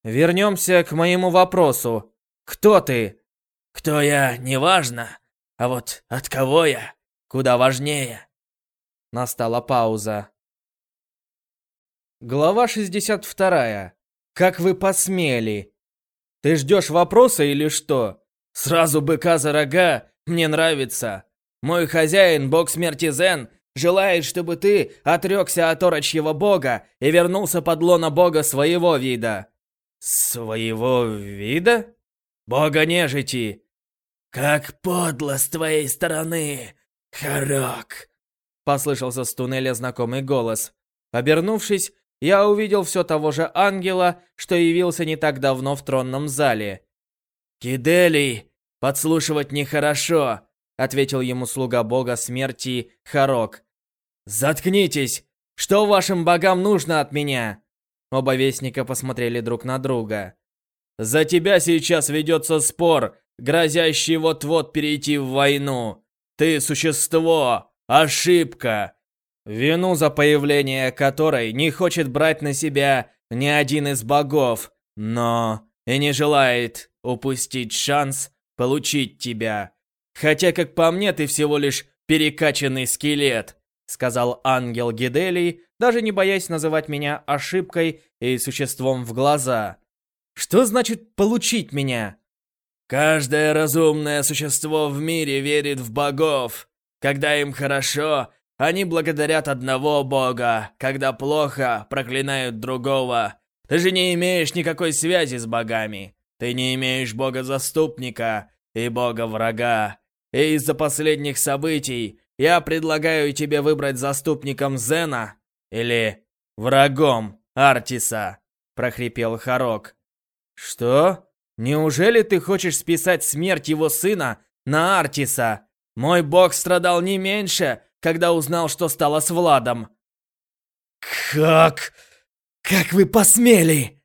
Speaker 1: Вернемся к моему вопросу. Кто ты?»
Speaker 2: «Кто я, неважно. А вот от кого я, куда важнее».
Speaker 1: Настала пауза. Глава 62. Как вы посмели? Ты ждешь вопроса или что? Сразу быка за рога, мне нравится. Мой хозяин, бог смерти Зен, желает, чтобы ты отрекся от орочьего бога и вернулся под лоно бога своего вида. Своего вида? Бога нежити.
Speaker 2: Как подло с твоей стороны, Харок.
Speaker 1: Послышался с туннеля знакомый голос. Обернувшись, я увидел все того же ангела, что явился не так давно в тронном зале.
Speaker 2: «Киделий, подслушивать нехорошо», —
Speaker 1: ответил ему слуга бога смерти Харок. «Заткнитесь! Что вашим богам нужно от меня?» Оба вестника посмотрели друг на друга. «За тебя сейчас ведется спор, грозящий вот-вот перейти в войну. Ты существо, ошибка, вину за появление которой не хочет брать на себя ни один из богов, но и не желает упустить шанс получить тебя. Хотя, как по мне, ты всего лишь перекачанный скелет, сказал ангел Гиделий, даже не боясь называть меня ошибкой и существом в глаза. Что значит получить меня?
Speaker 2: Каждое разумное существо в мире верит в богов. Когда им хорошо, они благодарят одного бога, когда плохо, проклинают другого. Ты же не имеешь никакой связи с богами. Ты не имеешь бога-заступника и бога-врага. И из-за последних событий я предлагаю тебе выбрать заступником Зена или врагом
Speaker 5: Артиса!» — прохрипел Харок. «Что? Неужели ты хочешь списать смерть его сына на Артиса? Мой бог страдал не меньше, когда узнал, что стало с Владом». «Как? Как вы посмели?»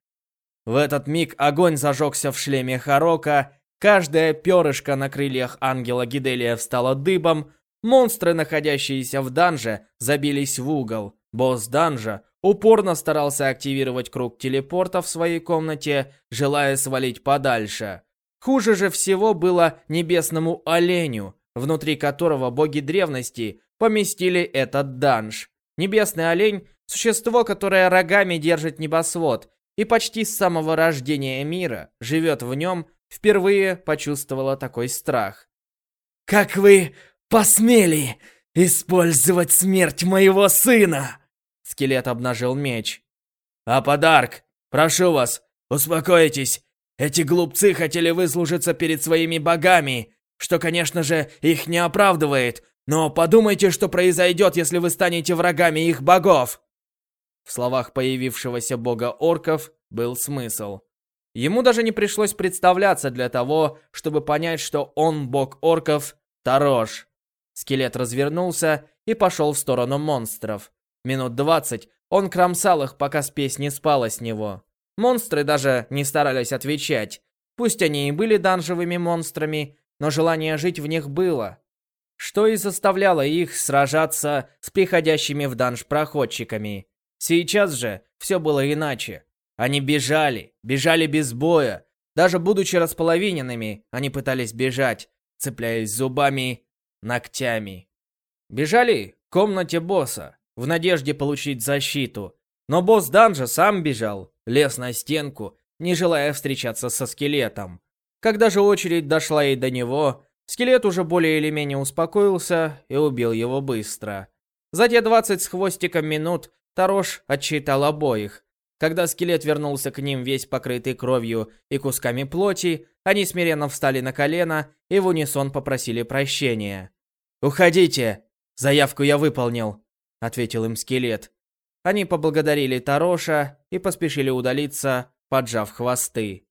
Speaker 5: В этот миг огонь зажегся в шлеме Харока, каждая перышко на крыльях ангела Гиделия встала дыбом, монстры, находящиеся в данже, забились в угол. Босс данжа упорно старался активировать круг телепорта в своей комнате, желая свалить подальше. Хуже же всего было небесному оленю, внутри которого боги древности поместили этот данж. Небесный олень – существо, которое рогами держит небосвод, и почти с самого рождения мира живет в нем, впервые почувствовала такой страх. «Как вы посмели использовать смерть моего сына!» Скелет обнажил меч. «А подарок? Прошу вас, успокойтесь. Эти глупцы хотели выслужиться перед своими богами, что, конечно же, их не оправдывает, но подумайте, что произойдет, если вы станете врагами их богов!» В словах появившегося бога орков был смысл. Ему даже не пришлось представляться для того, чтобы понять, что он бог орков Тарош. Скелет развернулся и пошел в сторону монстров. Минут двадцать он кромсал их, пока спесь не спала с него. Монстры даже не старались отвечать. Пусть они и были данжевыми монстрами, но желание жить в них было. Что и заставляло их сражаться с приходящими в данж проходчиками. Сейчас же все было иначе. Они бежали, бежали без боя. Даже будучи располовиненными, они пытались бежать, цепляясь зубами, ногтями. Бежали к комнате босса, в надежде получить защиту. Но босс данжа сам бежал, лез на стенку, не желая встречаться со скелетом. Когда же очередь дошла и до него, скелет уже более или менее успокоился и убил его быстро. За те 20 с хвостиком минут Тарош отчитал обоих. Когда скелет вернулся к ним весь покрытый кровью и кусками плоти, они смиренно встали на колено и в унисон попросили прощения. «Уходите! Заявку я выполнил!» — ответил им скелет. Они поблагодарили Тароша и поспешили удалиться, поджав хвосты.